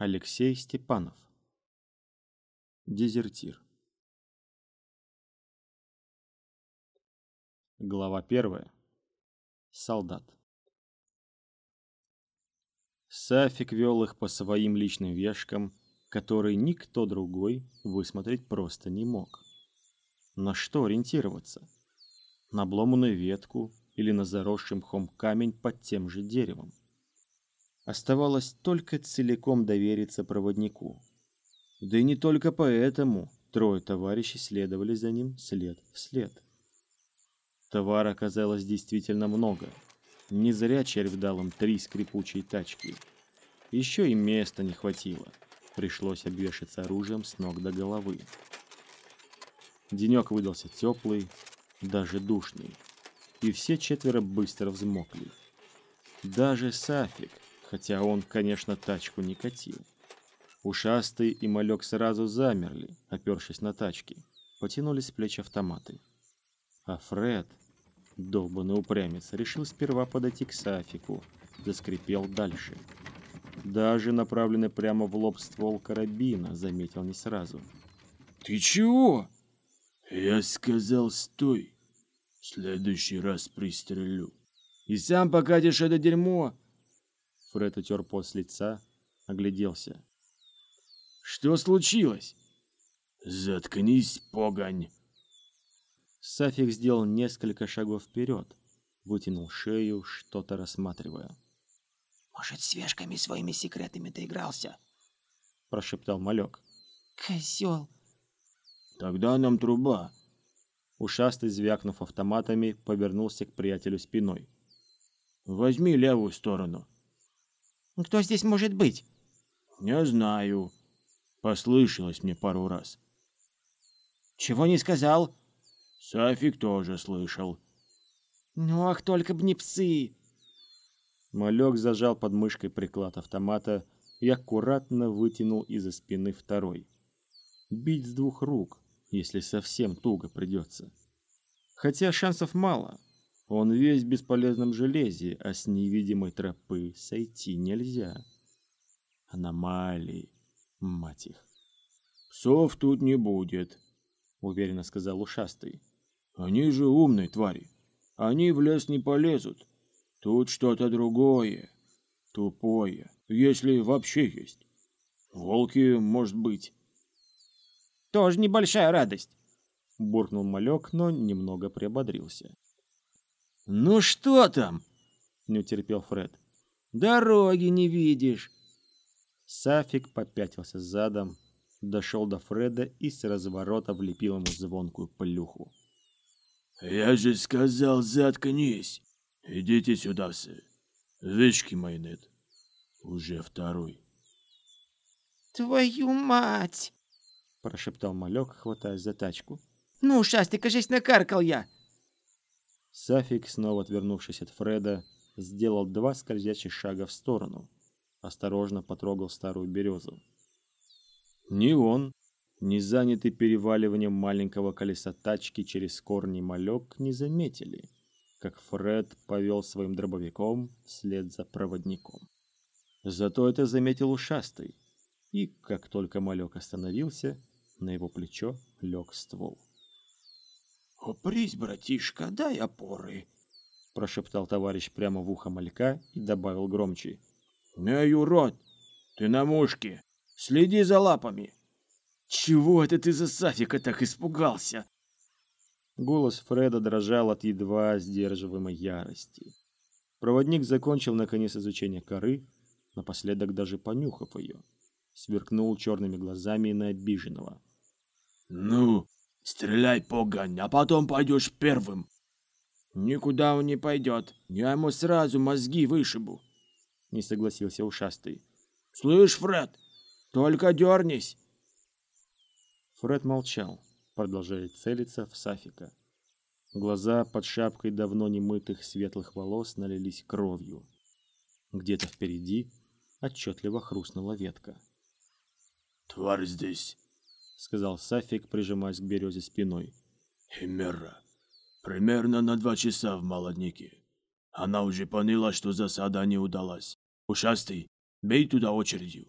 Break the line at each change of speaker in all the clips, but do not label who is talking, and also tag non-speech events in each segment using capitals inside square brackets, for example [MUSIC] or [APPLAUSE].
Алексей Степанов. Дезертир. Глава первая. Солдат. Сафик вел их по своим личным вешкам, которые никто другой высмотреть просто не мог. На что ориентироваться? На обломанную ветку или на заросший мхом камень под тем же деревом? Оставалось только целиком довериться проводнику. Да и не только поэтому трое товарищей следовали за ним след в след. Товара оказалось действительно много. Не зря червь дал им три скрипучие тачки. Еще и места не хватило. Пришлось обвешаться оружием с ног до головы. Денек выдался теплый, даже душный. И все четверо быстро взмокли. Даже Сафик, хотя он, конечно, тачку не катил. Ушастый и малек сразу замерли, опершись на тачки. Потянулись с плеч автоматы. А Фред, долбанный упрямец, решил сперва подойти к Сафику, заскрипел дальше. Даже направленный прямо в лоб ствол карабина заметил не сразу.
«Ты чего?»
«Я сказал, стой. В следующий раз пристрелю».
«И сам покатишь это дерьмо?»
Фред утер пот с лица, огляделся.
«Что случилось?»
«Заткнись, погонь!»
Сафик сделал несколько шагов вперед, вытянул шею, что-то рассматривая.
«Может, с вешками своими секретами доигрался?»
– прошептал малек.
«Козел!»
«Тогда нам труба!»
Ушастый, звякнув автоматами, повернулся к приятелю спиной.
«Возьми левую сторону!»
Кто здесь может быть?
Не знаю. Послышалось мне пару раз.
Чего не сказал?
Сафик тоже слышал.
Ну, ах, только б не псы.
Малек зажал под мышкой приклад автомата и аккуратно вытянул из-за спины второй. Бить с двух рук, если совсем туго придется. Хотя шансов мало. Он весь в бесполезном железе, а с невидимой тропы сойти нельзя. Аномалии, мать их.
«Псов тут не будет», —
уверенно сказал ушастый.
«Они же умные твари. Они в лес не полезут. Тут что-то другое, тупое, если вообще есть. Волки, может быть».
«Тоже небольшая радость», —
буркнул малек, но немного приободрился.
«Ну что там?» — не утерпел Фред. «Дороги не видишь».
Сафик попятился задом, дошел до Фреда и с разворота влепил ему звонкую плюху.
«Я же сказал, заткнись! Идите сюда все. Вышки мои нет. Уже второй».
«Твою мать!»
— прошептал малек, хватаясь за тачку.
«Ну, ушастый, кажись, накаркал я!»
Сафик, снова отвернувшись от Фреда, сделал два скользящих шага в сторону. Осторожно потрогал старую березу. Ни он, ни занятый переваливанием маленького колеса тачки через корни малек не заметили, как Фред повел своим дробовиком вслед за проводником. Зато это заметил ушастый, и, как только малек остановился, на его плечо лег ствол.
«Упрись, братишка, дай опоры!»
Прошептал товарищ прямо в ухо малька и добавил громче.
«Эй, урод! Ты на мушке! Следи за лапами!» «Чего это ты за Сафика так испугался?»
Голос Фреда дрожал от едва сдерживаемой ярости. Проводник закончил наконец изучение коры, напоследок даже понюхав ее. Сверкнул черными глазами на обиженного.
«Ну, Стреляй, погонь, а потом пойдешь первым.
Никуда он не пойдет. Я ему сразу мозги вышибу.
Не согласился ушастый.
Слышь, Фред, только дернись.
Фред молчал, продолжая целиться в Сафика. Глаза под шапкой давно немытых светлых волос налились кровью. Где-то впереди отчетливо хрустнула ветка.
«Тварь здесь!»
Сказал Сафик, прижимаясь к березе спиной.
Химера. Примерно на два часа в молоднике. Она уже поняла, что засада не удалась. Ушастый, бей туда очередью.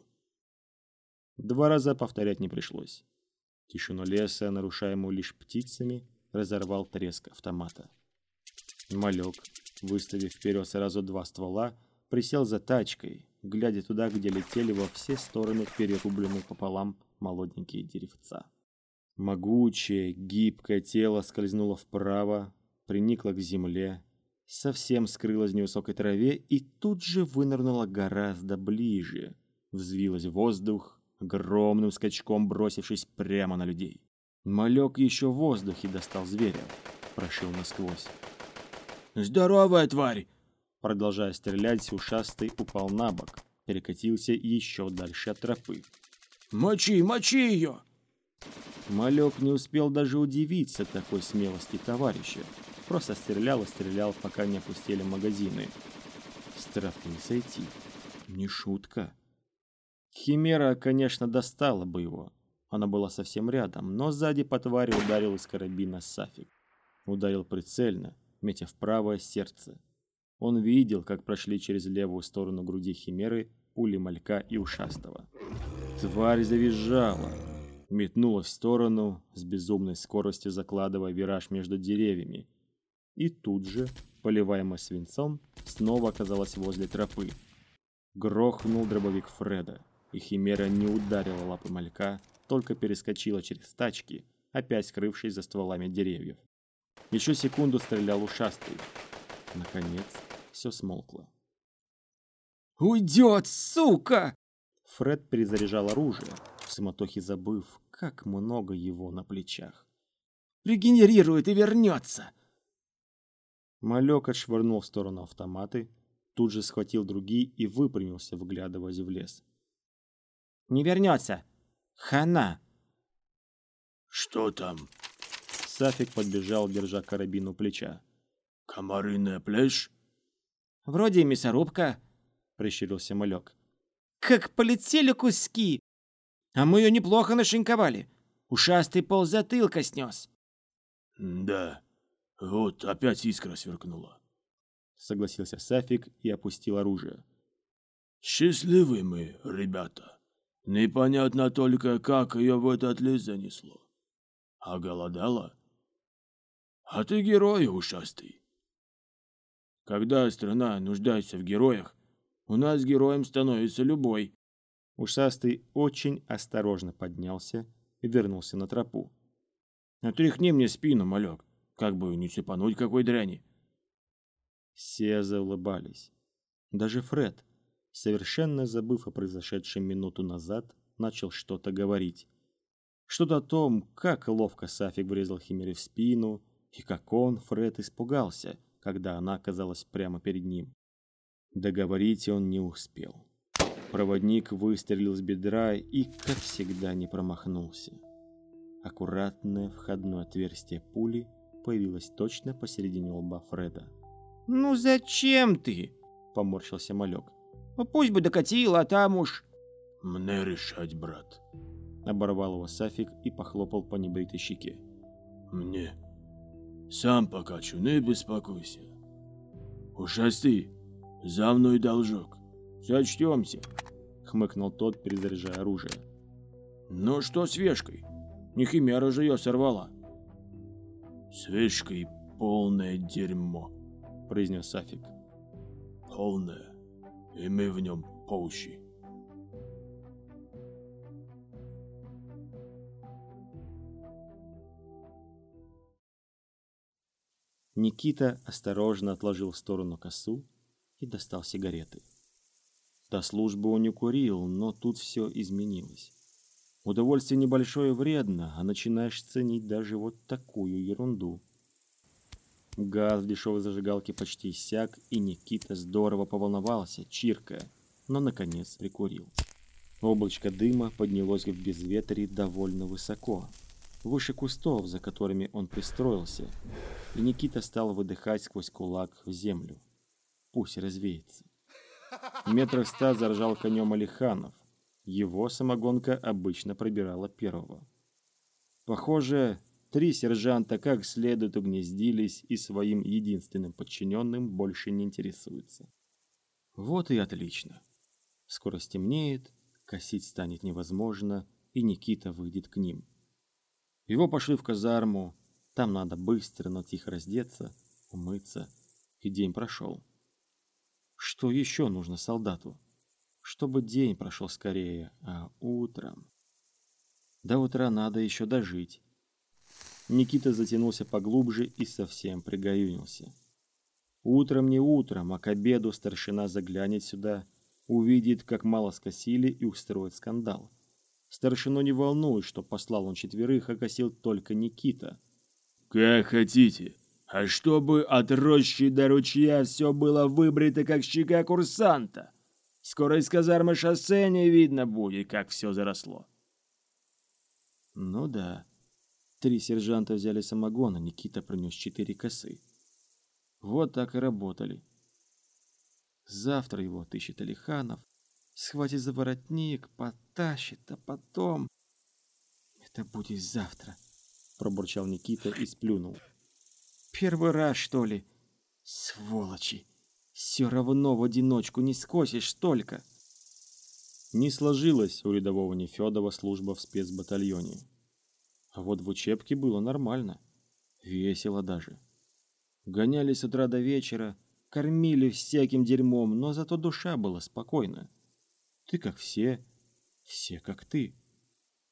Два раза повторять не пришлось. Тишину леса, нарушаемую лишь птицами, разорвал треск автомата. Малек, выставив вперед сразу два ствола, присел за тачкой, глядя туда, где летели во все стороны перерубленные пополам молоденькие деревца. Могучее, гибкое тело скользнуло вправо, приникло к земле, совсем скрылось в невысокой траве и тут же вынырнуло гораздо ближе, взвилось воздух, огромным скачком бросившись прямо на людей. Малек еще в воздухе достал зверя, прошил насквозь.
«Здоровая тварь!»
Продолжая стрелять, ушастый упал на бок, перекатился еще дальше от тропы.
«Мочи, мочи ее!»
Малек не успел даже удивиться такой смелости товарища. Просто стрелял и стрелял, пока не опустили магазины. С тропы сойти. Не шутка. Химера, конечно, достала бы его. Она была совсем рядом, но сзади по твари ударил из карабина Сафик. Ударил прицельно, метя в правое сердце. Он видел, как прошли через левую сторону груди Химеры пули Малька и Ушастого. Тварь завизжала, метнулась в сторону, с безумной скоростью закладывая вираж между деревьями. И тут же, поливаемая свинцом, снова оказалась возле тропы. Грохнул дробовик Фреда, и Химера не ударила лапы Малька, только перескочила через тачки, опять скрывшись за стволами деревьев. Еще секунду стрелял ушастый. Наконец, все смолкло.
«Уйдет, сука!»
Фред перезаряжал оружие, в суматохе забыв, как много его на плечах.
«Регенерирует и вернется!»
Малек отшвырнул в сторону автоматы, тут же схватил другие и выпрямился, вглядываясь в лес.
«Не вернется! Хана!»
«Что там?»
Сафик подбежал, держа карабин у плеча.
«Комарыная плешь?»
«Вроде мясорубка», — прищурился Малек. «Как полетели куски! А мы ее неплохо нашинковали. Ушастый пол затылка снес».
«Да, вот опять искра сверкнула», —
согласился Сафик и опустил оружие.
«Счастливы мы, ребята. Непонятно только, как ее в этот лес занесло. А голодала? А ты герой, ушастый. Когда страна нуждается в героях, у нас героем становится любой.
Ушастый очень осторожно поднялся и вернулся на тропу.
Отряхни мне спину, малек, как бы не цепануть какой дряни.
Все заулыбались. Даже Фред, совершенно забыв о произошедшем минуту назад, начал что-то говорить. Что-то о том, как ловко Сафик врезал Химере в спину, и как он, Фред, испугался, когда она оказалась прямо перед ним. Договорить он не успел. Проводник выстрелил с бедра и, как всегда, не промахнулся. Аккуратное входное отверстие пули появилось точно посередине лба Фреда.
«Ну зачем ты?» — поморщился Малек. «Ну пусть бы докатил, а там уж...»
«Мне решать, брат», —
оборвал его Сафик и похлопал по небритой щеке.
«Мне. Сам покачу, не беспокойся. Ушасти, за мной должок. Сочтемся», — хмыкнул тот, перезаряжая оружие.
«Ну что с вешкой? Не химера же ее сорвала».
«С вешкой полное дерьмо», —
произнес Сафик.
«Полное, и мы в нем по уши».
Никита осторожно отложил в сторону косу и достал сигареты. До службы он не курил, но тут все изменилось. Удовольствие небольшое вредно, а начинаешь ценить даже вот такую ерунду. Газ в дешевой зажигалке почти иссяк, и Никита здорово поволновался, чиркая, но наконец прикурил. Облачко дыма поднялось в безветрии довольно высоко, выше кустов, за которыми он пристроился, и Никита стал выдыхать сквозь кулак в землю. Пусть развеется. В метрах ста заржал конем Алиханов. Его самогонка обычно пробирала первого. Похоже, три сержанта как следует угнездились и своим единственным подчиненным больше не интересуются. Вот и отлично. Скоро стемнеет, Косить станет невозможно, и Никита выйдет к ним. Его пошли в казарму, там надо быстро, но тихо раздеться, умыться, и день прошел. Что еще нужно солдату? Чтобы день прошел скорее, а утром... До утра надо еще дожить. Никита затянулся поглубже и совсем пригаюнился. Утром не утром, а к обеду старшина заглянет сюда, увидит, как мало скосили и устроит скандал. Старшину не волнует, что послал он четверых, а косил только Никита.
«Как хотите, а чтобы от рощи до ручья все было выбрито, как щека курсанта. Скоро из казармы шоссе не видно будет, как все заросло».
Ну да. Три сержанта взяли самогон, а Никита принес четыре косы. Вот так и работали. Завтра его отыщет Алиханов, схватит за воротник, потащит, а потом... Это будет завтра, пробурчал Никита и сплюнул.
Первый раз, что ли? Сволочи! Все равно в одиночку не скосишь столько.
Не сложилась у рядового Нефедова служба в спецбатальоне. А вот в учебке было нормально. Весело даже. Гоняли с утра до вечера, кормили всяким дерьмом, но зато душа была спокойна. Ты как все, все как ты.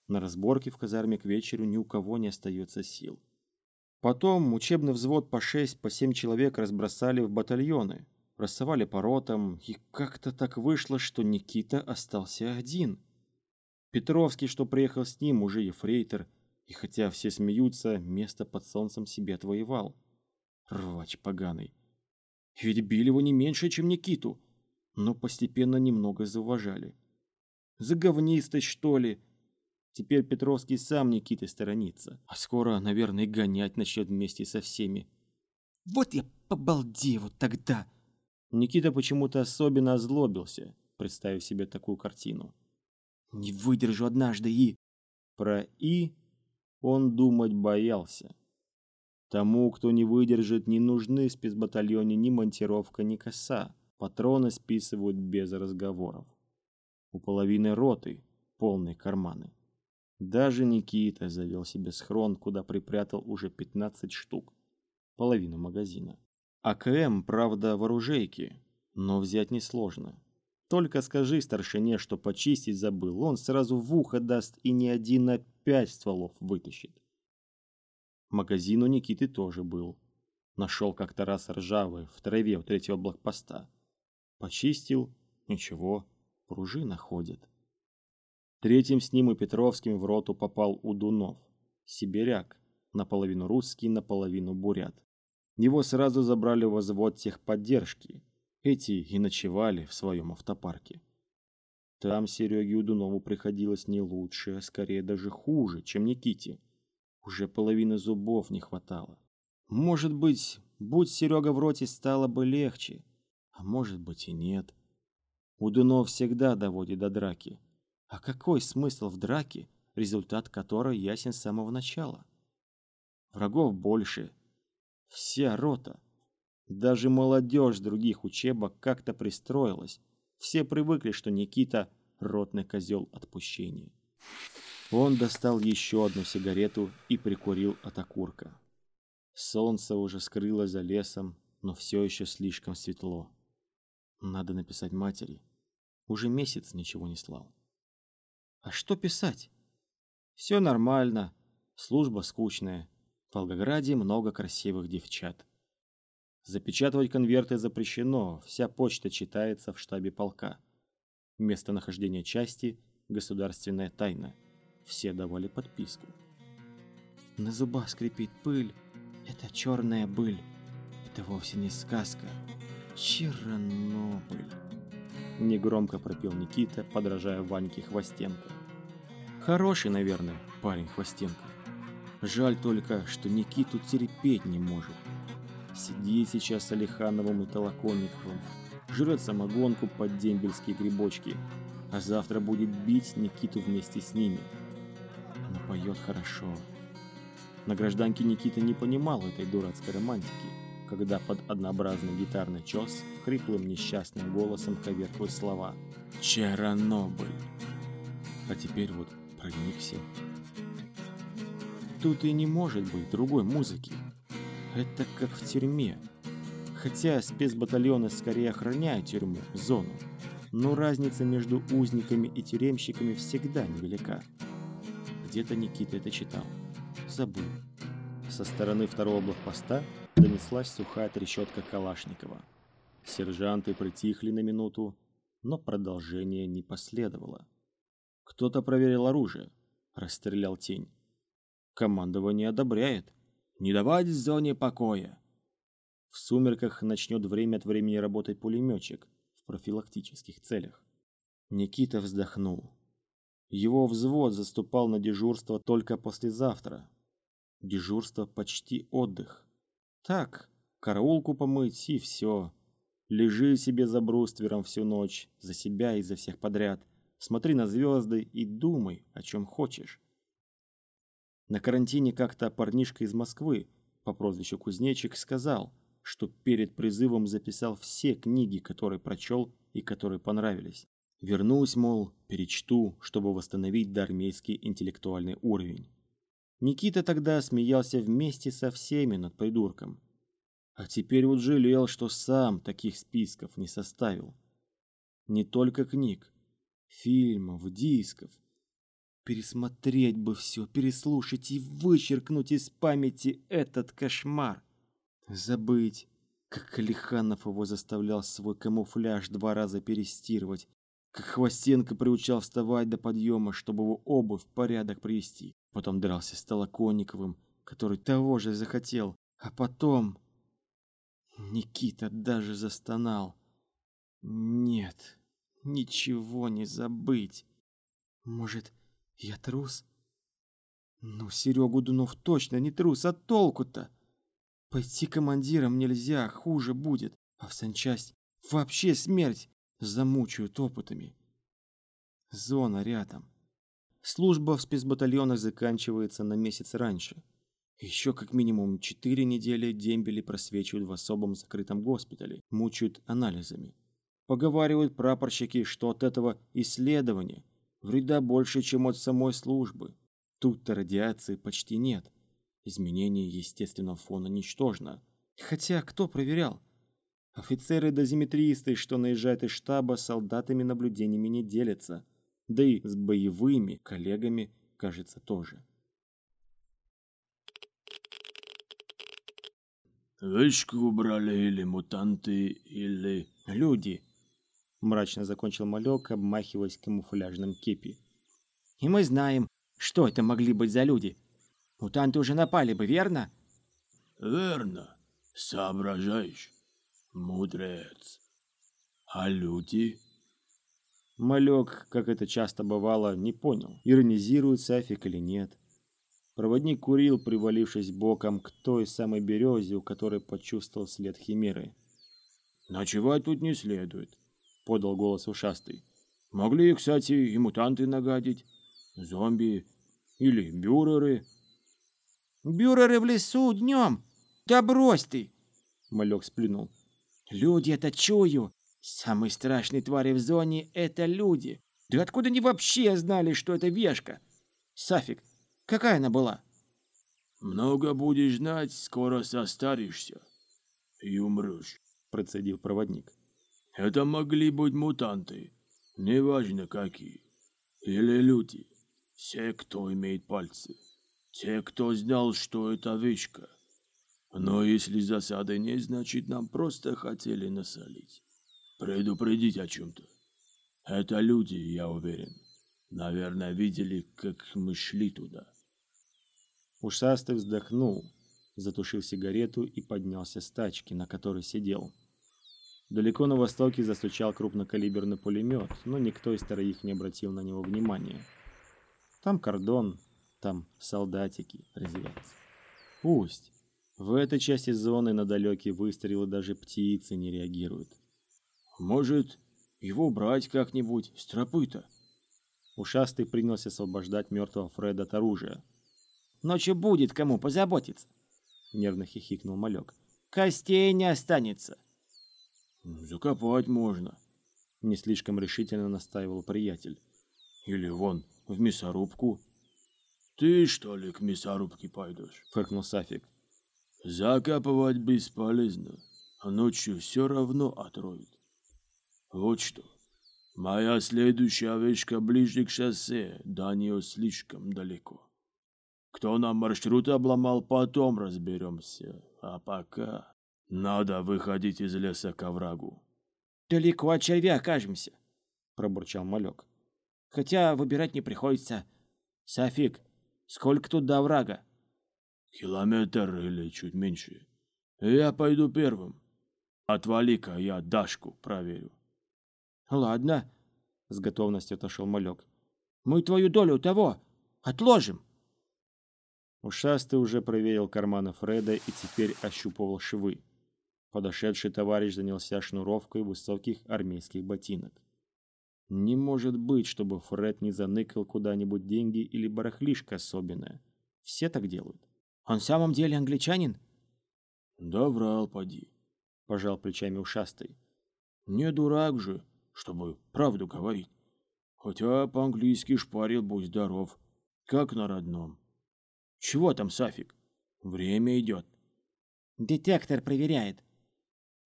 На разборке в казарме к вечеру ни у кого не остается сил. Потом учебный взвод по шесть, по семь человек разбросали в батальоны, рассовали по ротам, и как-то так вышло, что Никита остался один. Петровский, что приехал с ним, уже ефрейтор, и хотя все смеются, место под солнцем себе отвоевал. Рвач поганый. Ведь били его не меньше, чем Никиту, но постепенно немного зауважали. За говнистость, что ли? Теперь Петровский сам Никиты сторонится, а скоро, наверное, и гонять начнет вместе со всеми.
Вот я побалдею тогда.
Никита почему-то особенно озлобился, представив себе такую картину.
Не выдержу однажды и...
Про «и» он думать боялся. Тому, кто не выдержит, не нужны в спецбатальоне ни монтировка, ни коса. Патроны списывают без разговоров. У половины роты полные карманы. Даже Никита завел себе схрон, куда припрятал уже 15 штук. Половину магазина. АКМ, правда, в оружейке, но взять несложно. Только скажи старшине, что почистить забыл, он сразу в ухо даст и не один на пять стволов вытащит. Магазин у Никиты тоже был. Нашел как-то раз ржавый в траве у третьего блокпоста. Почистил, ничего, пружина ходит. Третьим с ним и Петровским в роту попал Удунов, сибиряк, наполовину русский, наполовину бурят. Его сразу забрали в взвод техподдержки. Эти и ночевали в своем автопарке. Там Сереге Удунову приходилось не лучше, а скорее даже хуже, чем Никите. Уже половины зубов не хватало. Может быть, будь Серега в роте, стало бы легче. А может быть и нет. Удунов всегда доводит до драки. А какой смысл в драке, результат которой ясен с самого начала? Врагов больше. Вся рота. Даже молодежь других учебок как-то пристроилась. Все привыкли, что Никита — ротный козел отпущения. Он достал еще одну сигарету и прикурил от окурка. Солнце уже скрылось за лесом, но все еще слишком светло. Надо написать матери. Уже месяц ничего не слал. А что писать? Все нормально, служба скучная. В Волгограде много красивых девчат. Запечатывать конверты запрещено, вся почта читается в штабе полка. Местонахождение части – государственная тайна – все давали подписку.
На зубах скрипит пыль. Это черная быль. Это вовсе не сказка. Чернобыль.
Негромко пропел Никита, подражая Ваньке Хвостенко. Хороший, наверное, парень Хвостенко. Жаль только, что Никиту терпеть не может. Сидит сейчас с Алихановым и Толоконниковым, жрет самогонку под дембельские грибочки, а завтра будет бить Никиту вместе с ними – она поет хорошо. На гражданке Никита не понимал этой дурацкой романтики, когда под однообразный гитарный чес хриплым несчастным голосом коверкают слова «Чернобыль». а теперь вот проникся. Тут и не может быть другой музыки. Это как в тюрьме. Хотя спецбатальоны скорее охраняют тюрьму, зону. Но разница между узниками и тюремщиками всегда невелика. Где-то Никита это читал. Забыл. Со стороны второго блокпоста донеслась сухая трещотка Калашникова. Сержанты притихли на минуту, но продолжение не последовало. Кто-то проверил оружие, расстрелял тень. Командование одобряет. Не давать зоне покоя. В сумерках начнет время от времени работать пулеметчик в профилактических целях. Никита вздохнул. Его взвод заступал на дежурство только послезавтра. Дежурство почти отдых. Так, караулку помыть и все. Лежи себе за бруствером всю ночь, за себя и за всех подряд. Смотри на звезды и думай, о чем хочешь. На карантине как-то парнишка из Москвы по прозвищу Кузнечик сказал, что перед призывом записал все книги, которые прочел и которые понравились. Вернусь, мол, перечту, чтобы восстановить доармейский интеллектуальный уровень. Никита тогда смеялся вместе со всеми над придурком. А теперь вот жалел, что сам таких списков не составил. Не только книг, фильмов, дисков. Пересмотреть бы все, переслушать и вычеркнуть из памяти этот кошмар. Забыть, как Лиханов его заставлял свой камуфляж два раза перестирывать, как Хвостенко приучал вставать до подъема, чтобы его обувь в порядок привести. Потом дрался с Толоконниковым, который того же захотел. А потом... Никита даже застонал. Нет, ничего не забыть. Может, я трус? Ну, Серегу Дунов точно не трус, а толку-то? Пойти командиром нельзя, хуже будет. А в санчасть вообще смерть замучают опытами. Зона рядом. Служба в спецбатальонах заканчивается на месяц раньше. Еще как минимум четыре недели дембели просвечивают в особом закрытом госпитале, мучают анализами. Поговаривают прапорщики, что от этого исследования вреда больше, чем от самой службы. Тут-то радиации почти нет. Изменение естественного фона ничтожно. Хотя кто проверял? Офицеры-дозиметристы, что наезжают из штаба, солдатами наблюдениями не делятся. Да и с боевыми коллегами, кажется, тоже.
Вышку убрали или мутанты, или...
Люди, мрачно закончил малек, обмахиваясь камуфляжным кепи.
И мы знаем, что это могли быть за люди. Мутанты уже напали бы, верно?
Верно. Соображаешь, мудрец. А люди?
Малек, как это часто бывало, не понял, иронизирует Сафик или нет. Проводник курил, привалившись боком к той самой березе, у которой почувствовал след химеры.
«Ночевать тут не следует», — подал голос ушастый. «Могли, кстати, и мутанты нагадить. Зомби или бюреры».
«Бюреры в лесу днем? Да брось ты!»
Малек сплюнул.
«Люди это чую. Самые страшные твари в зоне — это люди. Да откуда они вообще знали, что это вешка? Сафик, Какая она была?
Много будешь знать, скоро состаришься и умрешь,
процедил проводник.
Это могли быть мутанты, неважно какие, или люди, все, кто имеет пальцы, те, кто знал, что это вещка. Но если засады нет, значит нам просто хотели насолить, предупредить о чем-то. Это люди, я уверен. Наверное, видели, как мы шли туда.
Ушастый вздохнул, затушил сигарету и поднялся с тачки, на которой сидел. Далеко на востоке застучал крупнокалиберный пулемет, но никто из троих не обратил на него внимания. Там кордон, там солдатики резвятся. Пусть. В этой части зоны на далекие выстрелы даже птицы не реагируют.
Может, его брать как-нибудь с тропы-то?
Ушастый принялся освобождать мертвого Фреда от оружия.
Ночью будет кому позаботиться.
Нервно хихикнул малек.
Костей не останется.
Закопать можно.
Не слишком решительно настаивал приятель.
Или вон, в мясорубку. Ты что ли к мясорубке пойдешь?
Фыркнул Сафик.
Закапывать бесполезно, а ночью все равно отроют. Вот что, моя следующая вещка ближе к шоссе, до нее слишком далеко. Кто нам маршрут обломал, потом разберемся. А пока надо выходить из леса к оврагу.
Далеко от червя окажемся, пробурчал малек. Хотя выбирать не приходится. Сафик, сколько тут до оврага?
Километр или чуть меньше. Я пойду первым. Отвали-ка, я Дашку проверю.
Ладно, с готовностью отошел малек. Мы твою долю того отложим.
Ушастый уже проверил карманы Фреда и теперь ощупывал швы. Подошедший товарищ занялся шнуровкой высоких армейских ботинок. Не может быть, чтобы Фред не заныкал куда-нибудь деньги или барахлишко особенное. Все так делают.
Он в самом деле англичанин?
Да врал, поди.
Пожал плечами ушастый.
Не дурак же, чтобы правду говорить. Хотя по-английски шпарил, будь здоров, как на родном. Чего там, Сафик? Время идет.
Детектор проверяет.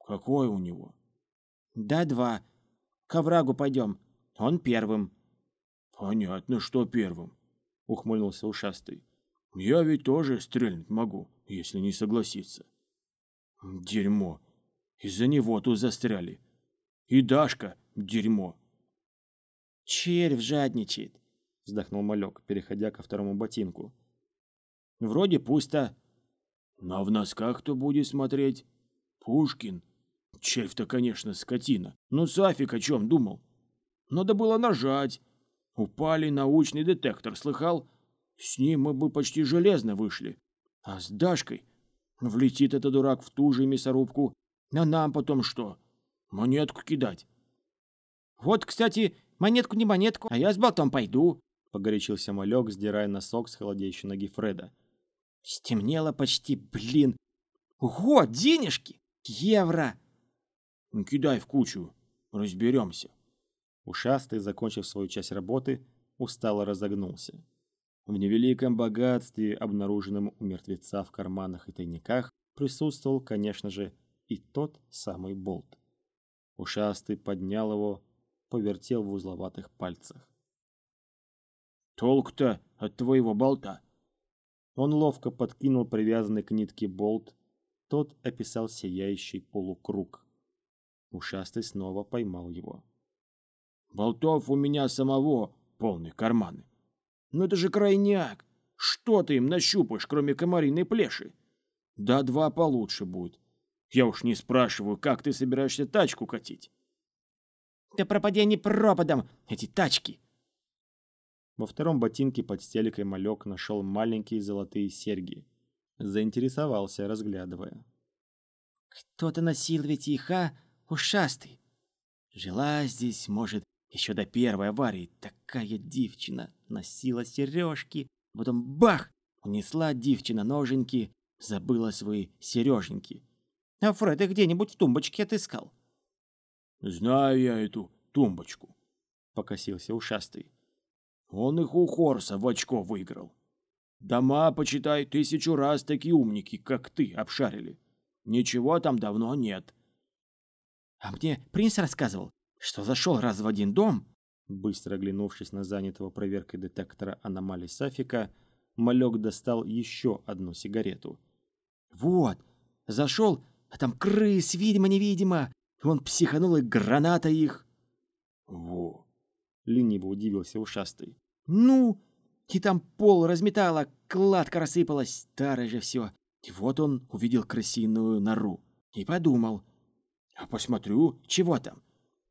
Какой у него?
Да, два. К оврагу пойдем. Он первым.
Понятно, что первым,
ухмыльнулся ушастый.
Я ведь тоже стрельнуть могу, если не согласиться. Дерьмо. Из-за него тут застряли. И Дашка — дерьмо.
Червь жадничает, вздохнул малек, переходя ко второму ботинку. Вроде пусто.
Но в носках кто будет смотреть? Пушкин. Червь-то, конечно, скотина. Но Сафик о чем думал? Надо было нажать. Упали научный детектор, слыхал? С ним мы бы почти железно вышли. А с Дашкой влетит этот дурак в ту же мясорубку. А нам потом что? Монетку кидать.
Вот, кстати, монетку не монетку, а я с болтом пойду.
Погорячился малек, сдирая носок с холодеющей ноги Фреда.
Стемнело почти, блин. Ого, денежки! Евро!
Кидай в кучу, разберемся.
Ушастый, закончив свою часть работы, устало разогнулся. В невеликом богатстве, обнаруженном у мертвеца в карманах и тайниках, присутствовал, конечно же, и тот самый болт. Ушастый поднял его, повертел в узловатых пальцах.
«Толк-то от твоего болта!»
Он ловко подкинул привязанный к нитке болт, тот описал сияющий полукруг. Ушастый снова поймал его.
«Болтов у меня самого полные карманы. Но это же крайняк. Что ты им нащупаешь, кроме комариной плеши? Да два получше будет. Я уж не спрашиваю, как ты собираешься тачку катить.
Да пропади они пропадом, эти тачки.
Во втором ботинке под стелькой малек нашел маленькие золотые серьги. Заинтересовался, разглядывая.
Кто-то носил ведь их, а? Ушастый. Жила здесь, может, еще до первой аварии такая девчина носила сережки, потом бах, унесла девчина ноженьки, забыла свои сереженьки. А Фред их где-нибудь в тумбочке отыскал.
Знаю я эту тумбочку,
покосился ушастый.
Он их у Хорса в очко выиграл. Дома, почитай, тысячу раз такие умники, как ты, обшарили. Ничего там давно нет.
А мне принц рассказывал, что зашел раз в один дом.
Быстро оглянувшись на занятого проверкой детектора аномалий Сафика, малек достал еще одну сигарету.
Вот, зашел, а там крыс, видимо-невидимо. Он психанул и граната их.
Во,
лениво удивился ушастый.
Ну, и там пол разметало, кладка рассыпалась, старое же все. И вот он увидел крысиную нору и подумал. А посмотрю, чего там.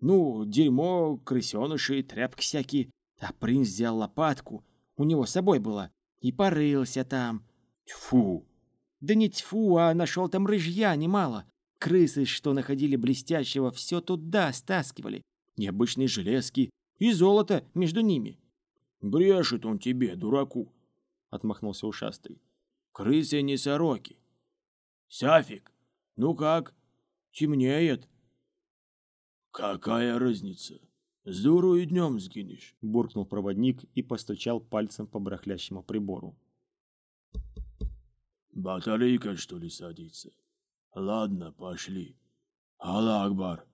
Ну, дерьмо, крысеныши, тряпки всякие. А принц взял лопатку, у него с собой была, и порылся там.
Тьфу!
Да не тьфу, а нашел там рыжья немало. Крысы, что находили блестящего, все туда стаскивали. Необычные железки и золото между ними.
«Брешет он тебе, дураку!»
— отмахнулся ушастый.
«Крысы не сороки. Сафик, ну как, темнеет?» «Какая разница? С дуру и днем сгинешь.
буркнул проводник и постучал пальцем по барахлящему прибору.
Батарейка, что ли, садится? Ладно, пошли. Аллах Акбар.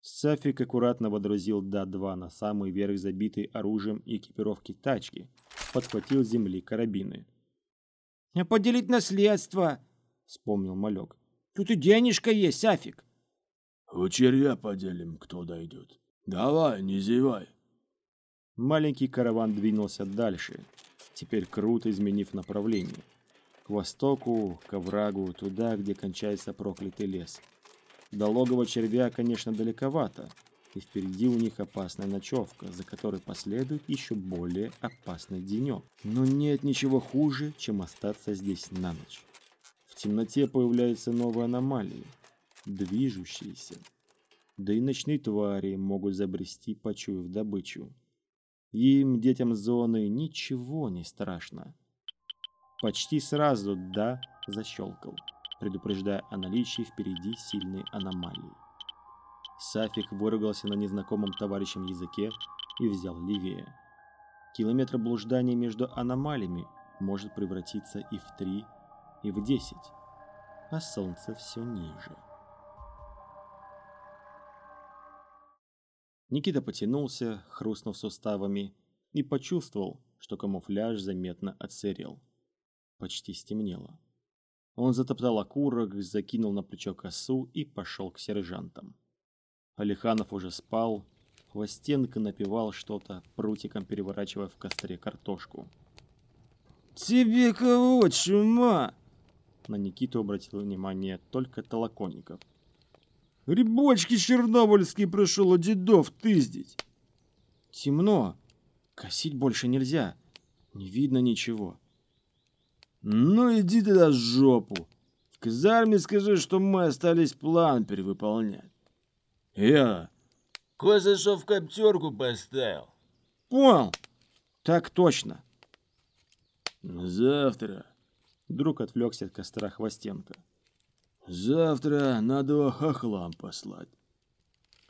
Сафик аккуратно водрузил Да-2 на самый верх забитой оружием и экипировки тачки, подхватил земли карабины.
«А поделить наследство!» — вспомнил малек. «Тут и денежка есть, Сафик!»
У червя поделим, кто дойдет. Давай, не зевай.
Маленький караван двинулся дальше, теперь круто изменив направление. К востоку, к оврагу, туда, где кончается проклятый лес. До логова червя, конечно, далековато, и впереди у них опасная ночевка, за которой последует еще более опасный денек. Но нет ничего хуже, чем остаться здесь на ночь. В темноте появляются новые аномалии, движущиеся. Да и ночные твари могут забрести, почуяв добычу. Им, детям зоны, ничего не страшно. Почти сразу «да» защелкал, предупреждая о наличии впереди сильной аномалии. Сафик выругался на незнакомом товарищем языке и взял левее. Километр блуждания между аномалиями может превратиться и в три, и в десять, а солнце все ниже. Никита потянулся, хрустнув суставами, и почувствовал, что камуфляж заметно отсырел. Почти стемнело. Он затоптал окурок, закинул на плечо косу и пошел к сержантам. Алиханов уже спал, Хвостенко напевал что-то, прутиком переворачивая в костре картошку.
«Тебе кого, чума?»
На Никиту обратил внимание только Толоконников.
Грибочки чернобыльские пришел у дедов тыздить. Темно. Косить больше нельзя. Не видно ничего.
Ну иди тогда в жопу. В казарме скажи, что мы остались план перевыполнять. Я кое-что в коптерку поставил.
Понял. Так точно.
Завтра.
Вдруг отвлекся от костра Хвостенко.
Завтра надо хохлам послать.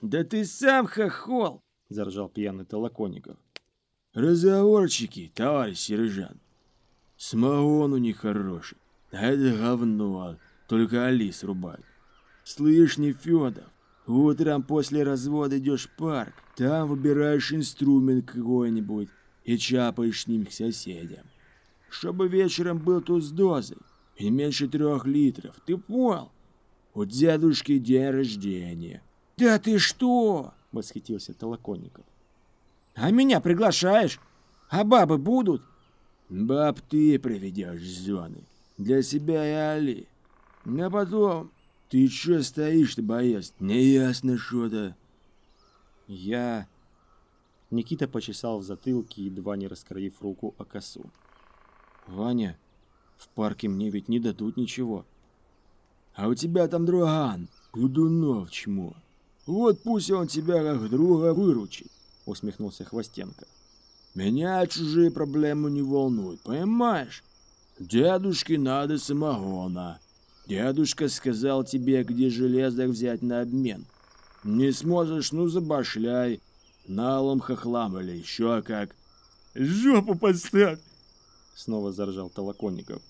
Да ты сам хохол,
заржал пьяный Толоконников.
Разговорчики, товарищ сержант. Самогон у них хороший. А это говно, только Алис рубает. Слышь, Нефедов, утром после развода идешь в парк, там выбираешь инструмент какой-нибудь и чапаешь с ним к соседям. Чтобы вечером был тут с дозой и меньше трех литров. Ты понял? У дедушки день рождения.
Да ты что?
Восхитился Толоконников.
А меня приглашаешь? А бабы будут?
Баб ты приведешь с зоны. Для себя и Али. А потом... Ты чё стоишь-то, боец? Неясно что-то.
Я... Никита почесал в затылке, едва не раскроив руку о косу.
Ваня, в парке мне ведь не дадут ничего.
А у тебя там друган, Кудунов чмо. Вот пусть он тебя как друга выручит, усмехнулся Хвостенко. Меня чужие проблемы не волнуют, понимаешь? Дедушке надо самогона. Дедушка сказал тебе, где железо взять на обмен. Не сможешь, ну забашляй. Налом хохлам или еще как.
Жопу подставь!
Снова заржал Толоконников.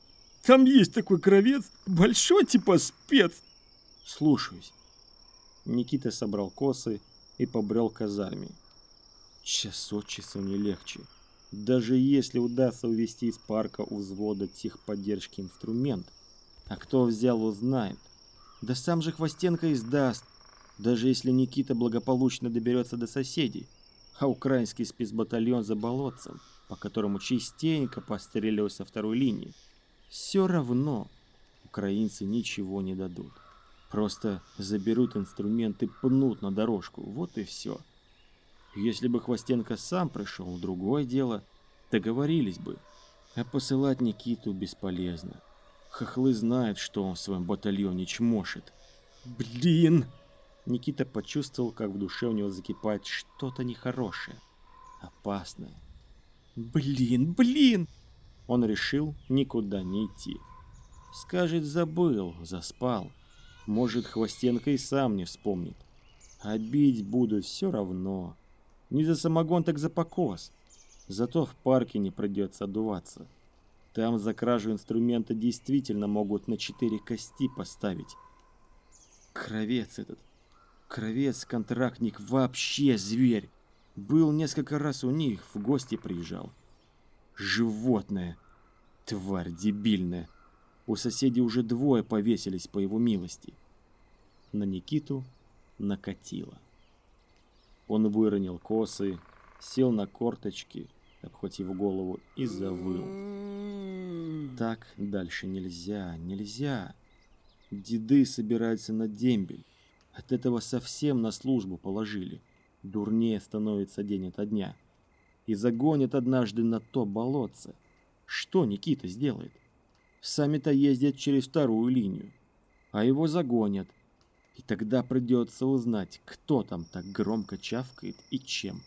Там есть такой кровец, большой типа спец.
Слушаюсь. Никита собрал косы и побрел к казарме. Час от часу не легче. Даже если удастся увести из парка у взвода техподдержки инструмент, а кто взял, узнает. Да сам же Хвостенко издаст, даже если Никита благополучно доберется до соседей, а украинский спецбатальон за болотцем, по которому частенько постреливают со второй линии. Все равно украинцы ничего не дадут. Просто заберут инструменты, пнут на дорожку, вот и все. Если бы Хвостенко сам пришел, другое дело, договорились бы. А посылать Никиту бесполезно. Хохлы знают, что он в своем батальоне чмошит.
Блин!
Никита почувствовал, как в душе у него закипает что-то нехорошее, опасное.
Блин, блин!
Он решил никуда не идти. Скажет, забыл, заспал. Может, Хвостенко и сам не вспомнит. А бить буду все равно. Не за самогон, так за покос. Зато в парке не придется одуваться. Там за кражу инструмента действительно могут на четыре кости поставить. Кровец этот. Кровец-контрактник вообще зверь. Был несколько раз у них, в гости приезжал. Животное. Тварь дебильная. У соседей уже двое повесились по его милости. На Никиту накатило. Он выронил косы, сел на корточки, обхватив голову, и завыл. Так дальше нельзя, нельзя. Деды собираются на дембель. От этого совсем на службу положили. Дурнее становится день ото дня. И загонят однажды на то болотце. Что Никита сделает? Сами-то ездят через вторую линию. А его загонят. И тогда придется узнать, кто там так громко чавкает и чем.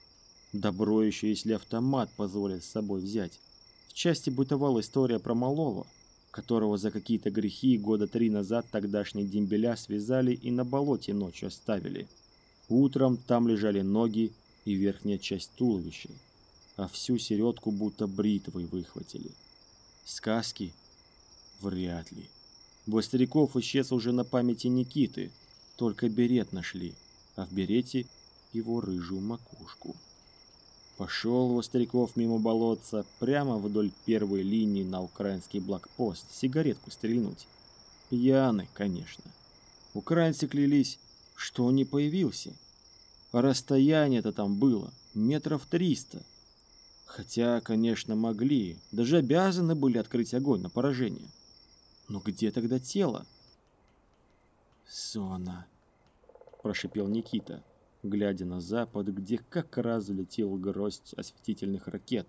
Добро еще, если автомат позволит с собой взять. В части бытовала история про малого, которого за какие-то грехи года три назад тогдашние дембеля связали и на болоте ночью оставили. Утром там лежали ноги и верхняя часть туловища, а всю середку будто бритвой выхватили. Сказки? Вряд ли. Востряков исчез уже на памяти Никиты, только берет нашли, а в берете его рыжую макушку. Пошел Востряков мимо болотца, прямо вдоль первой линии на украинский блокпост, сигаретку стрельнуть. Пьяный, конечно. Украинцы клялись, что не появился. Расстояние-то там было метров триста. Хотя, конечно, могли, даже обязаны были открыть огонь на поражение. Но где тогда тело? «Зона», – прошипел Никита глядя на запад, где как раз залетел гроздь осветительных ракет.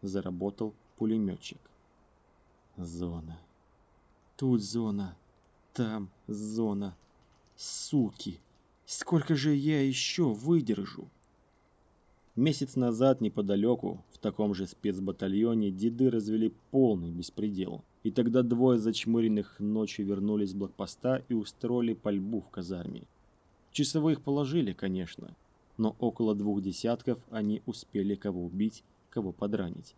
Заработал пулеметчик. Зона. Тут зона. Там зона. Суки. Сколько же я еще выдержу? Месяц назад неподалеку, в таком же спецбатальоне, деды развели полный беспредел. И тогда двое зачмыренных ночью вернулись с блокпоста и устроили пальбу в казарме. Часовых положили, конечно, но около двух десятков они успели кого убить, кого подранить.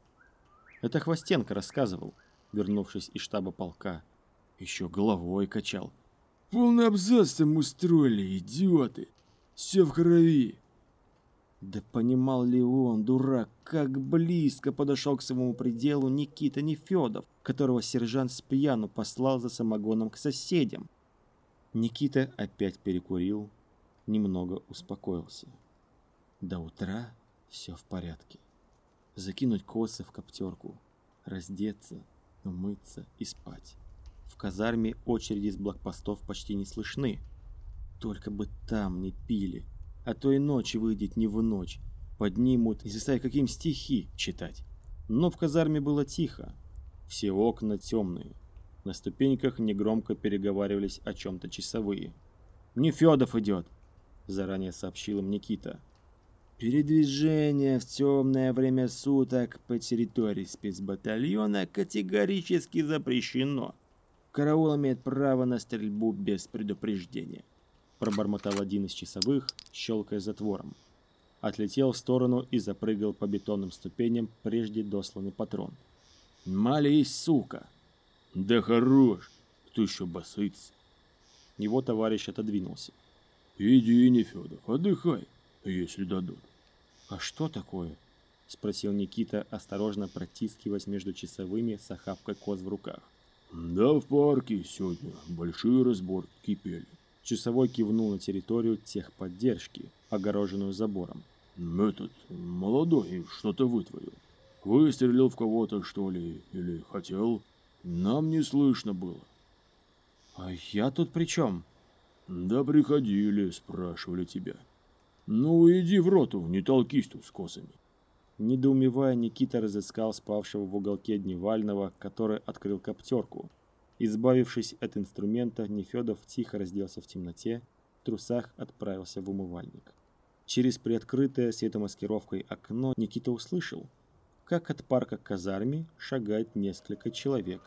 Это Хвостенко рассказывал, вернувшись из штаба полка. Еще головой качал.
«Полный абзац там устроили, идиоты! Все в крови!»
Да понимал ли он, дурак, как близко подошел к своему пределу Никита Нефедов, которого сержант с пьяну послал за самогоном к соседям. Никита опять перекурил, немного успокоился. До утра все в порядке. Закинуть косы в коптерку, раздеться, умыться и спать. В казарме очереди с блокпостов почти не слышны. Только бы там не пили, а то и ночи выйдет не в ночь. Поднимут и заставят каким стихи читать. Но в казарме было тихо. Все окна темные. На ступеньках негромко переговаривались о чем-то часовые. «Не Федов идет!» заранее сообщил им Никита. Передвижение в темное время суток по территории спецбатальона категорически запрещено. Караул имеет право на стрельбу без предупреждения. Пробормотал один из часовых, щелкая затвором. Отлетел в сторону и запрыгал по бетонным ступеням прежде досланный патрон. «Молись, сука!»
«Да хорош! Кто еще босыц?»
Его товарищ отодвинулся.
«Иди, Нефедов, отдыхай, если дадут».
«А что такое?» – спросил Никита, осторожно протискиваясь между часовыми с охапкой коз в руках.
«Да в парке сегодня большие разборки кипели».
Часовой кивнул на территорию техподдержки, огороженную забором.
«Этот молодой что-то вытворил. Выстрелил в кого-то, что ли, или хотел. Нам не слышно было».
«А я тут при чем?»
Да приходили, спрашивали тебя. Ну, иди в роту, не толкись тут с косами.
Недоумевая, Никита разыскал спавшего в уголке Дневального, который открыл коптерку. Избавившись от инструмента, Нефедов тихо разделся в темноте, в трусах отправился в умывальник. Через приоткрытое светомаскировкой окно Никита услышал, как от парка к казарме шагает несколько человек,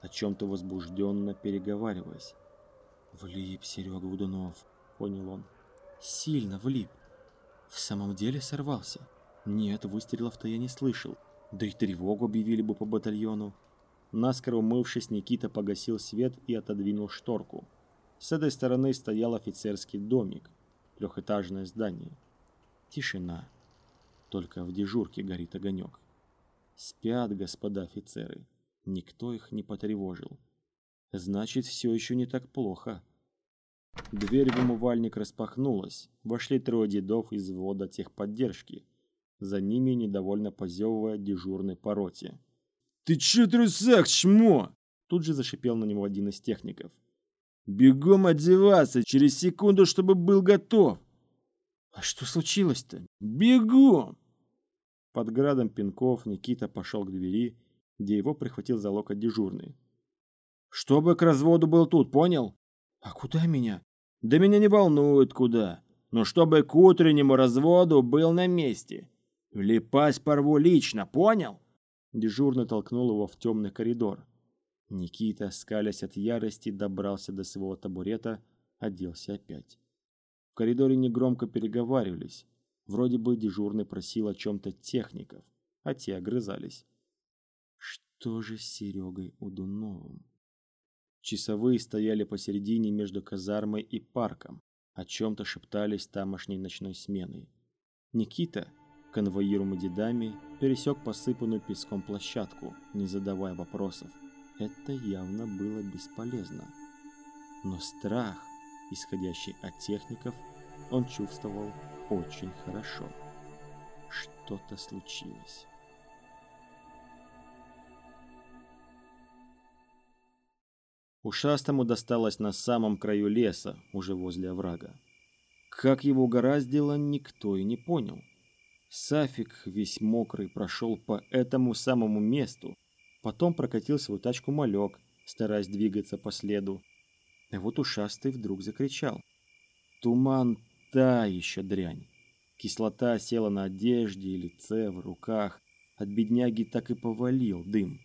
о чем-то возбужденно переговариваясь. «Влип, Серега Удунов», — понял он.
Сильно влип. В самом деле сорвался. Нет, выстрелов-то я не слышал. Да и тревогу объявили бы по батальону.
Наскоро умывшись, Никита погасил свет и отодвинул шторку. С этой стороны стоял офицерский домик, трехэтажное здание. Тишина. Только в дежурке горит огонек. Спят, господа офицеры. Никто их не потревожил. Значит, все еще не так плохо. Дверь в умывальник распахнулась. Вошли трое дедов из ввода техподдержки. За ними, недовольно позевывая, дежурный по роте.
«Ты че трусак, чмо?»
Тут же зашипел на него один из техников.
«Бегом одеваться, через секунду, чтобы был готов!»
«А что случилось-то?»
«Бегом!»
Под градом пинков Никита пошел к двери, где его прихватил за локоть дежурный.
«Чтобы к разводу был тут, понял?»
«А куда меня?»
«Да меня не волнует, куда. Но чтобы к утреннему разводу был на месте. Липась порву лично, понял?»
Дежурный толкнул его в темный коридор. Никита, скалясь от ярости, добрался до своего табурета, оделся опять. В коридоре негромко переговаривались. Вроде бы дежурный просил о чем-то техников, а те огрызались. Что же с Серегой Удуновым? Часовые стояли посередине между казармой и парком, о чем-то шептались тамошней ночной сменой. Никита, конвоируемый дедами, пересек посыпанную песком площадку, не задавая вопросов. Это явно было бесполезно. Но страх, исходящий от техников, он чувствовал очень хорошо. Что-то случилось. Ушастому досталось на самом краю леса, уже возле оврага. Как его угораздило, никто и не понял. Сафик, весь мокрый, прошел по этому самому месту, потом прокатил свою тачку малек, стараясь двигаться по следу. А вот ушастый вдруг закричал. Туман — та еще дрянь. Кислота села на одежде и лице, в руках. От бедняги так и повалил дым.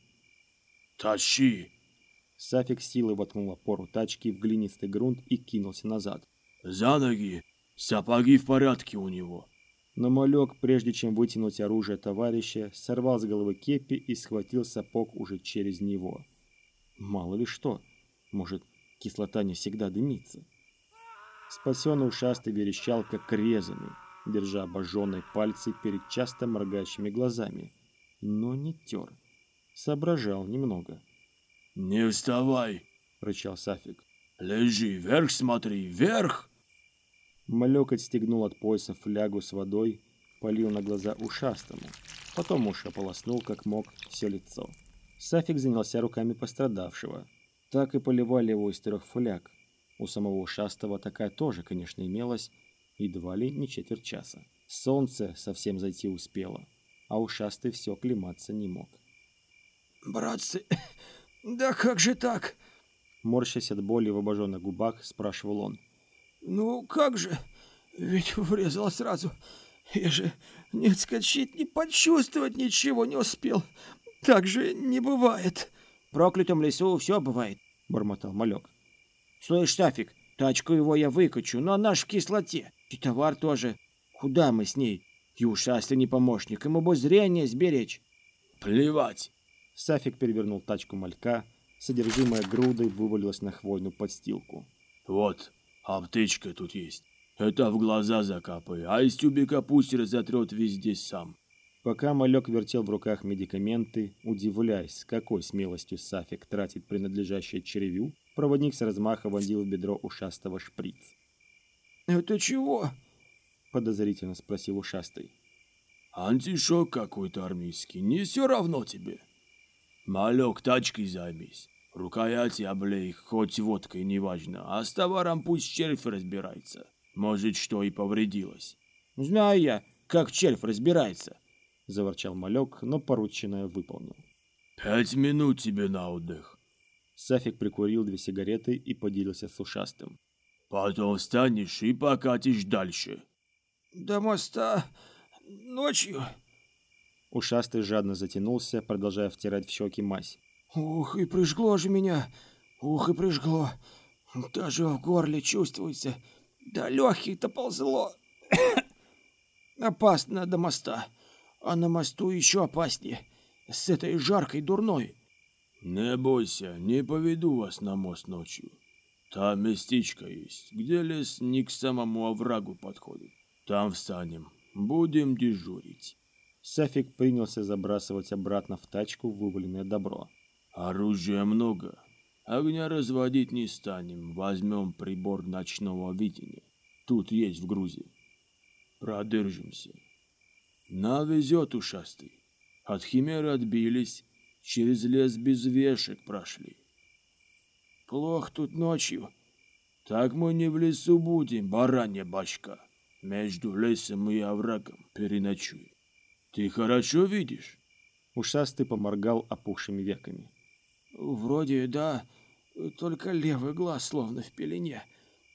«Тащи!»
Сафик силой воткнул опору тачки в глинистый грунт и кинулся назад.
«За ноги! Сапоги в порядке у него!»
Но малек, прежде чем вытянуть оружие товарища, сорвал с головы кепи и схватил сапог уже через него. Мало ли что, может, кислота не всегда дымится. Спасенный ушастый верещал, как резанный, держа обожженные пальцы перед часто моргающими глазами, но не тер. Соображал немного.
«Не вставай!» — рычал Сафик. «Лежи, вверх смотри, вверх!»
Малек отстегнул от пояса флягу с водой, полил на глаза ушастому. Потом уж ополоснул, как мог, все лицо. Сафик занялся руками пострадавшего. Так и поливали его из трех фляг. У самого ушастого такая тоже, конечно, имелась, едва ли не четверть часа. Солнце совсем зайти успело, а ушастый все клематься не мог.
«Братцы, [COUGHS] да как же так?»
Морщась от боли в обожженных губах, спрашивал он.
«Ну как же? Ведь врезал сразу. Я же не отскочить, не почувствовать ничего не успел. Так же не бывает».
«В проклятом лесу все бывает», — бормотал малек. «Слышь, Тафик, тачку его я выкачу, но она ж в кислоте. И товар тоже. Куда мы с ней? И ушастый не помощник, ему бы зрение сберечь».
«Плевать!»
Сафик перевернул тачку малька, содержимое грудой вывалилось на хвойную подстилку.
«Вот, аптечка тут есть. Это в глаза закапай, а из тюбика пусть разотрет везде сам».
Пока малек вертел в руках медикаменты, удивляясь, с какой смелостью Сафик тратит принадлежащее червю, проводник с размаха вонзил в бедро ушастого шприц.
«Это чего?»
— подозрительно спросил ушастый.
«Антишок какой-то армейский, не все равно тебе. Малек, тачкой займись. Рукояти облей, хоть водкой, неважно, а с товаром пусть червь разбирается. Может, что и повредилось».
«Знаю я, как червь разбирается», —
заворчал малек, но порученное выполнил.
«Пять минут тебе на отдых».
Сафик прикурил две сигареты и поделился с ушастым.
«Потом встанешь и покатишь дальше».
«До моста ночью?»
Ушастый жадно затянулся, продолжая втирать в щеки мазь.
«Ух, и прижгло же меня! Ух, и прижгло! Даже в горле чувствуется. Да легких-то ползло. [COUGHS] Опасно до моста. А на мосту еще опаснее. С этой жаркой дурной.
Не бойся, не поведу вас на мост ночью. Там местечко есть, где лес не к самому оврагу подходит. Там встанем, будем дежурить.
Сафик принялся забрасывать обратно в тачку вываленное добро.
Оружия много. Огня разводить не станем, возьмем прибор ночного видения. Тут есть в грузе. Продержимся. Навезет ушастый. От химеры отбились, через лес без вешек прошли.
Плохо тут ночью.
Так мы не в лесу будем, баранья башка. Между лесом и оврагом переночуем. Ты хорошо видишь?
Ушастый поморгал опухшими веками.
Вроде да, только левый глаз словно в пелене.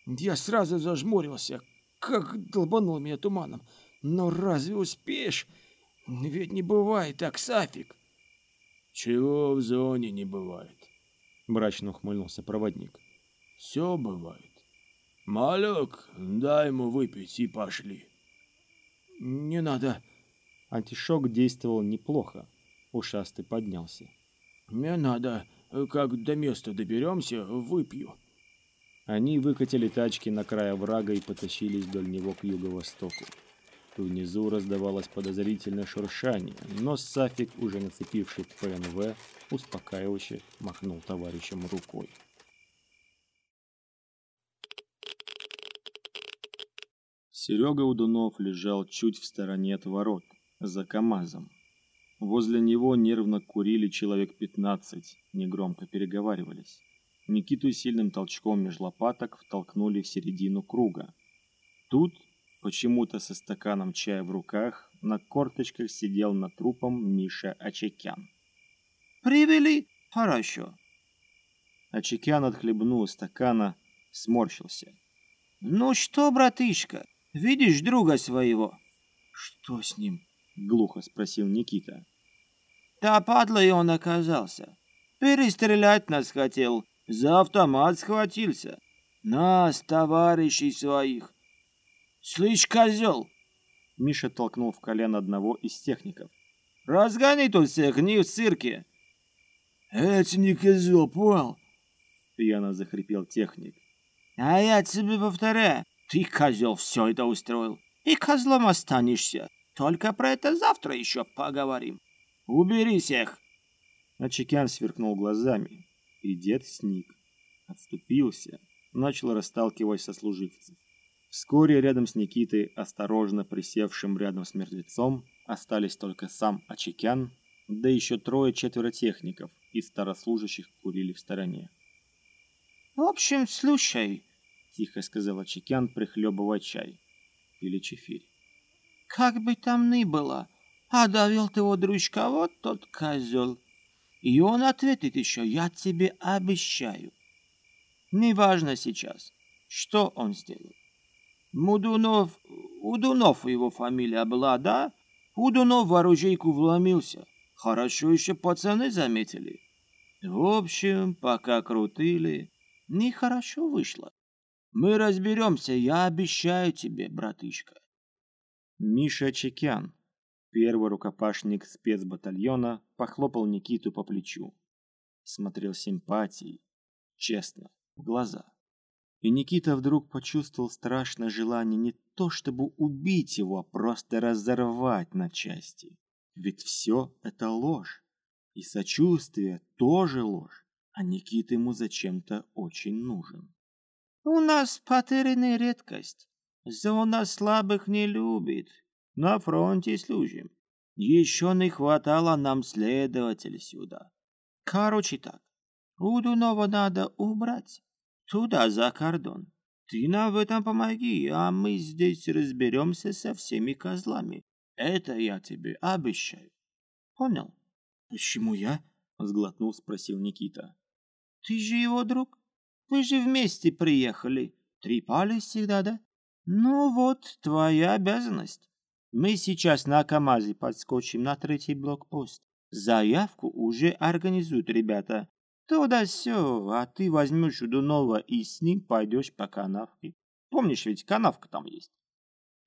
Я сразу зажмурился, как долбанул меня туманом. Но разве успеешь? Ведь не бывает так, Сафик.
Чего в зоне не бывает?
Мрачно ухмыльнулся проводник.
Все бывает. Малек, дай ему выпить и пошли.
Не надо.
Антишок действовал неплохо. Ушастый поднялся.
Не надо. Как до места доберемся, выпью.
Они выкатили тачки на край оврага и потащились вдоль него к юго-востоку. Внизу раздавалось подозрительное шуршание, но Сафик, уже нацепивший ПНВ, успокаивающе махнул товарищам рукой. Серега Удунов лежал чуть в стороне от ворот, за КамАЗом. Возле него нервно курили человек пятнадцать, негромко переговаривались. Никиту сильным толчком меж лопаток втолкнули в середину круга. Тут, почему-то со стаканом чая в руках, на корточках сидел над трупом Миша Очекян.
«Привели? Хорошо».
Очекян отхлебнул из стакана, сморщился.
«Ну что, братышка, видишь друга своего?»
«Что с ним?» — глухо спросил Никита.
«Да падлой он оказался. Перестрелять нас хотел, за автомат схватился. Нас, товарищей своих. Слышь, козел!»
Миша толкнул в колено одного из техников.
«Разгони тут всех, не в цирке!»
«Это не козел, понял?»
Пьяно захрипел техник.
«А я тебе повторяю, ты, козел, все это устроил. И козлом останешься. Только про это завтра еще поговорим. Убери всех!»
Очекян сверкнул глазами, и дед сник. Отступился, начал расталкивать сослуживцев. Вскоре рядом с Никитой, осторожно присевшим рядом с мертвецом, остались только сам Очекян, да еще трое-четверо техников из старослужащих курили в стороне.
«В общем, слушай», —
тихо сказал Очекян, прихлебывая чай. Или чефирь.
«Как бы там ни было, а довел ты его дружка вот тот козел. И он ответит еще, я тебе обещаю. Неважно сейчас, что он сделал. Мудунов, Удунов его фамилия была, да? Удунов в оружейку вломился. Хорошо еще пацаны заметили. В общем, пока крутили, нехорошо вышло. Мы разберемся, я обещаю тебе, братышка.
Миша Чекян, первый рукопашник спецбатальона, похлопал Никиту по плечу. Смотрел симпатией, честно, в глаза. И Никита вдруг почувствовал страшное желание не то чтобы убить его, а просто разорвать на части. Ведь все это ложь. И сочувствие тоже ложь. А Никита ему зачем-то очень нужен.
У нас потерянная редкость. Зона слабых не любит. На фронте служим. Еще не хватало нам следователя сюда. Короче так, Удунова надо убрать. Туда, за кордон. Ты нам в этом помоги, а мы здесь разберемся со всеми козлами. Это я тебе обещаю. Понял?
Почему я? Сглотнул, спросил Никита.
Ты же его друг. Вы же вместе приехали. Трепались всегда, да? Ну вот, твоя обязанность. Мы сейчас на КамАЗе подскочим на третий блокпост. Заявку уже организуют ребята. То да все, а ты возьмешь Удунова и с ним пойдешь по канавке. Помнишь, ведь канавка там есть.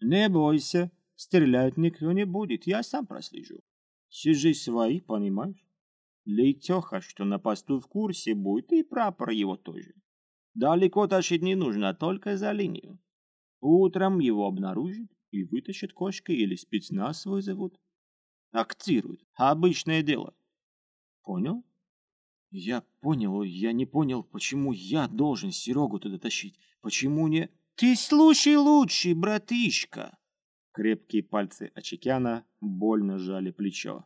Не бойся, стрелять никто не будет, я сам прослежу. Сижи свои, понимаешь? Лейтеха, что на посту в курсе будет, и прапор его тоже. Далеко тащить не нужно, только за линию. Утром его обнаружат и вытащат кошкой или спецназ вызовут. Актируют. Обычное дело. Понял?
Я понял, я не понял, почему я должен Серегу туда тащить. Почему не...
Ты слушай лучше, братишка. Крепкие пальцы Очекяна больно сжали плечо.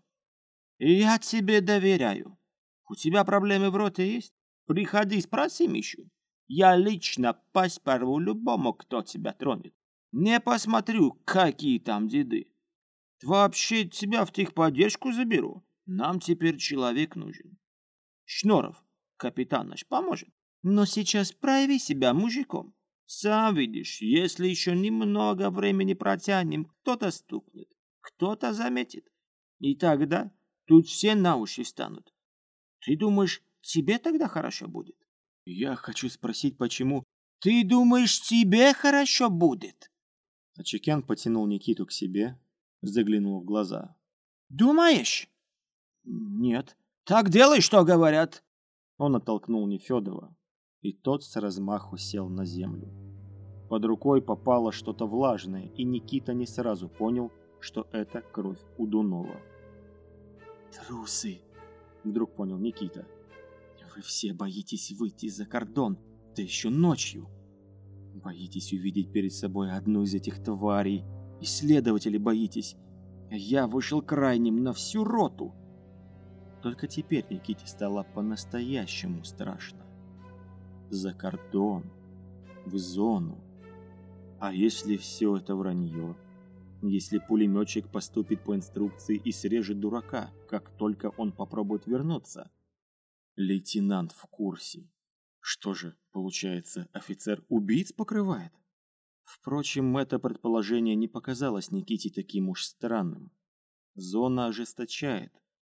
Я тебе доверяю. У тебя проблемы в роте есть? Приходи, спроси Мишу. Я лично пасть порву любому, кто тебя тронет. Не посмотрю, какие там деды. Вообще тебя в техподдержку заберу. Нам теперь человек нужен. Шноров, капитан наш, поможет. Но сейчас прояви себя мужиком. Сам видишь, если еще немного времени протянем, кто-то стукнет, кто-то заметит. И тогда тут все на уши встанут. Ты думаешь, тебе тогда хорошо будет?
Я хочу спросить, почему...
Ты думаешь, тебе хорошо будет?
Ачекян потянул Никиту к себе, заглянул в глаза.
Думаешь?
Нет.
Так делай, что говорят.
Он оттолкнул Нефедова, и тот с размаху сел на землю. Под рукой попало что-то влажное, и Никита не сразу понял, что это кровь Удунова.
«Трусы!»
— вдруг понял Никита.
«Вы все боитесь выйти за кордон, да еще ночью. Боитесь увидеть перед собой одну из этих тварей. Исследователи боитесь. Я вышел крайним на всю роту».
Только теперь Никите стало по-настоящему страшно. За кордон, в зону. А если все это вранье? Если пулеметчик поступит по инструкции и срежет дурака, как только он попробует вернуться? Лейтенант в курсе. Что же, получается, офицер убийц покрывает? Впрочем, это предположение не показалось Никите таким уж странным. Зона ожесточает,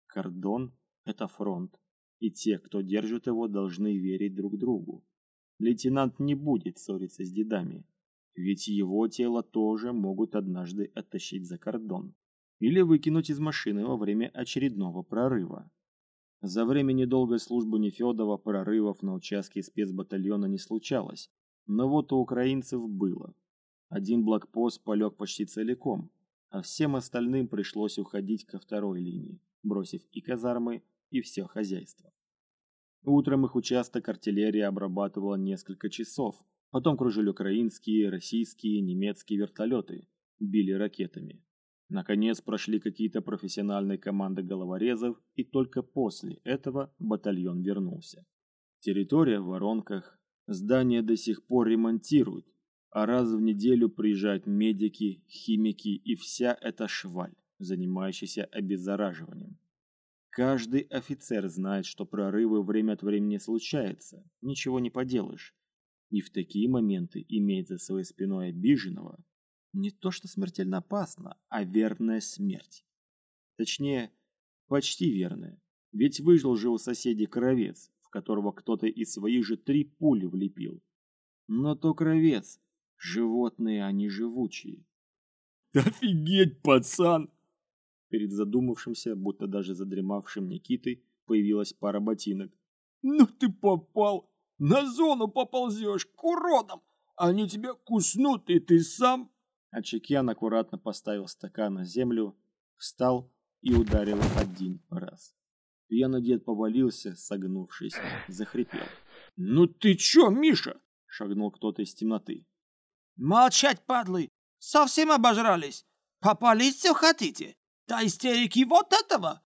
Кордон – это фронт, и те, кто держит его, должны верить друг другу. Лейтенант не будет ссориться с дедами, ведь его тело тоже могут однажды оттащить за кордон или выкинуть из машины во время очередного прорыва. За время недолгой службы Нефедова прорывов на участке спецбатальона не случалось, но вот у украинцев было. Один блокпост полег почти целиком, а всем остальным пришлось уходить ко второй линии бросив и казармы, и все хозяйство. Утром их участок артиллерия обрабатывала несколько часов. Потом кружили украинские, российские, немецкие вертолеты, били ракетами. Наконец прошли какие-то профессиональные команды головорезов, и только после этого батальон вернулся. Территория в воронках, здания до сих пор ремонтируют, а раз в неделю приезжают медики, химики и вся эта шваль занимающийся обеззараживанием. Каждый офицер знает, что прорывы время от времени случаются, ничего не поделаешь. И в такие моменты иметь за своей спиной обиженного не то что смертельно опасно, а верная смерть. Точнее, почти верная. Ведь выжил же у соседей кровец, в которого кто-то из своих же три пули влепил. Но то кровец, животные они живучие.
«Офигеть, пацан!»
Перед задумавшимся, будто даже задремавшим Никитой, появилась пара ботинок.
«Ну ты попал! На зону поползешь, к уродам! Они тебя куснут, и ты сам...»
Ачекьян аккуратно поставил стакан на землю, встал и ударил один раз. Пьяный дед повалился, согнувшись, захрипел.
«Ну ты чё, Миша?»
— шагнул кто-то из темноты.
«Молчать, падлы! Совсем обожрались! Попались все хотите? До истерики вот этого?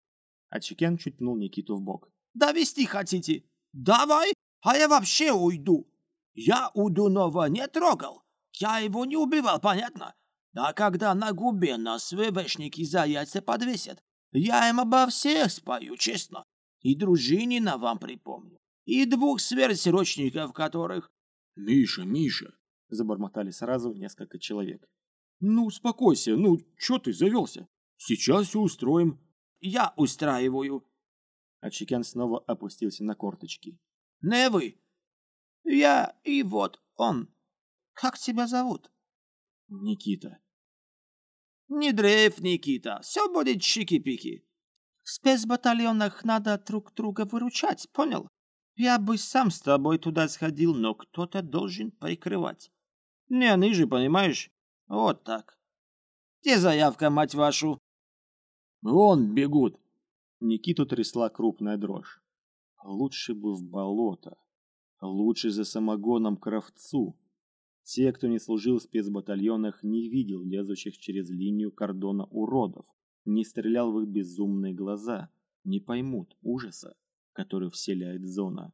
А Чекен чуть пнул Никиту в бок.
Довести хотите? Давай, а я вообще уйду. Я Удунова не трогал. Я его не убивал, понятно? Да когда на губе нас ВВшники за яйца подвесят, я им обо всех спою, честно. И дружинина вам припомню. И двух сверхсрочников, которых...
Миша, Миша,
забормотали сразу несколько человек.
Ну, успокойся, ну, чё ты завелся? Сейчас все устроим.
Я устраиваю.
А Чекен снова опустился на корточки.
Не вы. Я и вот он. Как тебя зовут?
Никита.
Не дрейф, Никита, все будет чики-пики. В спецбатальонах надо друг друга выручать, понял? Я бы сам с тобой туда сходил, но кто-то должен прикрывать. Не ниже, понимаешь? Вот так. Где заявка, мать вашу?
Вон бегут. Никиту трясла крупная дрожь. Лучше бы в болото. Лучше за самогоном кровцу. Те, кто не служил в спецбатальонах, не видел лезущих через линию кордона уродов, не стрелял в их безумные глаза, не поймут ужаса, который вселяет зона.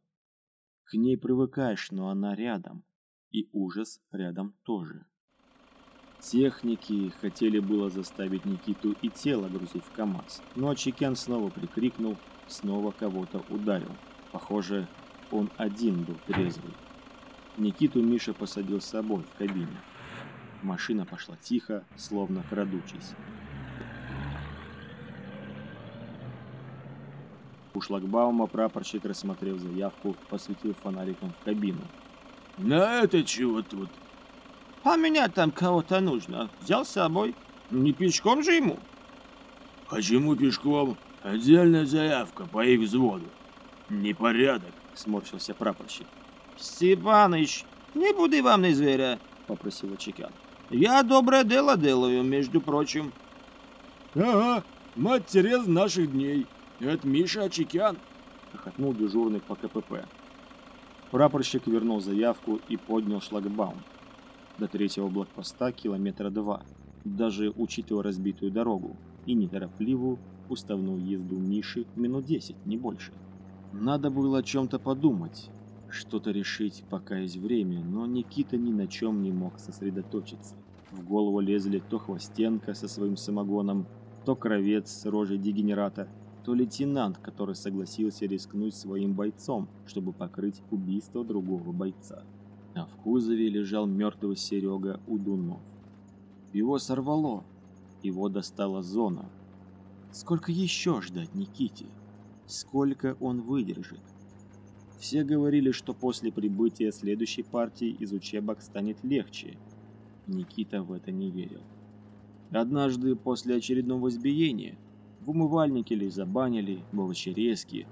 К ней привыкаешь, но она рядом, и ужас рядом тоже. Техники хотели было заставить Никиту и тело грузить в КамАЗ, но Чекен снова прикрикнул, снова кого-то ударил. Похоже, он один был трезвый. Никиту Миша посадил с собой в кабине. Машина пошла тихо, словно крадучись. У шлагбаума прапорщик, рассмотрев заявку, посветил фонариком в кабину.
«На это чего тут?»
«Поменять там кого-то нужно. Взял с собой. Не пешком же ему».
«Почему пешком? Отдельная заявка по их взводу. Непорядок», —
сморщился прапорщик.
«Степаныч, не буди вам не зверя», — попросила Чекян. «Я доброе дело делаю, между прочим».
«Ага, мать Терез наших дней. Это Миша Очекян», —
хохотнул дежурный по КПП. Прапорщик вернул заявку и поднял шлагбаум. До третьего блокпоста километра два, даже учитывая разбитую дорогу и неторопливую уставную езду Миши минут десять, не больше. Надо было о чем-то подумать, что-то решить, пока есть время, но Никита ни на чем не мог сосредоточиться. В голову лезли то Хвостенко со своим самогоном, то Кровец с рожей дегенерата, то лейтенант, который согласился рискнуть своим бойцом, чтобы покрыть убийство другого бойца. А в кузове лежал мертвый Серега Удунов. Его сорвало, его достала зона. Сколько еще ждать Никите? Сколько он выдержит? Все говорили, что после прибытия следующей партии из учебок станет легче. Никита в это не верил. Однажды после очередного избиения в умывальнике ли забанили, в овощерезке.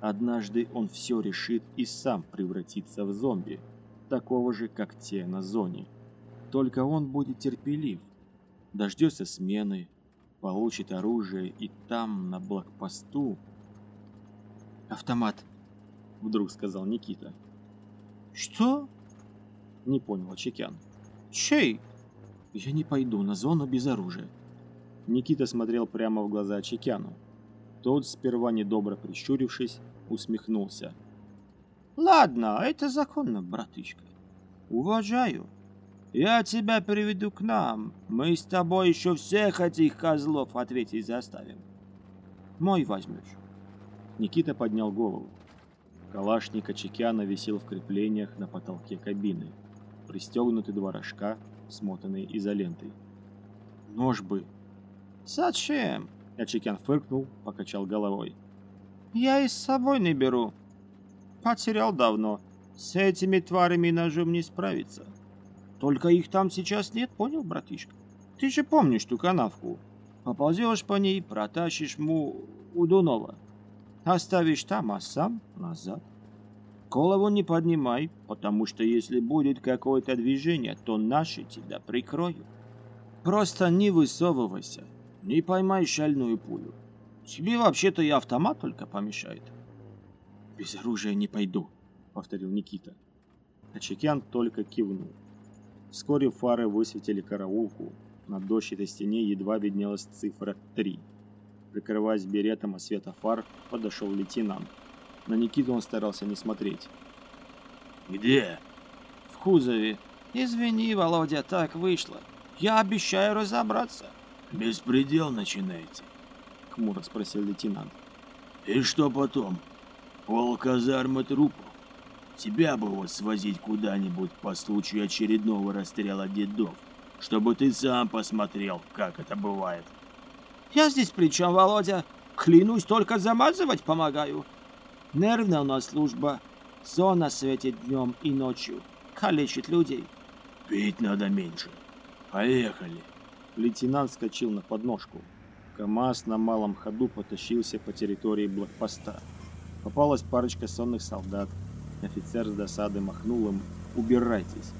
Однажды он все решит и сам превратится в зомби, такого же, как те на зоне. Только он будет терпелив, дождется смены, получит оружие и там, на блокпосту...
«Автомат!»
— вдруг сказал Никита.
«Что?»
— не понял Чекян.
«Чей?»
«Я не пойду на зону без оружия». Никита смотрел прямо в глаза Чекяну. Тот, сперва недобро прищурившись, усмехнулся.
«Ладно, это законно, братышка. Уважаю. Я тебя приведу к нам. Мы с тобой еще всех этих козлов ответить заставим. Мой возьмешь».
Никита поднял голову. Калашник Ачекяна висел в креплениях на потолке кабины, пристегнутый два рожка, смотанные изолентой. Нож бы.
Зачем?
Ачекян фыркнул, покачал головой.
Я и с собой не беру. Потерял давно. С этими тварями ножом не справиться. Только их там сейчас нет, понял, братишка? Ты же помнишь ту канавку. Поползешь по ней, протащишь му Удунова. Оставишь там, а сам назад. Голову не поднимай, потому что если будет какое-то движение, то наши тебя прикроют. Просто не высовывайся, не поймай шальную пулю. Тебе вообще-то и автомат только помешает.
Без оружия не пойду, повторил Никита. Ачекян только кивнул. Вскоре фары высветили караулку. На дощатой стене едва виднелась цифра 3. Прикрываясь беретом от света фар, подошел лейтенант. На Никиту он старался не смотреть.
«Где?»
«В кузове. Извини, Володя, так вышло. Я обещаю разобраться».
«Беспредел начинаете?»
— хмуро спросил лейтенант.
«И что потом? Пол казармы трупов? Тебя бы вот свозить куда-нибудь по случаю очередного расстрела дедов, чтобы ты сам посмотрел, как это бывает».
Я здесь при чем, Володя? Клянусь, только замазывать помогаю. Нервная у нас служба. Зона светит днем и ночью. Калечит людей.
Пить надо меньше. Поехали.
Лейтенант вскочил на подножку. КамАЗ на малом ходу потащился по территории блокпоста. Попалась парочка сонных солдат. Офицер с досады махнул им «Убирайтесь!».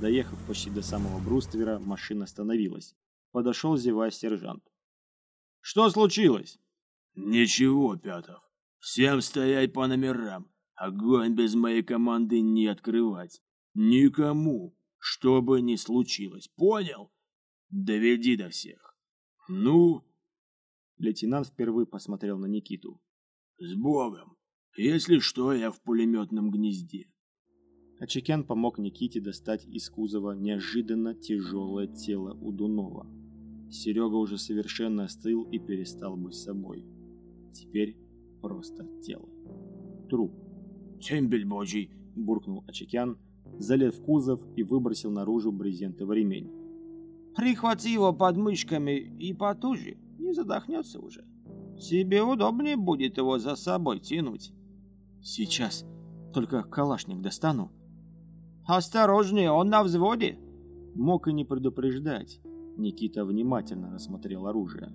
Доехав почти до самого бруствера, машина остановилась. Подошел зевая сержант. «Что случилось?»
«Ничего, Пятов. Всем стоять по номерам. Огонь без моей команды не открывать. Никому, что бы ни случилось. Понял? Доведи до всех. Ну?»
Лейтенант впервые посмотрел на Никиту.
«С Богом! Если что, я в пулеметном гнезде».
Ачекян помог Никите достать из кузова неожиданно тяжелое тело Удунова. Серега уже совершенно остыл и перестал быть собой. Теперь просто тело. Труп.
«Тембель божий!»
– буркнул Ачекян, залез в кузов и выбросил наружу брезентовый ремень.
«Прихвати его под мышками и потуже, не задохнется уже. Тебе удобнее будет его за собой тянуть».
«Сейчас. Только калашник достану».
«Осторожнее, он на взводе».
Мог и не предупреждать. Никита внимательно рассмотрел оружие.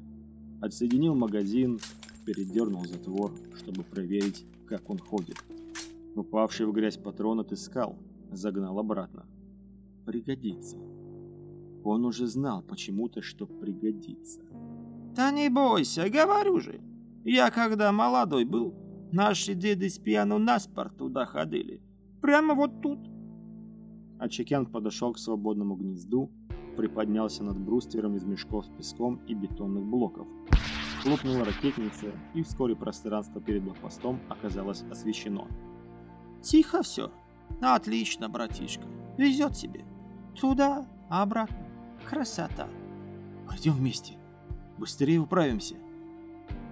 Отсоединил магазин, передернул затвор, чтобы проверить, как он ходит. Упавший в грязь патрон отыскал, загнал обратно. Пригодится. Он уже знал почему-то, что пригодится.
Да не бойся, говорю же. Я когда молодой был, наши деды с пьяну на спорт туда ходили. Прямо вот тут.
Ачекян подошел к свободному гнезду, приподнялся над бруствером из мешков с песком и бетонных блоков. Хлопнула ракетница, и вскоре пространство перед блокпостом оказалось освещено.
Тихо все. Отлично, братишка. Везет тебе. Туда, обратно. Красота.
Пойдем вместе. Быстрее управимся.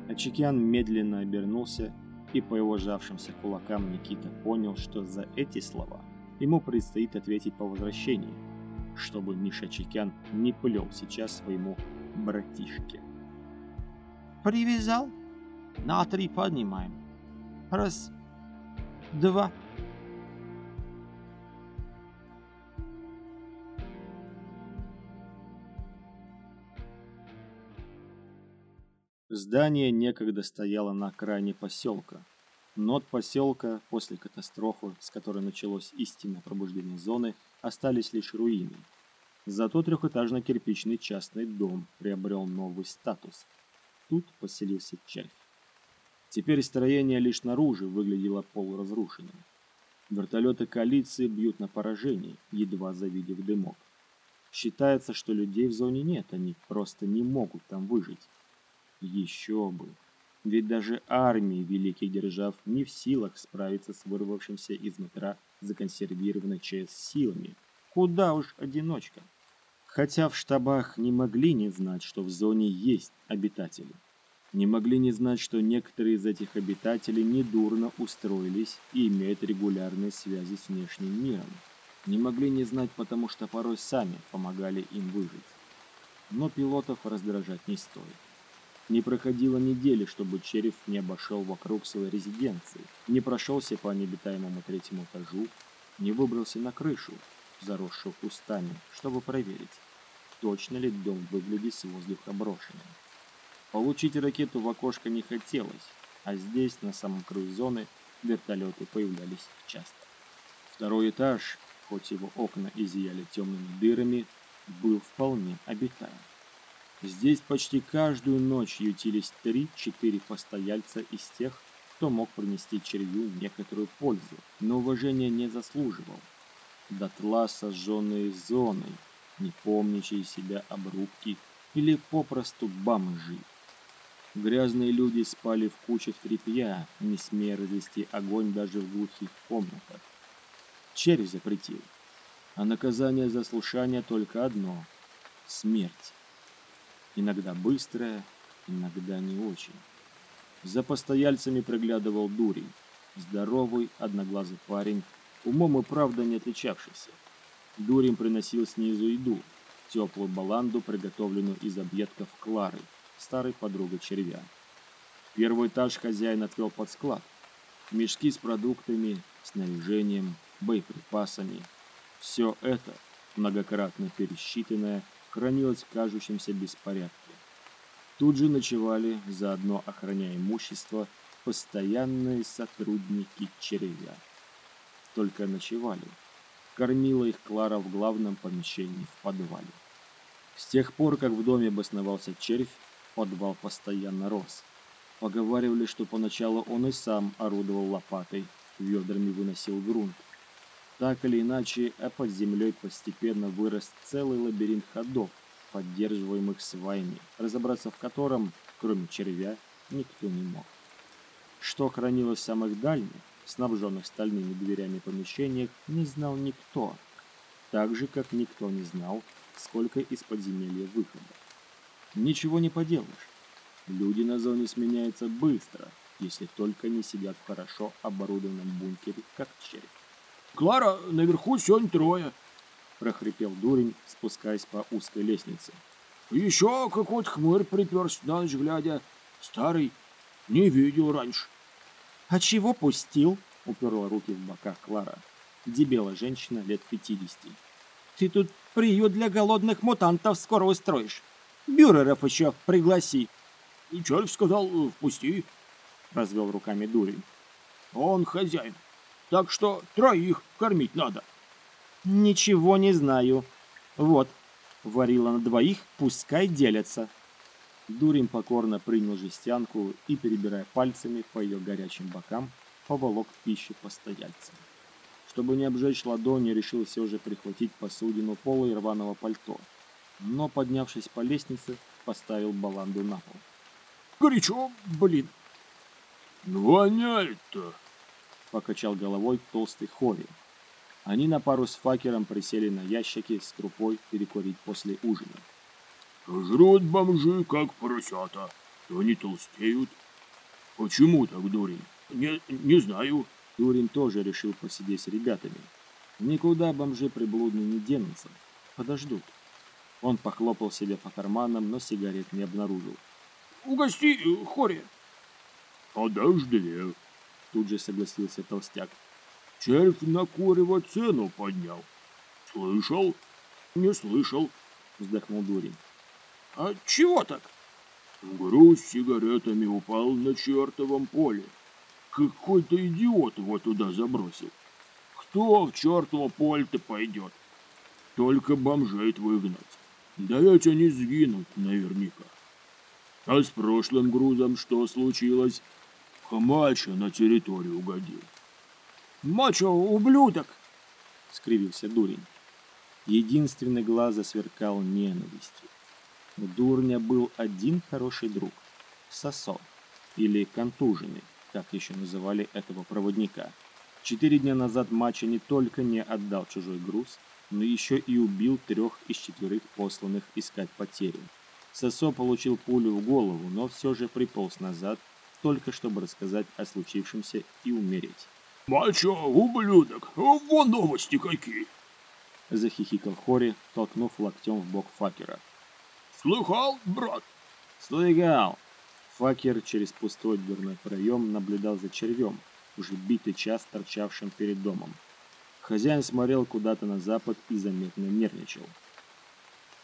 Ачекян медленно обернулся, и по его сжавшимся кулакам Никита понял, что за эти слова ему предстоит ответить по возвращении, чтобы Миша Чекян не плел сейчас своему братишке.
Привязал? На три поднимаем. Раз, два,
Здание некогда стояло на окраине поселка, но от поселка после катастрофы, с которой началось истинное пробуждение зоны, остались лишь руины. Зато трехэтажно-кирпичный частный дом приобрел новый статус. Тут поселился Чайф. Теперь строение лишь наружу выглядело полуразрушенным. Вертолеты коалиции бьют на поражение, едва завидев дымок. Считается, что людей в зоне нет, они просто не могут там выжить. Еще бы. Ведь даже армии великих держав не в силах справиться с вырвавшимся изнутра законсервированной ЧС силами. Куда уж одиночка. Хотя в штабах не могли не знать, что в зоне есть обитатели. Не могли не знать, что некоторые из этих обитателей недурно устроились и имеют регулярные связи с внешним миром. Не могли не знать, потому что порой сами помогали им выжить. Но пилотов раздражать не стоит. Не проходило недели, чтобы череп не обошел вокруг своей резиденции, не прошелся по необитаемому третьему этажу, не выбрался на крышу, заросшую кустами, чтобы проверить, точно ли дом выглядит с воздуха брошенным. Получить ракету в окошко не хотелось, а здесь, на самом краю зоны, вертолеты появлялись часто. Второй этаж, хоть его окна изъяли темными дырами, был вполне обитаем. Здесь почти каждую ночь ютились три-четыре постояльца из тех, кто мог принести червю некоторую пользу, но уважения не заслуживал. Дотла сожженные зоны, не помнящие себя обрубки или попросту бомжи. Грязные люди спали в кучах тряпья, не смея развести огонь даже в глухих комнатах. Червь запретил, а наказание за слушание только одно — смерть. Иногда быстрая, иногда не очень. За постояльцами приглядывал Дурень, здоровый, одноглазый парень, умом и правда не отличавшийся. Дурень приносил снизу еду, теплую баланду, приготовленную из объедков Клары, старой подругой червя. Первый этаж хозяин отвел под склад. Мешки с продуктами, снаряжением, боеприпасами. Все это многократно пересчитанная, хранилась в кажущемся беспорядке. Тут же ночевали, заодно охраняя имущество, постоянные сотрудники червя. Только ночевали. Кормила их Клара в главном помещении в подвале. С тех пор, как в доме обосновался червь, подвал постоянно рос. Поговаривали, что поначалу он и сам орудовал лопатой, ведрами выносил грунт. Так или иначе, а под землей постепенно вырос целый лабиринт ходов, поддерживаемых сваями, разобраться в котором, кроме червя, никто не мог. Что хранилось в самых дальних, снабженных стальными дверями помещениях, не знал никто. Так же, как никто не знал, сколько из подземелья выходов. Ничего не поделаешь. Люди на зоне сменяются быстро, если только не сидят в хорошо оборудованном бункере, как червь.
«Клара, наверху сегодня трое», —
прохрипел дурень, спускаясь по узкой лестнице.
«Еще какой-то хмырь приперся на ночь глядя. Старый, не видел раньше».
«А чего пустил?» — уперла руки в бока Клара. Дебела женщина лет пятидесяти.
«Ты тут приют для голодных мутантов скоро устроишь. Бюреров еще пригласи».
И червь сказал, впусти.
Развел руками дурень.
Он хозяин. Так что троих кормить надо.
Ничего не знаю. Вот, варила на двоих, пускай делятся.
Дурень покорно принял жестянку и, перебирая пальцами по ее горячим бокам, поволок пищу постояльцам. Чтобы не обжечь ладони, решил все же прихватить посудину пола и рваного пальто. Но, поднявшись по лестнице, поставил баланду на пол.
«Горячо, блин!» «Воняет-то!»
— покачал головой толстый Хори. Они на пару с факером присели на ящики с крупой перекурить после ужина.
Жрут бомжи, как поросята. Они толстеют. Почему так, Дурень? Не, не знаю.
Дурень тоже решил посидеть с ребятами. Никуда бомжи приблудные не денутся. Подождут. Он похлопал себя по карманам, но сигарет не обнаружил.
«Угости, Хори!» «Подожди!» Тут же согласился толстяк. «Червь на курево цену поднял. Слышал?» «Не слышал», — вздохнул Дурень.
А чего так?
Груз с сигаретами упал на чертовом поле. Какой-то идиот его туда забросил. Кто в чертово поле-то пойдет? Только бомжей выгнать. Да ведь они сгинут наверняка. А с прошлым грузом что случилось? Мачо на территорию угодил.
Мачо, ублюдок!
Скривился дурень. Единственный глаз засверкал ненавистью. У Дурня был один хороший друг – Сосо, или Контуженный, как еще называли этого проводника. Четыре дня назад Мача не только не отдал чужой груз, но еще и убил трех из четверых посланных искать потерю. Сосо получил пулю в голову, но все же приполз назад, только чтобы рассказать о случившемся и умереть.
«Мачо, ублюдок, вон новости какие!»
Захихикал Хори, толкнув локтем в бок Факера.
Слыхал, брат?
Слыхал. Факер через пустой дверной проем наблюдал за червем, уже битый час торчавшим перед домом. Хозяин смотрел куда-то на запад и заметно нервничал.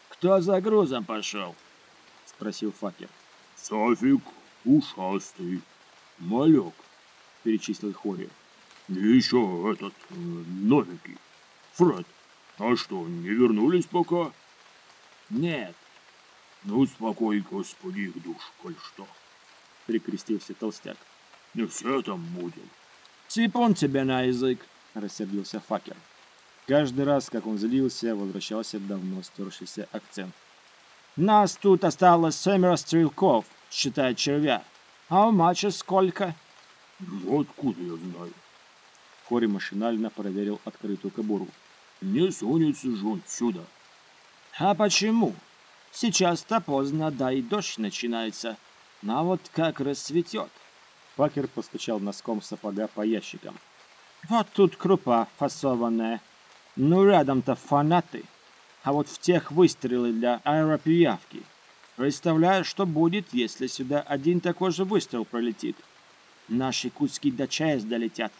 «Кто за грузом пошел?»
— спросил Факер.
«Софик, ушастый, малек», — перечислил Хори. «И еще этот, э, новенький, Фред. А что, не вернулись пока?»
«Нет,
ну, успокой, Господи, их душ, коль что.
Прикрестился толстяк.
Не все там будем.
Ципон тебе на язык,
рассердился Факер. Каждый раз, как он злился, возвращался давно стершийся акцент.
Нас тут осталось семеро стрелков, считая червя. А у матча сколько?
Ну, откуда я знаю?
Кори машинально проверил открытую кобуру.
Не сунется же он сюда.
А почему? Сейчас-то поздно, да и дождь начинается. Но вот как расцветет.
Факер постучал носком сапога по ящикам.
Вот тут крупа фасованная. Ну, рядом-то фанаты. А вот в тех выстрелы для аэропиявки. Представляю, что будет, если сюда один такой же выстрел пролетит. Наши куски до чая долетят.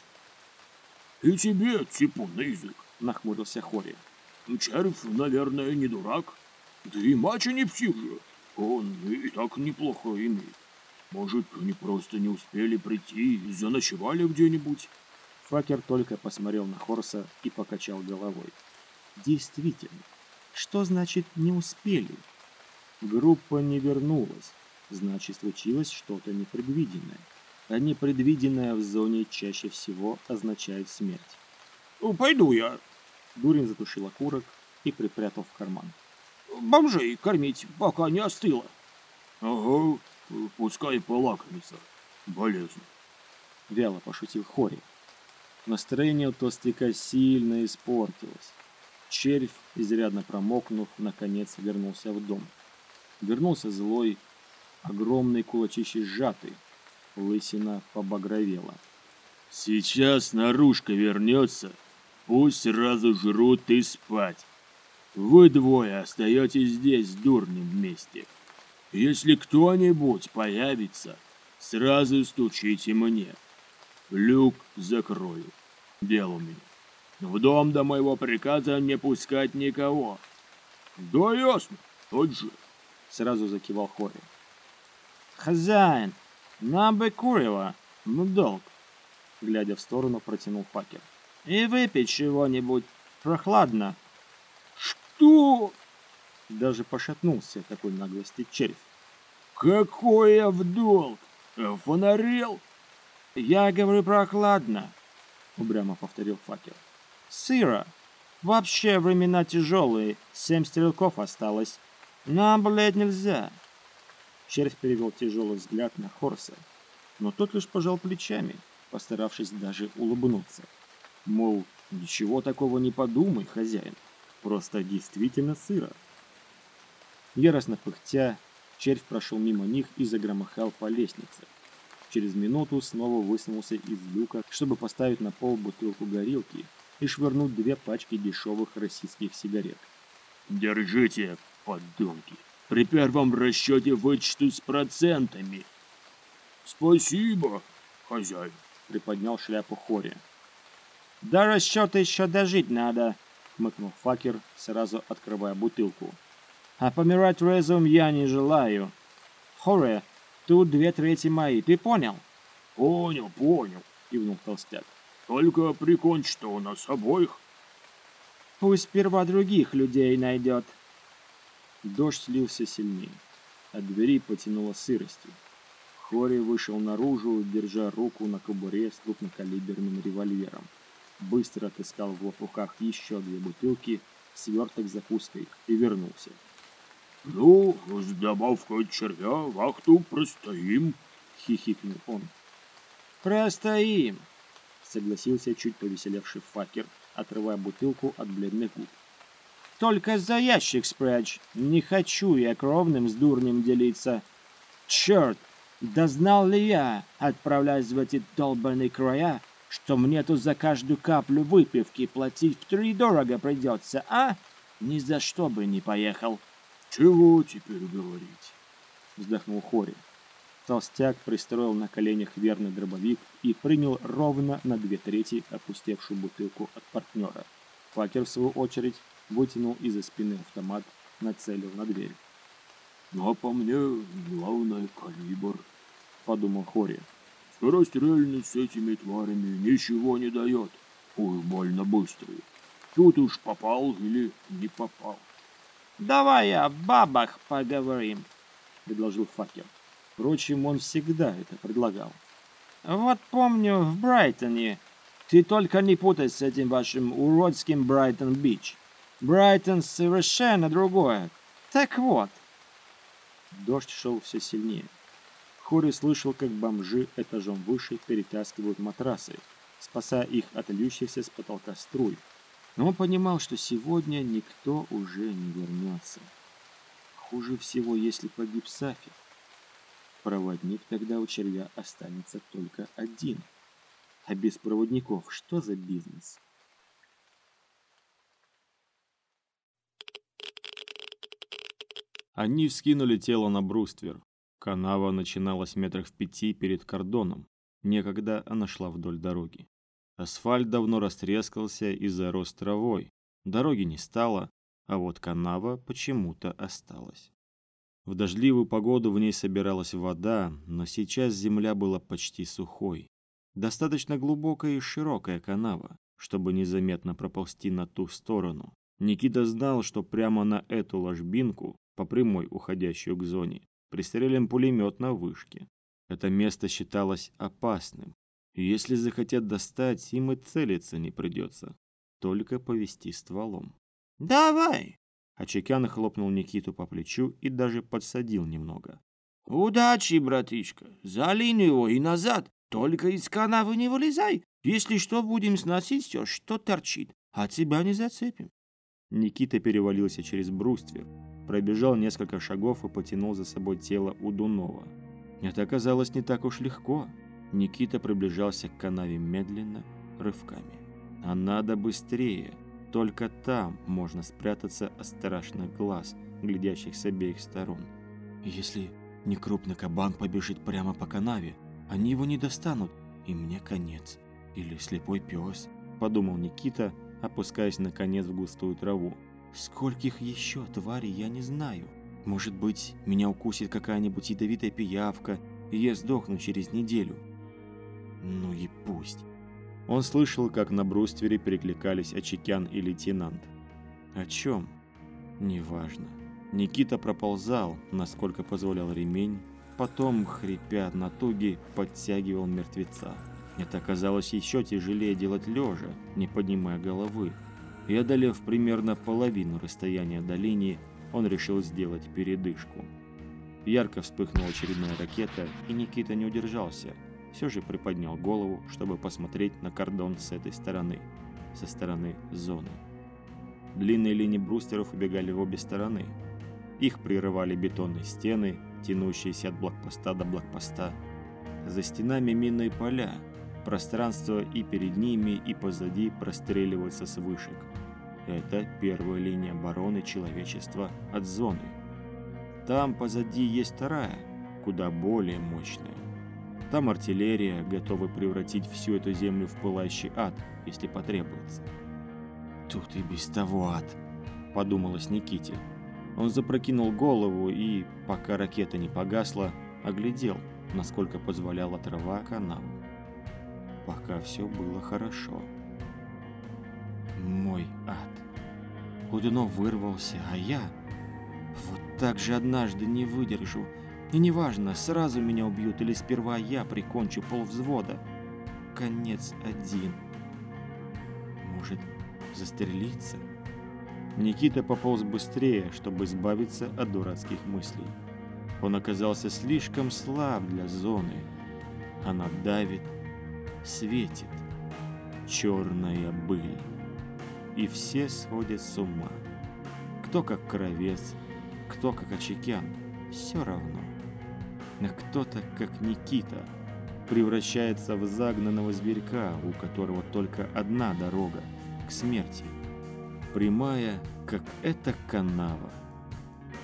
И тебе, типу, на язык,
нахмурился Хори.
Червь, наверное, не дурак. Да и мача не псих же. Он и так неплохо имеет. Может, они просто не успели прийти и заночевали где-нибудь?
Факер только посмотрел на Хорса и покачал головой. Действительно, что значит «не успели»? Группа не вернулась, значит случилось что-то непредвиденное. А непредвиденное в зоне чаще всего означает смерть.
«Пойду я»,
Дурин затушил окурок и припрятал в карман.
«Бомжей кормить, пока не остыло».
«Ага, пускай полакомится. Болезнь».
Вяло пошутил Хори. Настроение у толстяка сильно испортилось. Червь, изрядно промокнув, наконец вернулся в дом. Вернулся злой, огромный кулачище сжатый. Лысина побагровела.
«Сейчас наружка вернется, пусть сразу жрут и спать. Вы двое остаетесь здесь с дурнем вместе. Если кто-нибудь появится, сразу стучите мне. Люк закрою. Дело у меня. В дом до моего приказа не пускать никого. Да ясно, тот же.
Сразу закивал Хори.
Хозяин, нам бы курева, ну долг.
Глядя в сторону, протянул факер.
И выпить чего-нибудь прохладно.
Что?
Даже пошатнулся такой наглости червь.
Какой я в долг? Фонарел?
Я говорю прохладно,
упрямо повторил факер.
Сыро. Вообще времена тяжелые, семь стрелков осталось. Нам блядь нельзя.
Червь перевел тяжелый взгляд на Хорса, но тот лишь пожал плечами, постаравшись даже улыбнуться. Мол, ничего такого не подумай, хозяин, просто действительно сыро. Яростно пыхтя, червь прошел мимо них и загромыхал по лестнице. Через минуту снова высунулся из люка, чтобы поставить на пол бутылку горилки и швырнуть две пачки дешевых российских сигарет.
«Держите, подонки! При первом расчете вычту с процентами!» «Спасибо, хозяин!»
— приподнял шляпу Хори.
«До расчета еще дожить надо!»
— хмыкнул Факер, сразу открывая бутылку.
«А помирать резвым я не желаю. Хоре, тут две трети мои, ты понял?»
«Понял, понял!» — кивнул толстяк. «Только прикончи-то у нас обоих!»
«Пусть сперва других людей найдет!»
Дождь слился сильнее. От двери потянуло сыростью. Хори вышел наружу, держа руку на кобуре с крупнокалиберным револьвером. Быстро отыскал в лопухах еще две бутылки, сверток с закуской и вернулся.
«Ну, с добавкой червя вахту простоим», —
хихикнул он.
«Простоим», —
согласился чуть повеселевший факер, отрывая бутылку от бледных губ.
Только за ящик спрячь. Не хочу я кровным с дурнем делиться. Черт, да знал ли я, отправляясь в эти долбанные края, что мне тут за каждую каплю выпивки платить втридорого придется, а? Ни за что бы не поехал.
Чего теперь говорить?
Вздохнул Хори. Толстяк пристроил на коленях верный дробовик и принял ровно на две трети опустевшую бутылку от партнера. Факер, в свою очередь, вытянул из-за спины автомат, нацелил на дверь.
«Ну, а по мне, главное, калибр», —
подумал Хори.
«Скорострельность с этими тварями ничего не дает. Ой, больно быстрые. Тут уж попал или не попал».
«Давай о бабах поговорим», —
предложил Факер. Впрочем, он всегда это предлагал.
«Вот помню, в Брайтоне. Ты только не путай с этим вашим уродским Брайтон-Бич. Брайтон совершенно другое. Так вот».
Дождь шел все сильнее. Хори слышал, как бомжи этажом выше перетаскивают матрасы, спасая их от льющихся с потолка струй. Но он понимал, что сегодня никто уже не вернется. Хуже всего, если погиб Сафи. Проводник тогда у червя останется только один. А без проводников что за бизнес? Они вскинули тело на бруствер. Канава начиналась метрах в пяти перед кордоном. Некогда она шла вдоль дороги. Асфальт давно растрескался и зарос травой. Дороги не стало, а вот канава почему-то осталась. В дождливую погоду в ней собиралась вода, но сейчас земля была почти сухой. Достаточно глубокая и широкая канава, чтобы незаметно проползти на ту сторону. Никита знал, что прямо на эту ложбинку, по прямой уходящую к зоне, пристрелен пулемет на вышке. Это место считалось опасным. Если захотят достать, им и целиться не придется. Только повести стволом.
«Давай!»
Ачекян хлопнул Никиту по плечу и даже подсадил немного.
«Удачи, братишка! За его и назад! Только из канавы не вылезай! Если что, будем сносить все, что торчит, а тебя не зацепим!»
Никита перевалился через бруствер, пробежал несколько шагов и потянул за собой тело Удунова. Это оказалось не так уж легко. Никита приближался к канаве медленно, рывками. А надо быстрее. Только там можно спрятаться от страшных глаз, глядящих с обеих сторон. Если не крупный кабан побежит прямо по канаве, они его не достанут, и мне конец. Или слепой пес, подумал Никита, опускаясь наконец в густую траву. Скольких еще тварей я не знаю. Может быть, меня укусит какая-нибудь ядовитая пиявка, и я сдохну через неделю. Ну и пусть. Он слышал, как на бруствере перекликались Очекян и лейтенант. О чем? Неважно. Никита проползал, насколько позволял ремень, потом, хрипя на туги, подтягивал мертвеца. Это оказалось еще тяжелее делать лежа, не поднимая головы. И одолев примерно половину расстояния до линии, он решил сделать передышку. Ярко вспыхнула очередная ракета, и Никита не удержался – все же приподнял голову, чтобы посмотреть на кордон с этой стороны, со стороны зоны. Длинные линии брустеров убегали в обе стороны. Их прерывали бетонные стены, тянущиеся от блокпоста до блокпоста. За стенами минные поля, пространство и перед ними, и позади простреливается с вышек. Это первая линия обороны человечества от зоны. Там позади есть вторая, куда более мощная. Там артиллерия, готова превратить всю эту землю в пылающий ад, если потребуется. «Тут и без того ад», — подумалось Никите. Он запрокинул голову и, пока ракета не погасла, оглядел, насколько позволяла трава канаву. Пока все было хорошо. Мой ад. Худунов вырвался, а я... Вот так же однажды не выдержу и неважно, сразу меня убьют или сперва я прикончу полвзвода. Конец один. Может, застрелиться? Никита пополз быстрее, чтобы избавиться от дурацких мыслей. Он оказался слишком слаб для зоны. Она давит, светит. Черная быль. И все сходят с ума. Кто как кровец, кто как очекян. Все равно а кто-то, как Никита, превращается в загнанного зверька, у которого только одна дорога – к смерти. Прямая, как эта канава.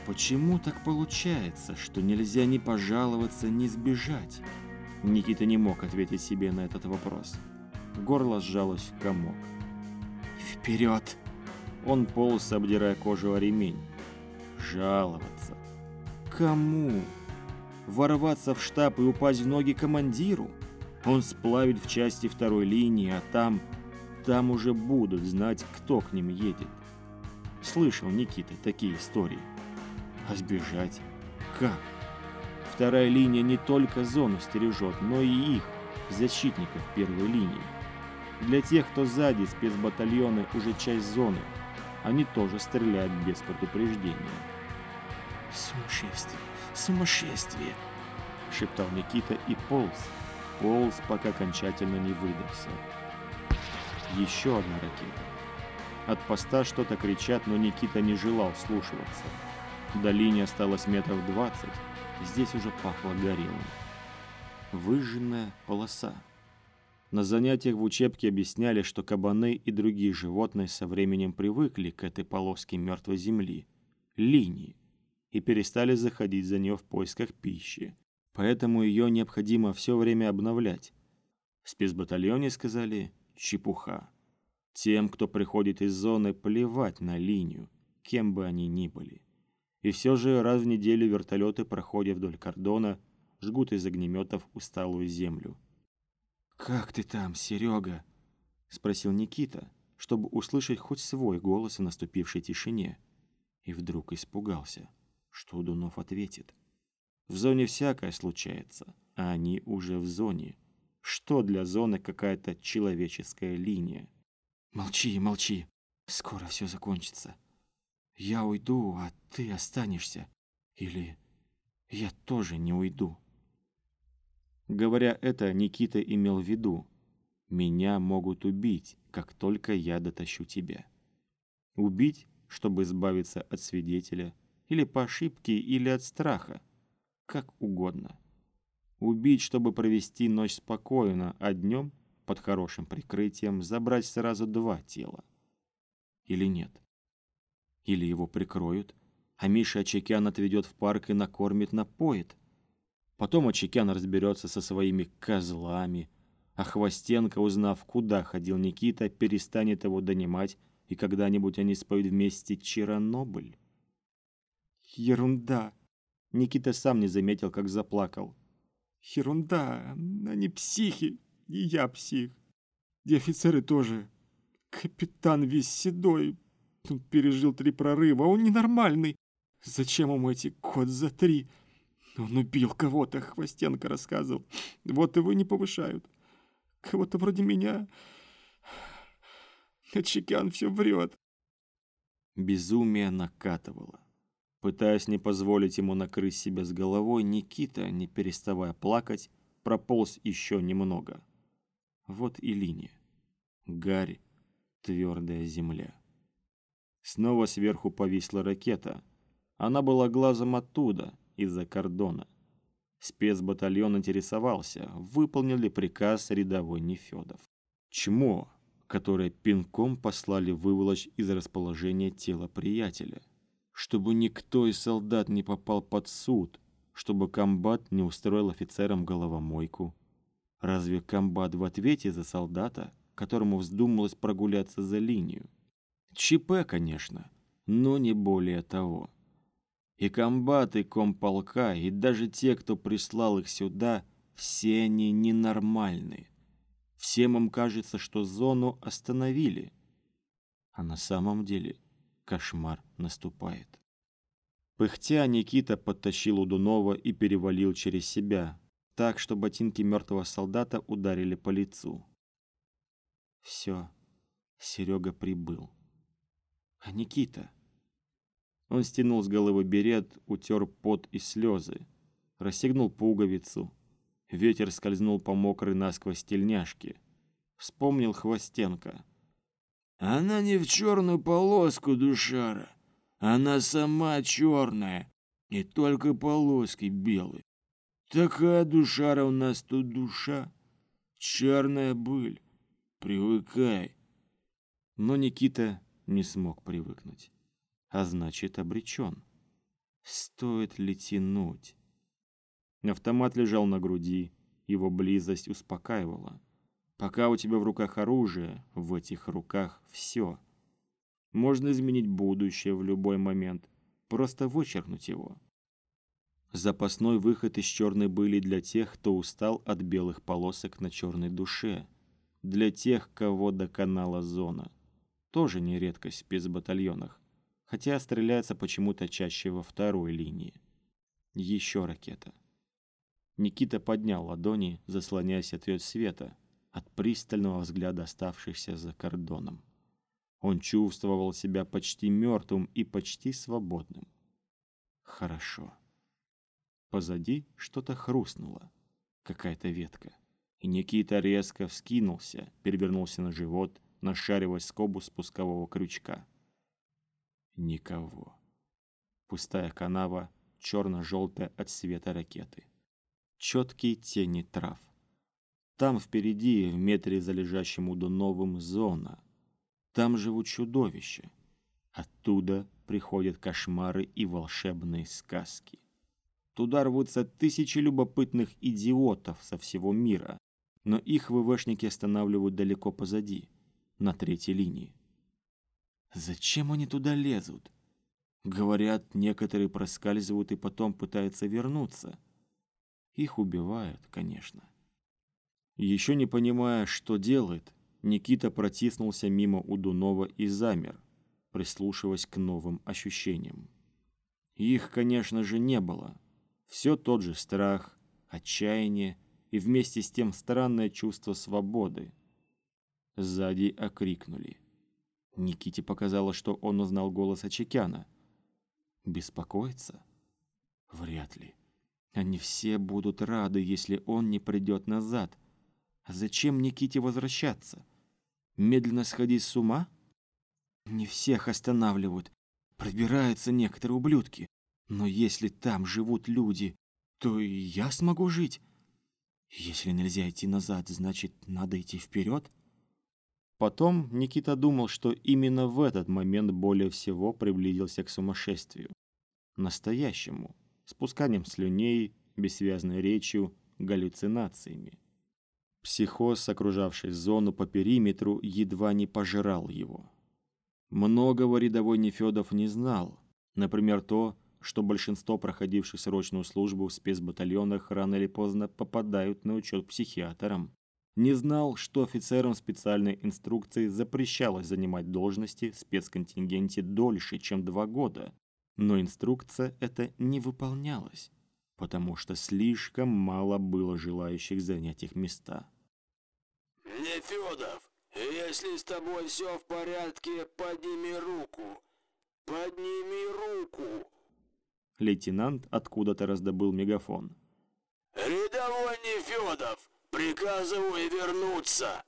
Почему так получается, что нельзя ни пожаловаться, ни сбежать? Никита не мог ответить себе на этот вопрос. Горло сжалось в комок. «Вперед!» Он полз, обдирая кожу о ремень. «Жаловаться? Кому?» ворваться в штаб и упасть в ноги командиру. Он сплавит в части второй линии, а там... Там уже будут знать, кто к ним едет. Слышал Никита такие истории. А сбежать? Как? Вторая линия не только зону стережет, но и их, защитников первой линии. Для тех, кто сзади, спецбатальоны уже часть зоны. Они тоже стреляют без предупреждения.
Сумасшествие сумасшествие!»
— шептал Никита и полз, полз, пока окончательно не выдохся. Еще одна ракета. От поста что-то кричат, но Никита не желал слушаться. До линии осталось метров двадцать, здесь уже пахло горелым. Выжженная полоса. На занятиях в учебке объясняли, что кабаны и другие животные со временем привыкли к этой полоске мертвой земли, линии, и перестали заходить за нее в поисках пищи. Поэтому ее необходимо все время обновлять. В спецбатальоне сказали «чепуха».
Тем, кто приходит из зоны, плевать на линию, кем бы они ни были. И все же раз в неделю вертолеты, проходя вдоль кордона, жгут из огнеметов усталую землю.
«Как ты там, Серега?» — спросил Никита, чтобы услышать хоть свой голос в наступившей тишине. И вдруг испугался, что Дунов ответит. В зоне всякое случается, а они уже в зоне. Что для зоны какая-то человеческая линия? Молчи, молчи. Скоро все закончится. Я уйду, а ты останешься. Или я тоже не уйду. Говоря это, Никита имел в виду. Меня могут убить, как только я дотащу тебя. Убить, чтобы избавиться от свидетеля, или по ошибке, или от страха как угодно. Убить, чтобы провести ночь спокойно, а днем, под хорошим прикрытием, забрать сразу два тела. Или нет? Или его прикроют, а Миша Очекян отведет в парк и накормит, напоит. Потом Очекян разберется со своими козлами, а Хвостенко, узнав, куда ходил Никита, перестанет его донимать, и когда-нибудь они споют вместе Чернобыль. Ерунда! Никита сам не заметил, как заплакал. Ерунда, они психи, и я псих. И офицеры тоже. Капитан весь седой, [LAUGHS] пережил три прорыва, он ненормальный. Зачем ему эти код за три? Он убил кого-то, Хвостенко рассказывал. Вот его не повышают. Кого-то вроде меня. А Чекян все врет. Безумие накатывало. Пытаясь не позволить ему накрыть себя с головой, Никита, не переставая плакать, прополз еще немного. Вот и линия. Гарь, твердая земля. Снова сверху повисла ракета. Она была глазом оттуда, из-за кордона. Спецбатальон интересовался, выполнил ли приказ рядовой Нефедов. Чмо, которое пинком послали выволочь из расположения тела приятеля чтобы никто из солдат не попал под суд, чтобы комбат не устроил офицерам головомойку. Разве комбат в ответе за солдата, которому вздумалось прогуляться за линию? ЧП, конечно, но не более того. И комбат, и комполка, и даже те, кто прислал их сюда, все они ненормальные. Всем им кажется, что зону остановили. А на самом деле – кошмар наступает. Пыхтя, Никита подтащил Удунова и перевалил через себя, так, что ботинки мертвого солдата ударили по лицу. Все, Серега прибыл. А Никита? Он стянул с головы берет, утер пот и слезы, расстегнул пуговицу. Ветер скользнул по мокрой насквозь тельняшке. Вспомнил Хвостенко.
Она не в черную полоску, душара. Она сама черная, и только полоски белые. Такая душара у нас тут душа. Черная быль. Привыкай.
Но Никита не смог привыкнуть. А значит, обречен. Стоит ли тянуть? Автомат лежал на груди, его близость успокаивала. Пока у тебя в руках оружие, в этих руках все. Можно изменить будущее в любой момент, просто вычеркнуть его. Запасной выход из черной были для тех, кто устал от белых полосок на черной душе. Для тех, кого доконала зона. Тоже не редкость в спецбатальонах, хотя стреляется почему-то чаще во второй линии. Еще ракета. Никита поднял ладони, заслоняясь от ее света, от пристального взгляда оставшихся за кордоном. Он чувствовал себя почти мертвым и почти свободным. Хорошо. Позади что-то хрустнуло, какая-то ветка. И Никита резко вскинулся, перевернулся на живот, нашаривая скобу спускового крючка. Никого. Пустая канава, черно-желтая от света ракеты. Четкие тени трав. Там впереди, в метре за лежащим Удуновым, зона. Там живут чудовища. Оттуда приходят кошмары и волшебные сказки. Туда рвутся тысячи любопытных идиотов со всего мира, но их ВВшники останавливают далеко позади.
На третьей линии. Зачем они туда лезут? Говорят, некоторые проскальзывают и потом пытаются вернуться. Их убивают, конечно. Еще не понимая, что делает, Никита протиснулся мимо Удунова и замер, прислушиваясь к новым ощущениям. Их, конечно же, не было. Все тот же страх, отчаяние и вместе с тем странное чувство свободы. Сзади окрикнули. Никите показалось, что он узнал голос Очекяна. Беспокоиться? Вряд ли. Они все будут рады, если он не придет назад. А зачем Никите возвращаться? Медленно сходить с ума? Не всех останавливают. Пробираются некоторые ублюдки. Но если там живут люди, то и я смогу жить. Если нельзя идти назад, значит, надо идти вперед. Потом Никита думал, что именно в этот момент более всего приблизился к сумасшествию. Настоящему, спусканием слюней, бессвязной речью, галлюцинациями. Психоз, окружавший зону по периметру, едва не пожирал его. Многого рядовой Нефедов не знал. Например, то, что большинство проходивших срочную службу в спецбатальонах рано или поздно попадают на учет психиатрам. Не знал, что офицерам специальной инструкции запрещалось занимать должности в спецконтингенте дольше, чем два года. Но инструкция эта не выполнялась, потому что слишком мало было желающих занять их места.
«Нефедов, если с тобой все в порядке, подними руку! Подними руку!»
Лейтенант откуда-то раздобыл мегафон.
«Рядовой Нефедов, приказываю вернуться!»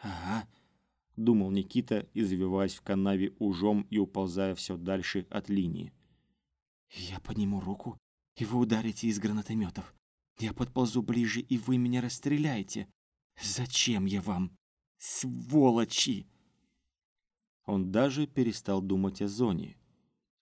«Ага», — думал Никита, извиваясь в канаве ужом и уползая все дальше от линии. «Я подниму руку, и вы ударите из гранатометов. Я подползу ближе, и вы меня расстреляете. Зачем я вам? Сволочи!» Он даже перестал думать о зоне.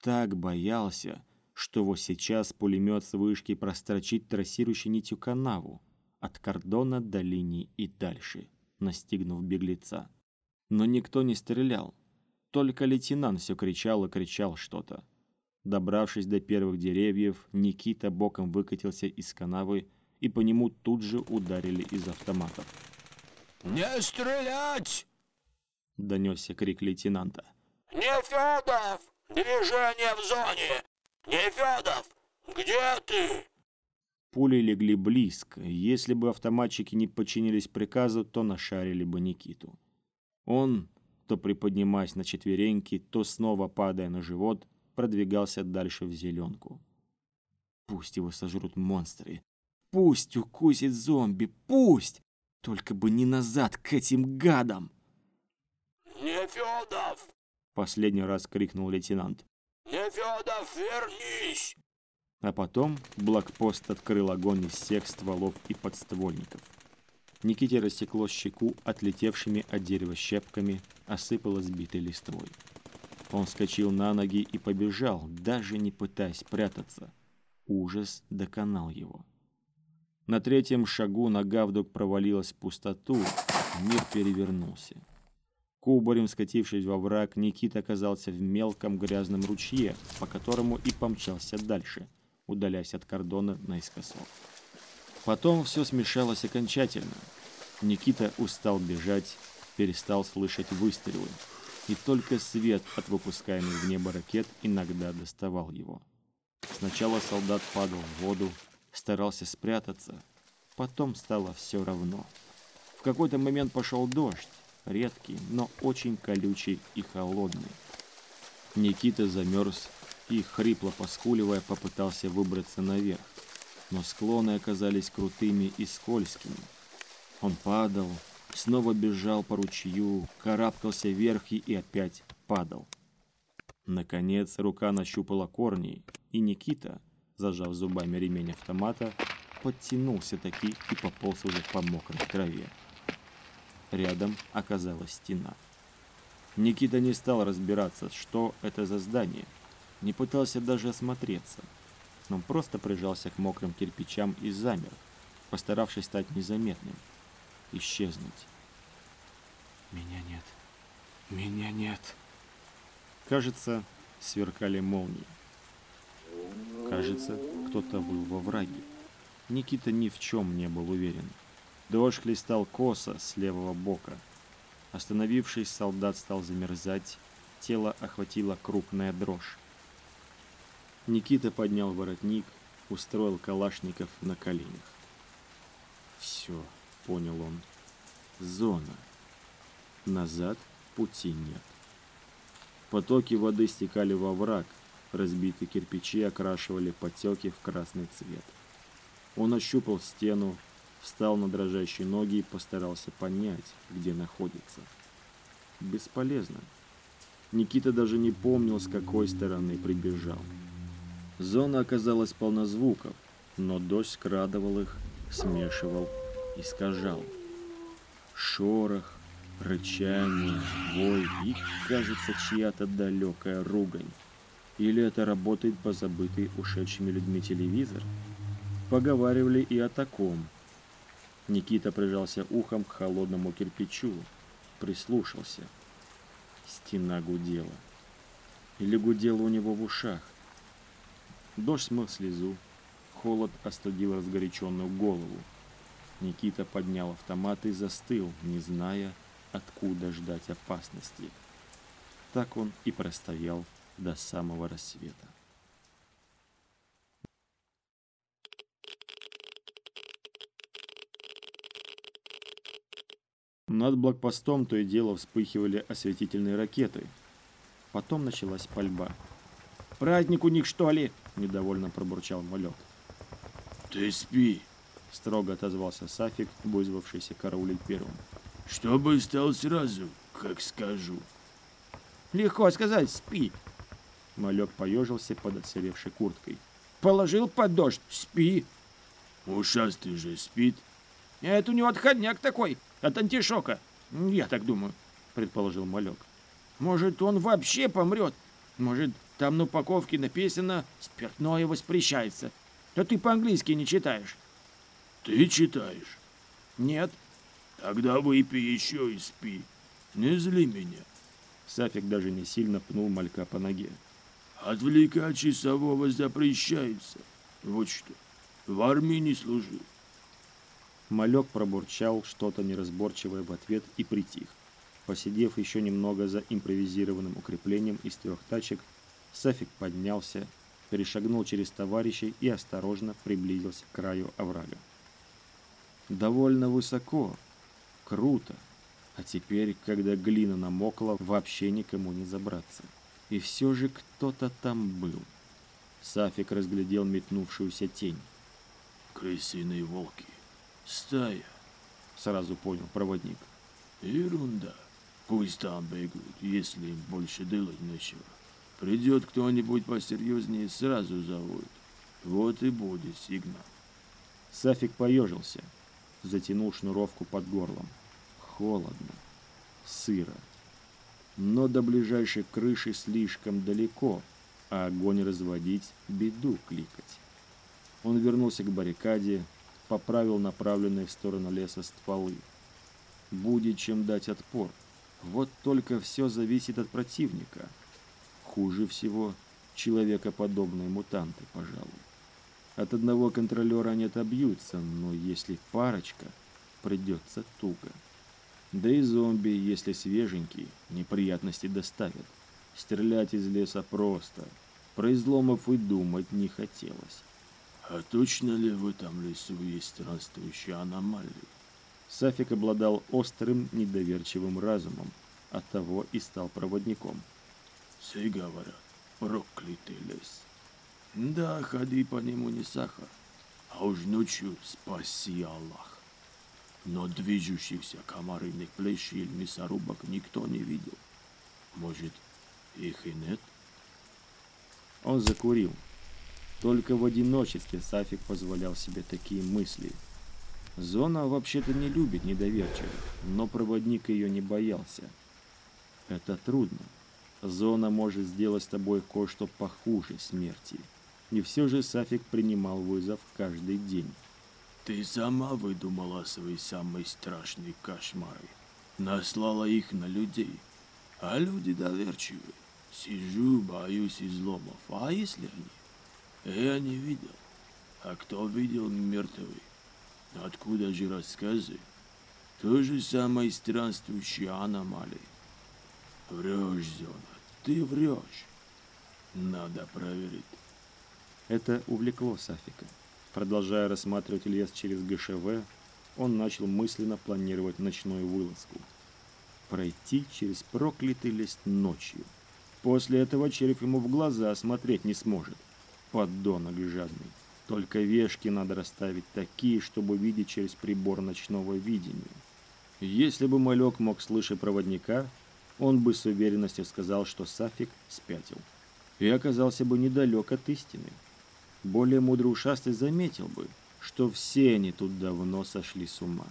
Так боялся, что вот сейчас пулемет с вышки прострочит трассирующей нитью канаву от кордона до линии и дальше, настигнув беглеца. Но никто не стрелял. Только лейтенант все кричал и кричал что-то. Добравшись до первых деревьев, Никита боком выкатился из канавы, и по нему тут же ударили из автоматов.
«Не стрелять!»
— донесся крик лейтенанта.
«Нефедов! Движение в зоне! «Нефедов, где ты?»
Пули легли близко. Если бы автоматчики не подчинились приказу, то нашарили бы Никиту. Он, то приподнимаясь на четвереньки, то снова падая на живот, продвигался дальше в зеленку. Пусть его сожрут монстры. Пусть укусит зомби. Пусть! Только бы не назад к этим гадам!
«Нефедов!»
Последний раз крикнул лейтенант.
«Нефедов, вернись!»
А потом блокпост открыл огонь из всех стволов и подствольников. Никите рассекло щеку отлетевшими от дерева щепками, осыпало сбитой листвой. Он вскочил на ноги и побежал, даже не пытаясь прятаться. Ужас доконал его. На третьем шагу нога вдруг провалилась в пустоту, мир перевернулся. Кубарем скатившись во враг, Никита оказался в мелком грязном ручье, по которому и помчался дальше, удаляясь от кордона наискосок. Потом все смешалось окончательно. Никита устал бежать, перестал слышать выстрелы, и только свет от выпускаемых в небо ракет иногда доставал его. Сначала солдат падал в воду, старался спрятаться, потом стало все равно. В какой-то момент пошел дождь, редкий, но очень колючий и холодный. Никита замерз и, хрипло поскуливая, попытался выбраться наверх, но склоны оказались крутыми и скользкими. Он падал, снова бежал по ручью, карабкался вверх и опять падал. Наконец рука нащупала корни, и Никита, зажав зубами ремень автомата, подтянулся таки и пополз уже по мокрой траве. Рядом оказалась стена. Никита не стал разбираться, что это за здание. Не пытался даже осмотреться. Он просто прижался к мокрым кирпичам и замер, постаравшись стать незаметным. Исчезнуть.
«Меня нет»,
Меня нет.
Кажется, сверкали молнии. Кажется, кто-то выл во враге. Никита ни в чем не был уверен. Дождь хлестал косо с левого бока. Остановившись, солдат стал замерзать, тело охватила крупная дрожь. Никита поднял воротник, устроил калашников на коленях. Все, понял он. Зона. Назад пути нет. Потоки воды стекали во враг, разбитые кирпичи окрашивали потеки в красный цвет. Он ощупал стену, встал на дрожащие ноги и постарался понять, где находится. Бесполезно. Никита даже не помнил, с какой стороны прибежал. Зона оказалась полна звуков, но дождь скрадывал их, смешивал, искажал. Шорох, рычание, вой и, кажется, чья-то далекая ругань. Или это работает позабытый ушедшими людьми телевизор? Поговаривали и о таком. Никита прижался ухом к холодному кирпичу, прислушался. Стена гудела. Или гудела у него в ушах. Дождь смыл слезу. Холод остудил разгоряченную голову. Никита поднял автомат и застыл, не зная, откуда ждать опасности. Так он и простоял до самого рассвета. Над блокпостом то и дело вспыхивали осветительные ракеты. Потом началась пальба.
«Праздник у них, что ли?»
– недовольно пробурчал Малек.
Ты спи,
Строго отозвался Сафик, вызвавшийся караулить первым.
чтобы стал сразу, как скажу.
«Легко сказать, спи.
Малек поежился под отсыревшей курткой.
Положил под дождь, спи.
Ушастый же спит.
Это у него отходняк такой, от антишока. Я так думаю.
Предположил Малек.
Может, он вообще помрет? Может, там на упаковке написано «спиртное воспрещается». Да ты по-английски не читаешь.
Ты читаешь?
Нет.
Тогда выпей еще и спи. Не зли меня.
Сафик даже не сильно пнул Малька по ноге.
Отвлекать часового запрещается. Вот что. В армии не служил.
Малек пробурчал что-то неразборчивое в ответ и притих. Посидев еще немного за импровизированным укреплением из трех тачек, Сафик поднялся, перешагнул через товарищей и осторожно приблизился к краю оврага. Довольно высоко, круто, а теперь, когда глина намокла, вообще никому не забраться. И все же кто-то там был. Сафик разглядел метнувшуюся тень.
Крысиные волки. Стая.
Сразу понял проводник.
Ерунда. Пусть там бегают, если им больше делать нечего. Придет кто-нибудь посерьезнее, сразу зовут. Вот и будет сигнал.
Сафик поежился, затянул шнуровку под горлом. Холодно, сыро. Но до ближайшей крыши слишком далеко, а огонь разводить, беду кликать. Он вернулся к баррикаде, поправил направленные в сторону леса стволы. Будет чем дать отпор. Вот только все зависит от противника. Хуже всего человекоподобные мутанты, пожалуй. От одного контролера они отобьются, но если парочка, придется туго. Да и зомби, если свеженькие, неприятности доставят. Стрелять из леса просто. Про изломов и думать не хотелось.
А точно ли в этом лесу есть странствующие аномалии?
Сафик обладал острым, недоверчивым разумом, оттого и стал проводником.
Все говорят, проклятый лес. Да, ходи по нему не сахар, а уж ночью спаси Аллах. Но движущихся комарыных плещей или мясорубок никто не видел. Может, их и нет?
Он закурил. Только в одиночестве Сафик позволял себе такие мысли. Зона вообще-то не любит недоверчивых, но проводник ее не боялся. Это трудно. Зона может сделать с тобой кое-что похуже смерти. И все же Сафик принимал вызов каждый день.
Ты сама выдумала свои самые страшные кошмары. Наслала их на людей. А люди доверчивые. Сижу, боюсь изломов. А если они? Я не видел. А кто видел мертвый? Откуда же рассказы? То же самое странствующие аномалии. Врешь, Зона, ты врешь. Надо проверить.
Это увлекло Сафика. Продолжая рассматривать лес через ГШВ, он начал мысленно планировать ночную вылазку. Пройти через проклятый лес ночью. После этого череп ему в глаза смотреть не сможет. Подонок жадный. Только вешки надо расставить такие, чтобы видеть через прибор ночного видения. Если бы малек мог слышать проводника, он бы с уверенностью сказал, что Сафик спятил. И оказался бы недалек от истины. Более мудрый ушастый заметил бы, что все они тут давно сошли с ума.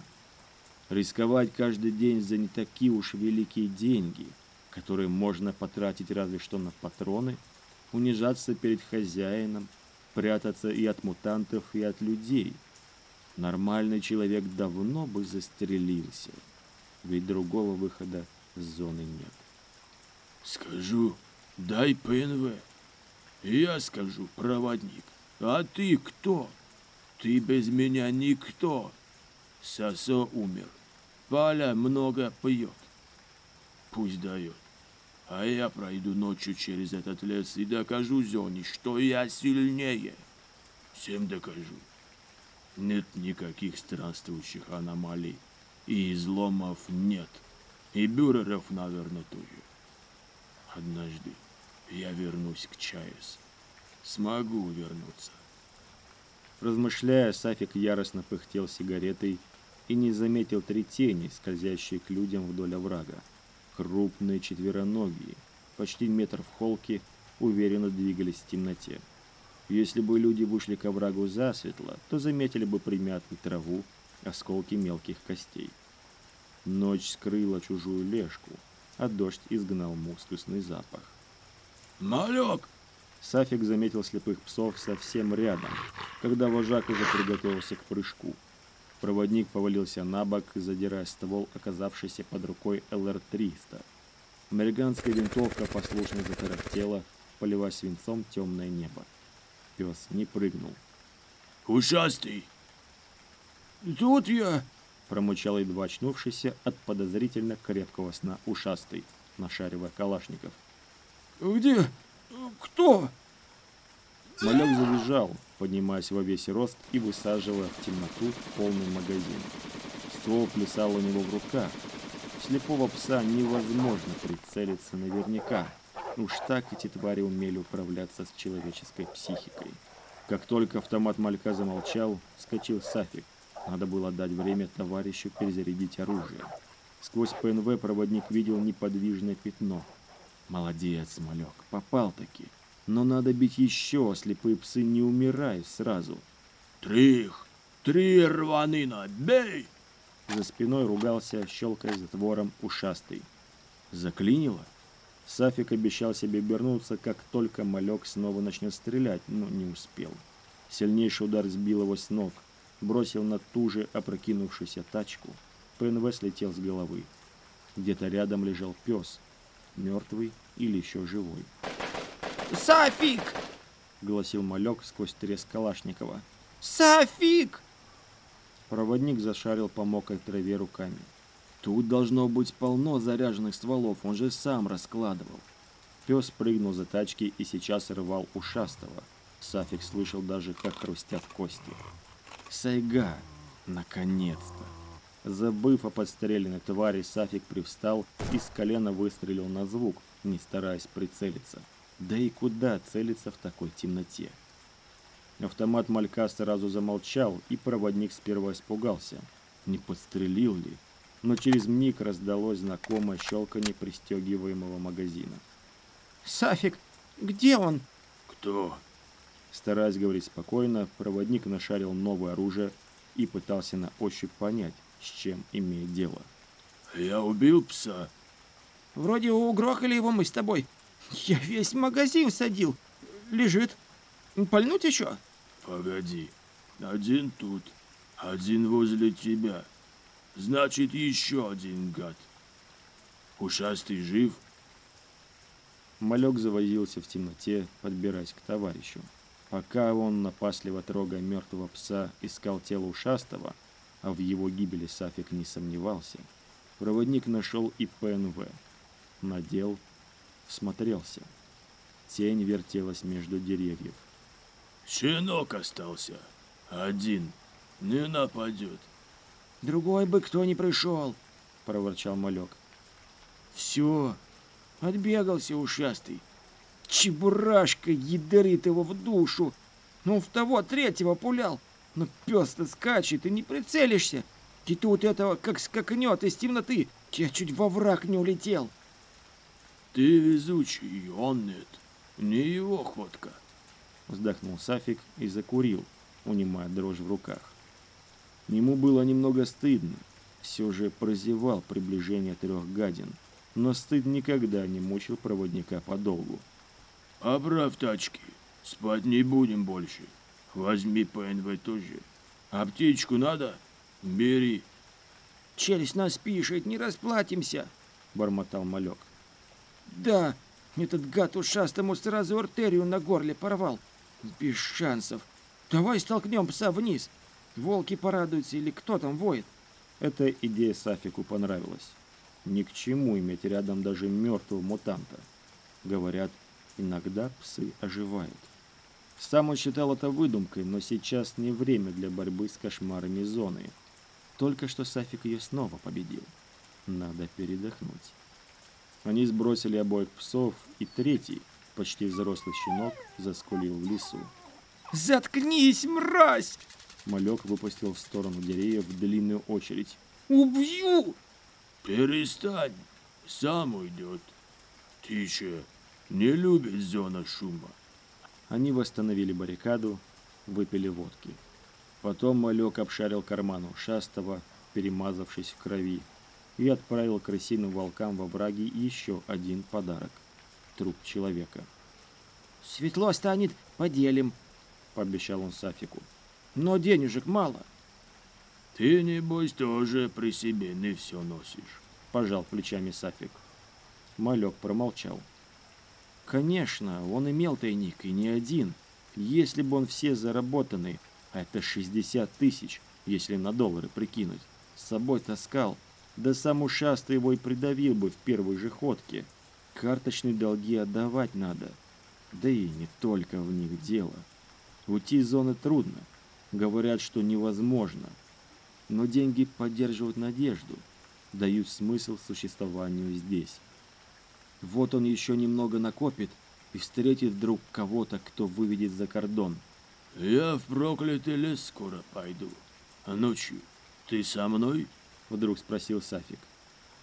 Рисковать каждый день за не такие уж великие деньги, которые можно потратить разве что на патроны, унижаться перед хозяином, прятаться и от мутантов, и от людей. Нормальный человек давно бы застрелился, ведь другого выхода зоны нет.
Скажу, дай ПНВ. Я скажу, проводник. А ты кто? Ты без меня никто. Сосо умер. Паля много пьет. Пусть дает. А я пройду ночью через этот лес и докажу Зоне, что я сильнее. Всем докажу. Нет никаких странствующих аномалий. И изломов нет. И бюреров, наверное, тоже. Однажды я вернусь к Чайс. Смогу вернуться.
Размышляя, Сафик яростно пыхтел сигаретой и не заметил три тени, скользящие к людям вдоль оврага. Крупные четвероногие, почти метр в холке, уверенно двигались в темноте. Если бы люди вышли к оврагу засветло, то заметили бы примятую траву, осколки мелких костей. Ночь скрыла чужую лешку, а дождь изгнал мускусный запах.
«Малек!»
Сафик заметил слепых псов совсем рядом, когда вожак уже приготовился к прыжку. Проводник повалился на бок, задирая ствол, оказавшийся под рукой ЛР-300. Американская винтовка послушно затарахтела, поливая свинцом темное небо. Пес не прыгнул.
«Ушастый!»
«Тут я!»
— промычал едва очнувшийся от подозрительно крепкого сна ушастый, нашаривая калашников.
«Где? Кто?»
Малек завизжал, поднимаясь во весь рост и высаживая в темноту полный магазин. Ствол плясал у него в руках. Слепого пса невозможно прицелиться наверняка. Уж так эти твари умели управляться с человеческой психикой. Как только автомат Малька замолчал, вскочил Сафик. Надо было дать время товарищу перезарядить оружие. Сквозь ПНВ проводник видел неподвижное пятно. Молодец, Малек, попал-таки. Но надо бить еще, а слепые псы не умирают сразу.
«Трих! Три рванина! Бей!»
За спиной ругался, щелкая затвором ушастый. Заклинило? Сафик обещал себе обернуться, как только малек снова начнет стрелять, но не успел. Сильнейший удар сбил его с ног, бросил на ту же опрокинувшуюся тачку. ПНВ слетел с головы. Где-то рядом лежал пес, мертвый или еще живой.
«Сафик!»
— гласил малек сквозь треск Калашникова.
«Сафик!»
Проводник зашарил по мокрой траве руками. Тут должно быть полно заряженных стволов, он же сам раскладывал. Пес прыгнул за тачки и сейчас рвал ушастого. Сафик слышал даже, как хрустят кости. Сайга! Наконец-то! Забыв о подстреленной твари, Сафик привстал и с колена выстрелил на звук, не стараясь прицелиться. Да и куда целиться в такой темноте? Автомат Малька сразу замолчал, и проводник сперва испугался. Не подстрелил ли? Но через миг раздалось знакомое щелканье пристегиваемого магазина.
«Сафик, где он?»
«Кто?»
Стараясь говорить спокойно, проводник нашарил новое оружие и пытался на ощупь понять, с чем имеет дело.
«Я убил пса».
«Вроде угрохали его мы с тобой. Я весь магазин садил. Лежит. Пальнуть еще?»
«Погоди. Один тут, один возле тебя. Значит, еще один гад. Ушастый жив?»
Малек завозился в темноте, подбираясь к товарищу. Пока он, напасливо трогая мертвого пса, искал тело ушастого, а в его гибели Сафик не сомневался, проводник нашел и ПНВ. Надел, смотрелся. Тень вертелась между деревьев.
Щенок остался. Один. Не нападет.
Другой бы кто не пришел,
проворчал малек.
Все, отбегался ушастый. Чебурашка ядрит его в душу. Ну, в того третьего пулял. Но пес-то скачет, и не прицелишься. И тут этого как скакнет из темноты. Я чуть во враг не улетел.
Ты везучий, он нет. Не его ходка.
Вздохнул Сафик и закурил, унимая дрожь в руках. Ему было немного стыдно. Все же прозевал приближение трех гадин. Но стыд никогда не мучил проводника подолгу.
Оправь тачки. Спать не будем больше. Возьми ПНВ тоже. Аптечку надо? Бери.
Челюсть нас пишет, не расплатимся,
бормотал малек.
Да, этот гад ушастому сразу артерию на горле порвал. Без шансов. Давай столкнем пса вниз. Волки порадуются или кто там воет.
Эта идея Сафику понравилась. Ни к чему иметь рядом даже мертвого мутанта. Говорят, иногда псы оживают. Сам он считал это выдумкой, но сейчас не время для борьбы с кошмарами зоны. Только что Сафик ее снова победил. Надо передохнуть. Они сбросили обоих псов, и третий, почти взрослый щенок, заскулил в лесу.
«Заткнись, мразь!»
Малек выпустил в сторону деревьев длинную очередь.
«Убью!»
«Перестань! Сам уйдет. Тише, не любит зона шума».
Они восстановили баррикаду, выпили водки. Потом Малек обшарил карман ушастого, перемазавшись в крови, и отправил крысиным волкам во враги еще один подарок – труп человека.
«Светло станет, поделим», – пообещал он Сафику. «Но денежек мало».
«Ты, небось, тоже при себе не все носишь», –
пожал плечами Сафик. Малек промолчал. Конечно, он имел тайник, и не один. Если бы он все заработанный, а это 60 тысяч, если на доллары прикинуть, с собой таскал, да сам ушастый его и придавил бы в первой же ходке. Карточные долги отдавать надо. Да и не только в них дело. Уйти из зоны трудно. Говорят, что невозможно. Но деньги поддерживают надежду, дают смысл существованию здесь. Вот он еще немного накопит и встретит вдруг кого-то, кто выведет за кордон.
«Я в проклятый лес скоро пойду. А ночью ты со мной?»
Вдруг спросил Сафик.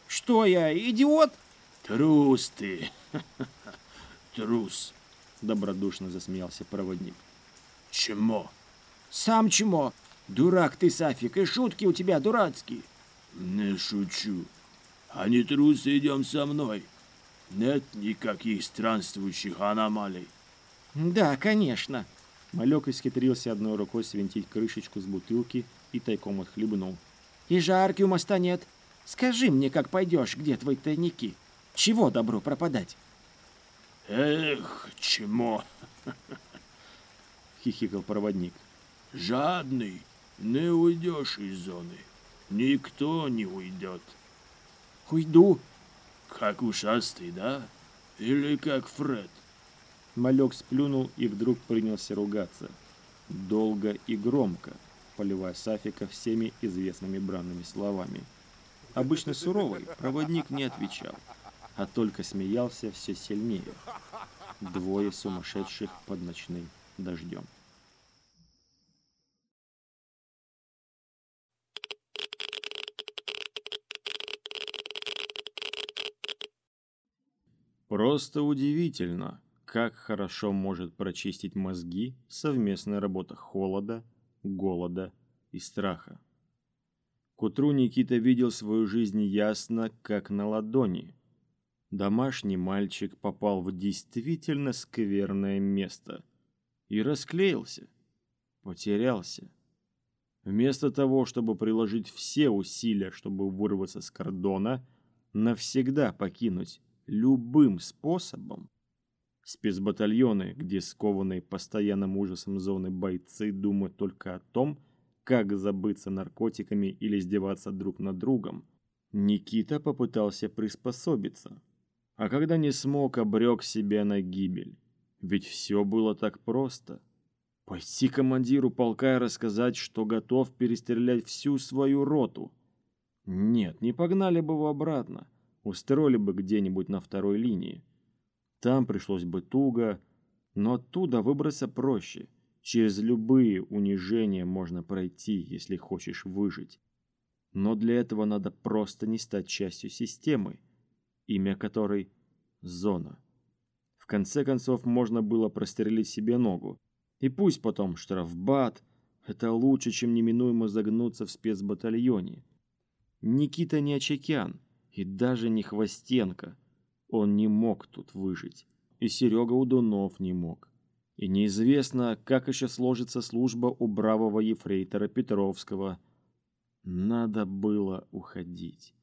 «Что я, идиот?»
«Трус ты! [LAUGHS] Трус!»
Добродушно засмеялся проводник.
«Чмо?»
«Сам чмо! Дурак ты, Сафик, и шутки у тебя дурацкие!»
«Не шучу. А не трусы идем со мной. Нет никаких странствующих аномалий».
«Да, конечно».
Малек исхитрился одной рукой свинтить крышечку с бутылки и тайком отхлебнул.
И жарки у моста нет. Скажи мне, как пойдешь, где твои тайники? Чего добро пропадать?
Эх, чмо! [LAUGHS]
Хихикал проводник.
Жадный, не уйдешь из зоны. Никто не уйдет.
Уйду.
Как ушастый, да? Или как Фред?
Малек сплюнул и вдруг принялся ругаться. Долго и громко поливая Сафика всеми известными бранными словами. Обычно суровый проводник не отвечал, а только смеялся все сильнее. Двое сумасшедших под ночным дождем. Просто удивительно, как хорошо может прочистить мозги совместная работа холода, голода и страха. К утру Никита видел свою жизнь ясно, как на ладони. Домашний мальчик попал в действительно скверное место и расклеился, потерялся. Вместо того, чтобы приложить все усилия, чтобы вырваться с кордона, навсегда покинуть любым способом, Спецбатальоны, где скованные постоянным ужасом зоны бойцы думают только о том, как забыться наркотиками или издеваться друг над другом, Никита попытался приспособиться. А когда не смог, обрек себя на гибель. Ведь все было так просто. Пойти командиру полка и рассказать, что готов перестрелять всю свою роту. Нет, не погнали бы его обратно. Устроили бы где-нибудь на второй линии. Там пришлось бы туго, но оттуда выбраться проще. Через любые унижения можно пройти, если хочешь выжить. Но для этого надо просто не стать частью системы, имя которой – Зона. В конце концов, можно было прострелить себе ногу. И пусть потом штрафбат – это лучше, чем неминуемо загнуться в спецбатальоне. Никита не Очакян и даже не Хвостенко. Он не мог тут выжить. И Серега Удунов не мог. И неизвестно, как еще сложится служба у бравого ефрейтора Петровского. Надо было уходить.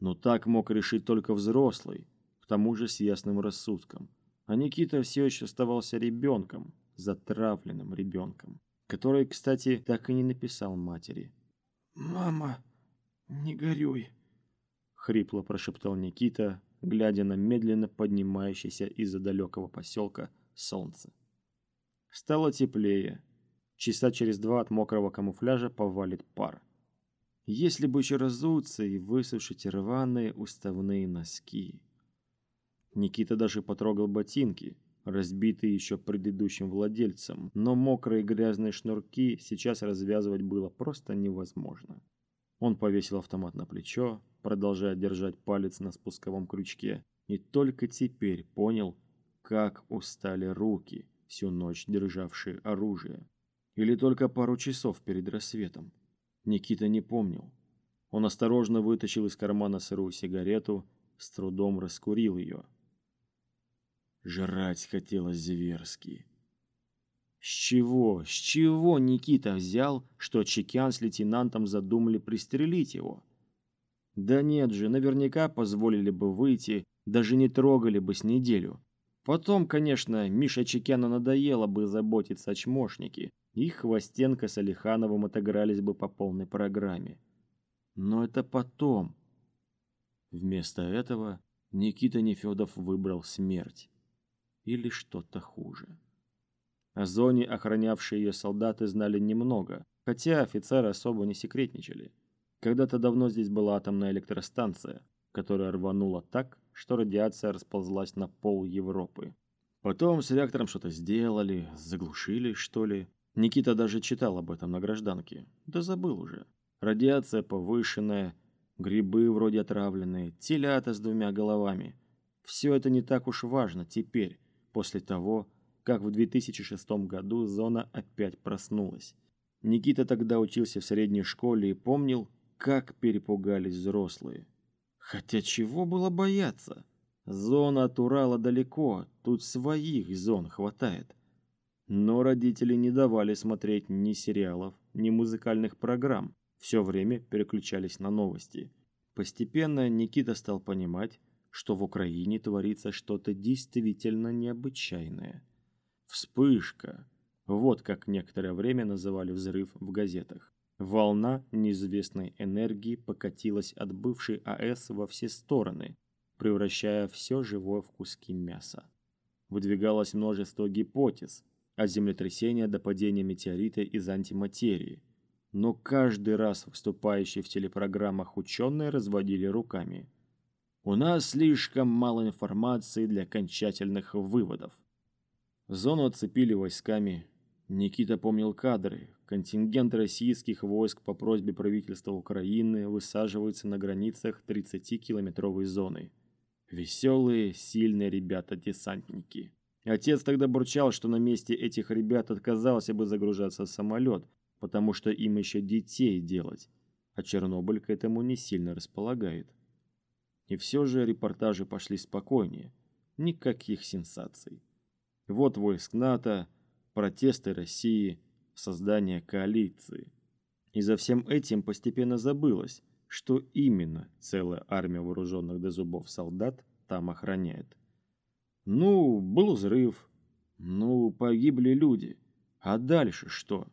Но так мог решить только взрослый, к тому же с ясным рассудком. А Никита все еще оставался ребенком, затравленным ребенком, который, кстати, так и не написал матери.
«Мама, не горюй», —
хрипло прошептал Никита, глядя на медленно поднимающееся из-за далекого поселка солнце. Стало теплее. Часа через два от мокрого камуфляжа повалит пар. Если бы еще разуться и высушить рваные уставные носки. Никита даже потрогал ботинки, разбитые еще предыдущим владельцем, но мокрые грязные шнурки сейчас развязывать было просто невозможно. Он повесил автомат на плечо, продолжая держать палец на спусковом крючке, и только теперь понял, как устали руки, всю ночь державшие оружие. Или только пару часов перед рассветом. Никита не помнил. Он осторожно вытащил из кармана сырую сигарету, с трудом раскурил ее. Жрать хотелось зверски. С чего, с чего Никита взял, что Чекян с лейтенантом задумали пристрелить его? Да нет же, наверняка позволили бы выйти, даже не трогали бы с неделю. Потом, конечно, Миша Чекяна надоело бы заботиться о чмошнике, и Хвостенко с Алихановым отыгрались бы по полной программе. Но это потом. Вместо этого Никита Нефедов выбрал смерть. Или что-то хуже. О зоне охранявшие ее солдаты знали немного, хотя офицеры особо не секретничали. Когда-то давно здесь была атомная электростанция, которая рванула так, что радиация расползлась на пол Европы. Потом с реактором что-то сделали, заглушили, что ли. Никита даже читал об этом на гражданке. Да забыл уже. Радиация повышенная, грибы вроде отравленные, телята с двумя головами. Все это не так уж важно теперь, после того, как в 2006 году зона опять проснулась. Никита тогда учился в средней школе и помнил, как перепугались взрослые. Хотя чего было бояться? Зона от Урала далеко, тут своих зон хватает. Но родители не давали смотреть ни сериалов, ни музыкальных программ. Все время переключались на новости. Постепенно Никита стал понимать, что в Украине творится что-то действительно необычайное. Вспышка. Вот как некоторое время называли взрыв в газетах. Волна неизвестной энергии покатилась от бывшей АЭС во все стороны, превращая все живое в куски мяса. Выдвигалось множество гипотез, от землетрясения до падения метеорита из антиматерии. Но каждый раз выступающие в телепрограммах ученые разводили руками. У нас слишком мало информации для окончательных выводов. Зону оцепили войсками. Никита помнил кадры. Контингент российских войск по просьбе правительства Украины высаживается на границах 30-километровой зоны. Веселые, сильные ребята-десантники. Отец тогда бурчал, что на месте этих ребят отказался бы загружаться в самолет, потому что им еще детей делать, а Чернобыль к этому не сильно располагает. И все же репортажи пошли спокойнее. Никаких сенсаций. Вот войск НАТО, протесты России, создание коалиции. И за всем этим постепенно забылось, что именно целая армия вооруженных до зубов солдат там охраняет. Ну, был взрыв. Ну, погибли люди. А дальше что?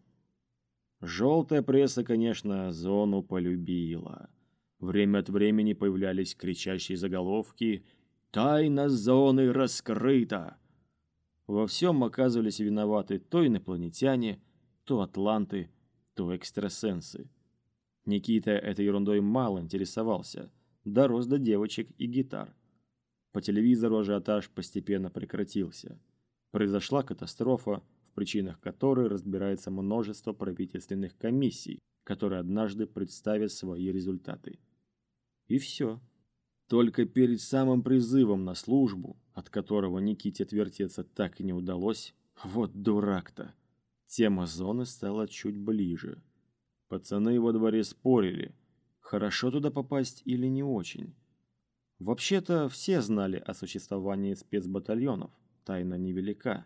Желтая пресса, конечно, зону полюбила. Время от времени появлялись кричащие заголовки «Тайна зоны раскрыта!». Во всем оказывались виноваты то инопланетяне, то атланты, то экстрасенсы. Никита этой ерундой мало интересовался, дорос до девочек и гитар. По телевизору ажиотаж постепенно прекратился. Произошла катастрофа, в причинах которой разбирается множество правительственных комиссий, которые однажды представят свои результаты. И все. Только перед самым призывом на службу, от которого Никите отвертеться так и не удалось, вот дурак-то, тема зоны стала чуть ближе. Пацаны во дворе спорили, хорошо туда попасть или не очень. Вообще-то все знали о существовании спецбатальонов, тайна невелика.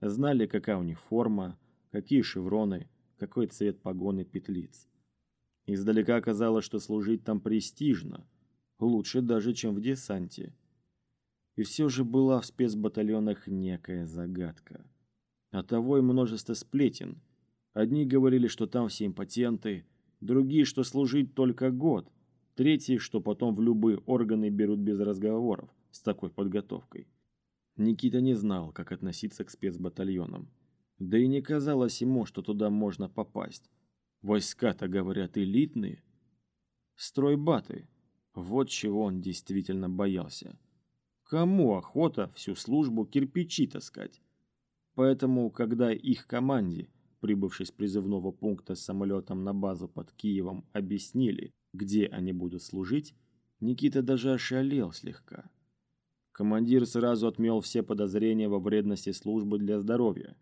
Знали, какая у них форма, какие шевроны, какой цвет погоны петлиц. Издалека казалось, что служить там престижно, лучше даже, чем в десанте. И все же была в спецбатальонах некая загадка. Оттого и множество сплетен. Одни говорили, что там все импотенты, другие, что служить только год, Третий, что потом в любые органы берут без разговоров с такой подготовкой. Никита не знал, как относиться к спецбатальонам. Да и не казалось ему, что туда можно попасть. Войска-то, говорят, элитные. Стройбаты. Вот чего он действительно боялся. Кому охота всю службу кирпичи таскать? Поэтому, когда их команде, прибывшей с призывного пункта с самолетом на базу под Киевом, объяснили, где они будут служить, Никита даже ошалел слегка. Командир сразу отмел все подозрения во вредности службы для здоровья.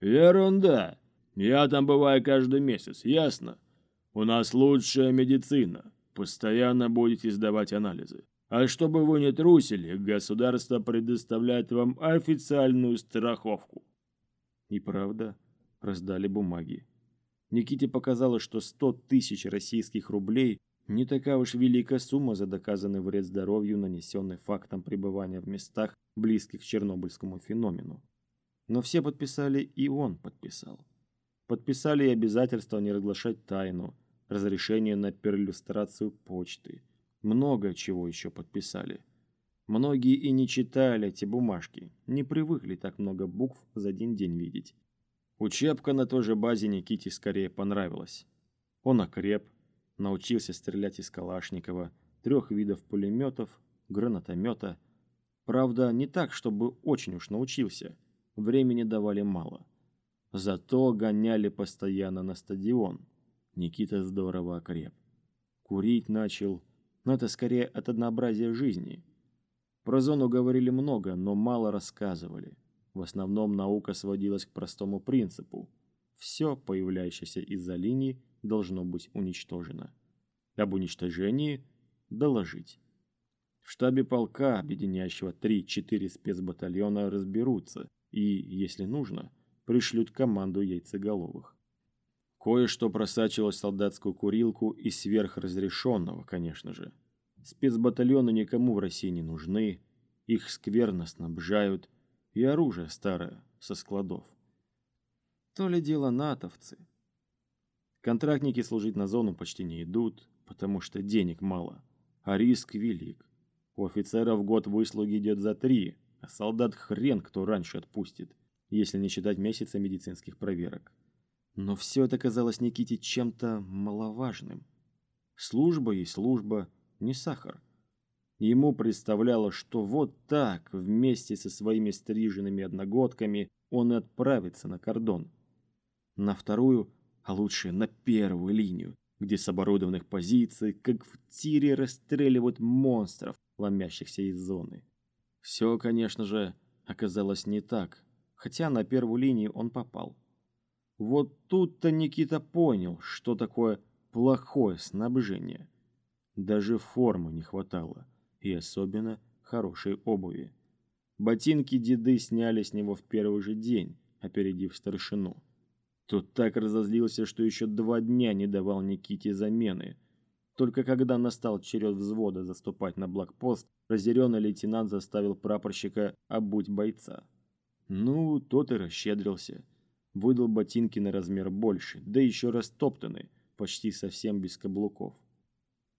«Ерунда! Я там бываю каждый месяц, ясно? У нас лучшая медицина. Постоянно будете сдавать анализы. А чтобы вы не трусили, государство предоставляет вам официальную страховку».
И правда, раздали бумаги. Никите показалось, что 100 тысяч российских рублей не такая уж великая сумма за доказанный вред здоровью, нанесенный фактом пребывания в местах, близких к чернобыльскому феномену. Но все подписали, и он подписал. Подписали и обязательство не разглашать тайну, разрешение на перлюстрацию почты. Много чего еще подписали. Многие и не читали эти бумажки, не привыкли так много букв за один день видеть. Учебка на той же базе Никите скорее понравилась. Он окреп, научился стрелять из Калашникова, трех видов пулеметов, гранатомета. Правда, не так, чтобы очень уж научился. Времени давали мало. Зато гоняли постоянно на стадион. Никита здорово окреп. Курить начал, но это скорее от однообразия жизни. Про зону говорили много, но мало рассказывали. В основном наука сводилась к простому принципу. Все, появляющееся из-за линии, должно быть уничтожено. Об уничтожении доложить. В штабе полка, объединяющего 3-4 спецбатальона, разберутся и, если нужно, пришлют команду яйцеголовых. Кое-что просачивалось в солдатскую курилку и сверхразрешенного, конечно же. Спецбатальоны никому в России не нужны, их скверно снабжают, и оружие старое со складов. То ли дело натовцы. Контрактники служить на зону почти не идут, потому что денег мало, а риск велик. У офицеров год выслуги идет за три, а солдат хрен кто раньше отпустит, если не считать месяца медицинских проверок. Но все это казалось Никите чем-то маловажным. Служба и служба, не сахар. Ему представлялось, что вот так, вместе со своими стриженными одногодками, он и отправится на кордон. На вторую, а лучше на первую линию, где с оборудованных позиций, как в тире, расстреливают монстров, ломящихся из зоны. Все, конечно же, оказалось не так, хотя на первую линию он попал. Вот тут-то Никита понял, что такое плохое снабжение. Даже формы не хватало и особенно хорошей обуви. Ботинки деды сняли с него в первый же день, опередив старшину. Тот так разозлился, что еще два дня не давал Никите замены. Только когда настал черед взвода заступать на блокпост, разъяренный лейтенант заставил прапорщика обуть бойца. Ну, тот и расщедрился. Выдал ботинки на размер больше, да еще растоптанные, почти совсем без каблуков.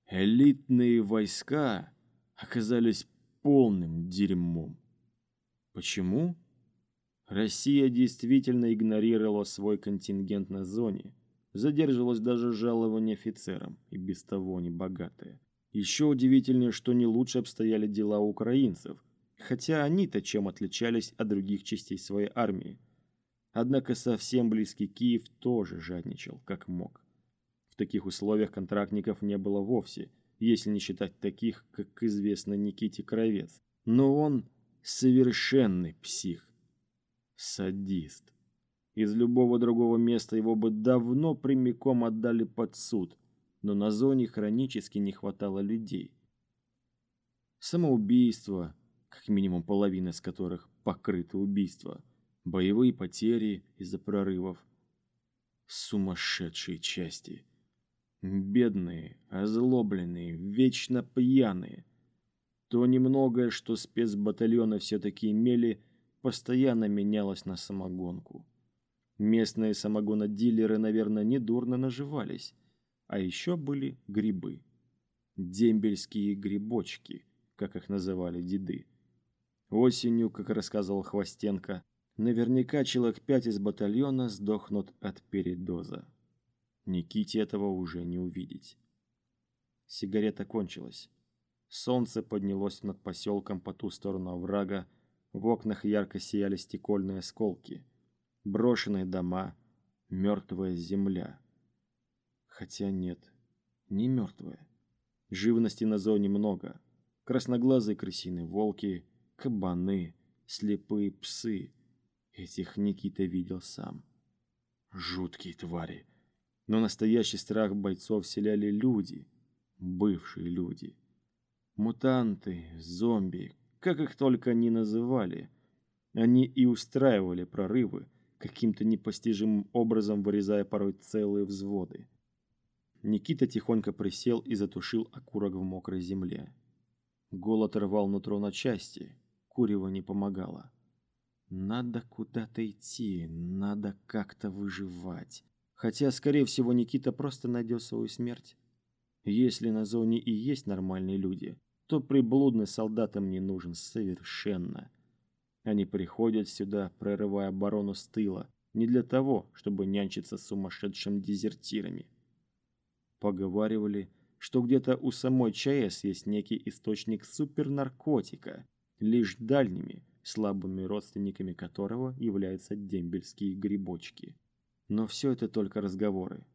Элитные войска оказались полным дерьмом. Почему? Россия действительно игнорировала свой контингент на зоне, задерживалось даже жалование офицерам, и без того небогатые. Еще удивительнее, что не лучше обстояли дела у украинцев, хотя они-то чем отличались от других частей своей армии. Однако совсем близкий Киев тоже жадничал, как мог. В таких условиях контрактников не было вовсе, если не считать таких, как известно Никите Кровец. Но он совершенный псих. Садист. Из любого другого места его бы давно прямиком отдали под суд, но на зоне хронически не хватало людей. Самоубийство, как минимум половина из которых покрыты убийства, боевые потери из-за прорывов, сумасшедшие части. Бедные, озлобленные, вечно пьяные. То немногое, что спецбатальоны все-таки имели, постоянно менялось на самогонку. Местные самогонодилеры, наверное, недурно наживались. А еще были грибы. Дембельские грибочки, как их называли деды. Осенью, как рассказывал Хвостенко, наверняка человек пять из батальона сдохнут от передоза. Никите этого уже не увидеть. Сигарета кончилась. Солнце поднялось над поселком по ту сторону оврага, в окнах ярко сияли стекольные осколки. Брошенные дома, мертвая земля. Хотя нет, не мертвая. Живности на зоне много. Красноглазые крысиные волки, кабаны, слепые псы. Этих Никита видел сам. Жуткие твари. Но настоящий страх бойцов вселяли люди, бывшие люди. Мутанты, зомби, как их только ни называли. Они и устраивали прорывы, каким-то непостижимым образом вырезая порой целые взводы. Никита тихонько присел и затушил окурок в мокрой земле. Голод рвал нутро на части, курево не помогало. Надо куда-то идти, надо как-то выживать. Хотя, скорее всего, Никита просто найдет свою смерть. Если на зоне и есть нормальные люди, то приблудный солдат им не нужен совершенно. Они приходят сюда, прорывая оборону с тыла, не для того, чтобы нянчиться с сумасшедшими дезертирами. Поговаривали, что где-то у самой ЧАЭС есть некий источник супернаркотика, лишь дальними, слабыми родственниками которого являются дембельские грибочки. Но все это только разговоры.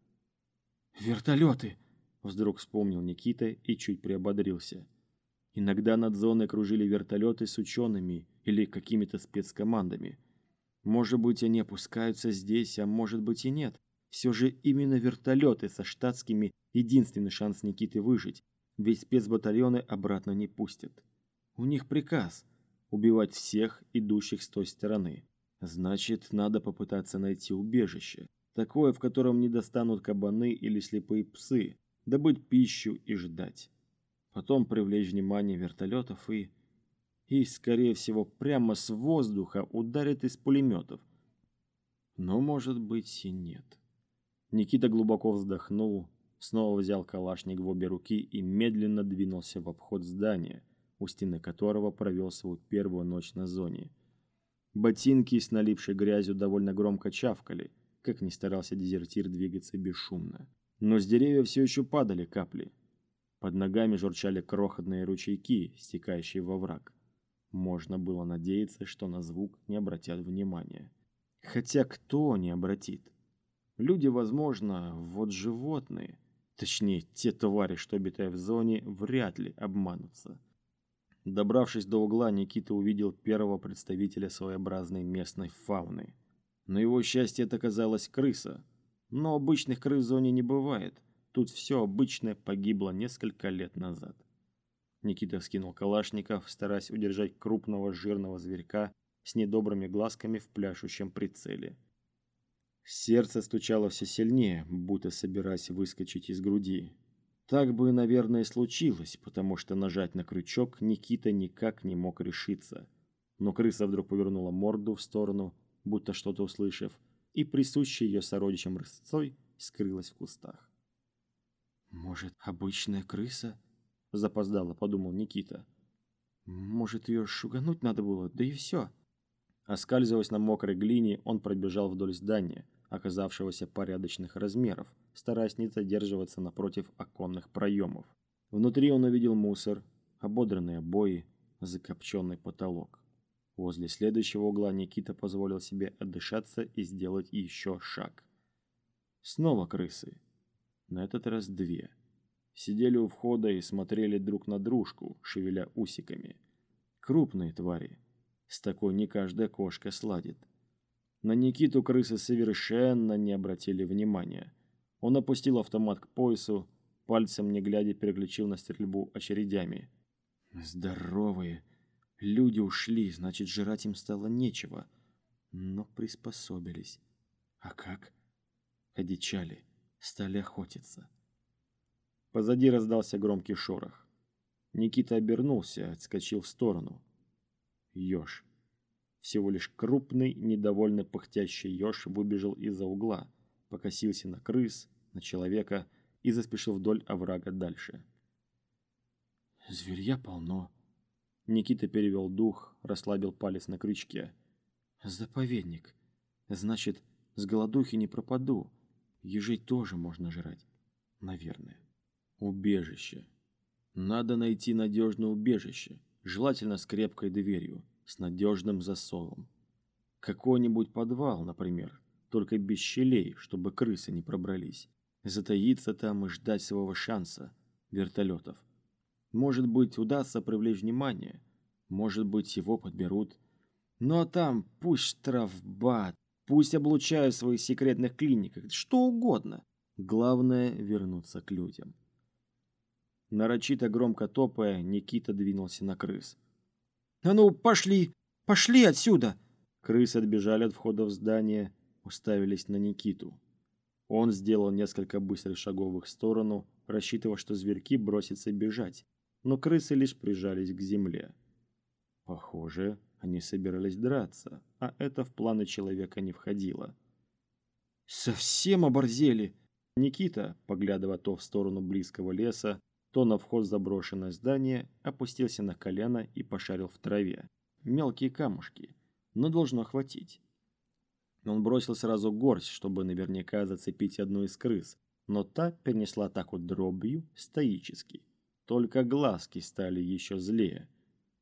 «Вертолеты!»
— вдруг вспомнил Никита и чуть приободрился. Иногда над зоной кружили вертолеты с учеными или какими-то спецкомандами. Может быть, они опускаются здесь, а может быть и нет. Все же именно вертолеты со штатскими единственный шанс Никиты выжить, ведь спецбатальоны обратно не пустят. У них приказ – убивать всех, идущих с той стороны. Значит, надо попытаться найти убежище, такое, в котором не достанут кабаны или слепые псы, добыть пищу и ждать. Потом привлечь внимание вертолетов и... И, скорее всего, прямо с воздуха ударит из пулеметов. Но, может быть, и нет. Никита глубоко вздохнул, снова взял калашник в обе руки и медленно двинулся в обход здания, у стены которого провел свою первую ночь на зоне. Ботинки с налипшей грязью довольно громко чавкали, как ни старался дезертир двигаться бесшумно. Но с деревьев все еще падали капли. Под ногами журчали крохотные ручейки, стекающие во враг. Можно было надеяться, что на звук не обратят внимания. Хотя кто не обратит? Люди, возможно, вот животные, точнее, те твари, что обитают в зоне, вряд ли обманутся. Добравшись до угла, Никита увидел первого представителя своеобразной местной фауны. На его счастье это оказалась крыса. Но обычных крыс в зоне не бывает. Тут все обычное погибло несколько лет назад. Никита скинул калашников, стараясь удержать крупного жирного зверька с недобрыми глазками в пляшущем прицеле. Сердце стучало все сильнее, будто собираясь выскочить из груди. Так бы, наверное, случилось, потому что нажать на крючок Никита никак не мог решиться. Но крыса вдруг повернула морду в сторону, будто что-то услышав, и присущая ее сородичам рысцой скрылась в кустах.
«Может, обычная крыса?» — запоздало подумал Никита. «Может, ее шугануть надо было, да и все».
Оскальзываясь на мокрой глине, он пробежал вдоль здания, оказавшегося порядочных размеров, стараясь не задерживаться напротив оконных проемов. Внутри он увидел мусор, ободранные обои, закопченный потолок. Возле следующего угла Никита позволил себе отдышаться и сделать еще шаг. Снова крысы. На этот раз две. Сидели у входа и смотрели друг на дружку, шевеля усиками. Крупные твари, с такой не каждая кошка сладит. На Никиту крысы совершенно не обратили внимания. Он опустил автомат к поясу, пальцем не глядя переключил на стрельбу очередями.
Здоровые. Люди ушли, значит, жрать им стало нечего. Но приспособились. А как? Одичали, стали охотиться.
Позади раздался громкий шорох. Никита обернулся, отскочил в сторону еж. Всего лишь крупный, недовольно пыхтящий еж выбежал из-за угла, покосился на крыс, на человека и заспешил вдоль оврага дальше.
«Зверья полно».
Никита перевел дух, расслабил палец на крючке.
«Заповедник. Значит, с голодухи не пропаду. Ежей тоже можно жрать. Наверное».
«Убежище. Надо найти надежное убежище желательно с крепкой дверью, с надежным засовом. Какой-нибудь подвал, например, только без щелей, чтобы крысы не пробрались. Затаиться там и ждать своего шанса, вертолетов. Может быть, удастся привлечь внимание, может быть, его подберут. Ну а там пусть штрафбат, пусть облучают в своих секретных клиниках, что угодно. Главное вернуться к людям. Нарочито громко топая, Никита двинулся на крыс.
«А ну, пошли! Пошли отсюда!»
Крысы отбежали от входа в здание, уставились на Никиту. Он сделал несколько быстрых шагов в их сторону, рассчитывая, что зверьки бросятся бежать, но крысы лишь прижались к земле. Похоже, они собирались драться, а это в планы человека не входило.
«Совсем оборзели!»
Никита, поглядывая то в сторону близкого леса, то на вход в заброшенное здание опустился на колено и пошарил в траве. Мелкие камушки, но должно хватить. Он бросил сразу горсть, чтобы наверняка зацепить одну из крыс, но та перенесла атаку дробью стоически. Только глазки стали еще злее.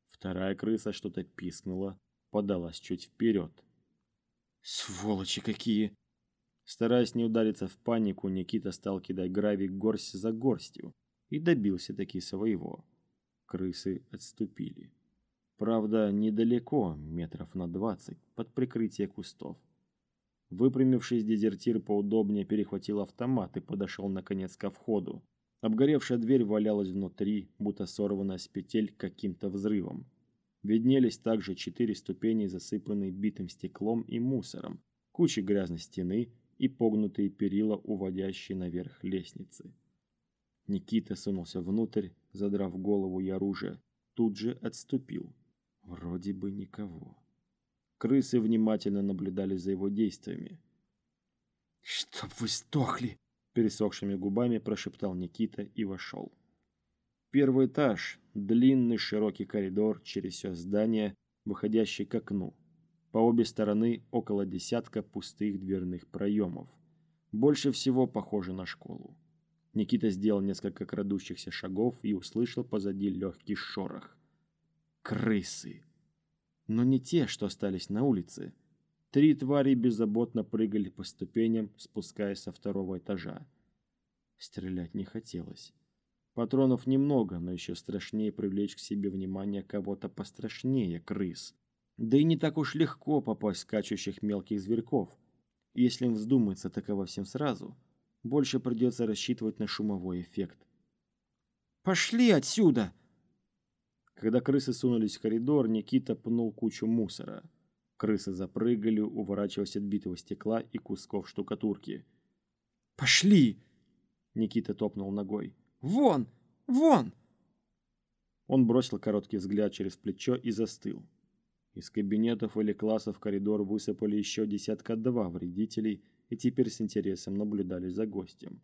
Вторая крыса что-то пискнула, подалась чуть вперед.
«Сволочи какие!»
Стараясь не удариться в панику, Никита стал кидать гравий горсть за горстью, и добился таки своего. Крысы отступили. Правда, недалеко, метров на двадцать, под прикрытие кустов. Выпрямившись, дезертир поудобнее перехватил автомат и подошел наконец ко входу. Обгоревшая дверь валялась внутри, будто сорванная с петель каким-то взрывом. Виднелись также четыре ступени, засыпанные битым стеклом и мусором, кучи грязной стены и погнутые перила, уводящие наверх лестницы. Никита сунулся внутрь, задрав голову и оружие. Тут же отступил. Вроде бы никого. Крысы внимательно наблюдали за его действиями.
«Чтоб вы стохли!»
Пересохшими губами прошептал Никита и вошел. Первый этаж, длинный широкий коридор через все здание, выходящий к окну. По обе стороны около десятка пустых дверных проемов. Больше всего похоже на школу. Никита сделал несколько крадущихся шагов и услышал позади легкий шорох. Крысы. Но не те, что остались на улице. Три твари беззаботно прыгали по ступеням, спускаясь со второго этажа. Стрелять не хотелось. Патронов немного, но еще страшнее привлечь к себе внимание кого-то пострашнее крыс. Да и не так уж легко попасть в скачущих мелких зверьков. Если им вздумается таково всем сразу – больше придется рассчитывать на шумовой эффект.
«Пошли отсюда!»
Когда крысы сунулись в коридор, Никита пнул кучу мусора. Крысы запрыгали, уворачиваясь от битого стекла и кусков штукатурки.
«Пошли!»
Никита топнул ногой.
Вон! Вон!»
Он бросил короткий взгляд через плечо и застыл. Из кабинетов или классов в коридор высыпали еще десятка-два вредителей и теперь с интересом наблюдали за гостем.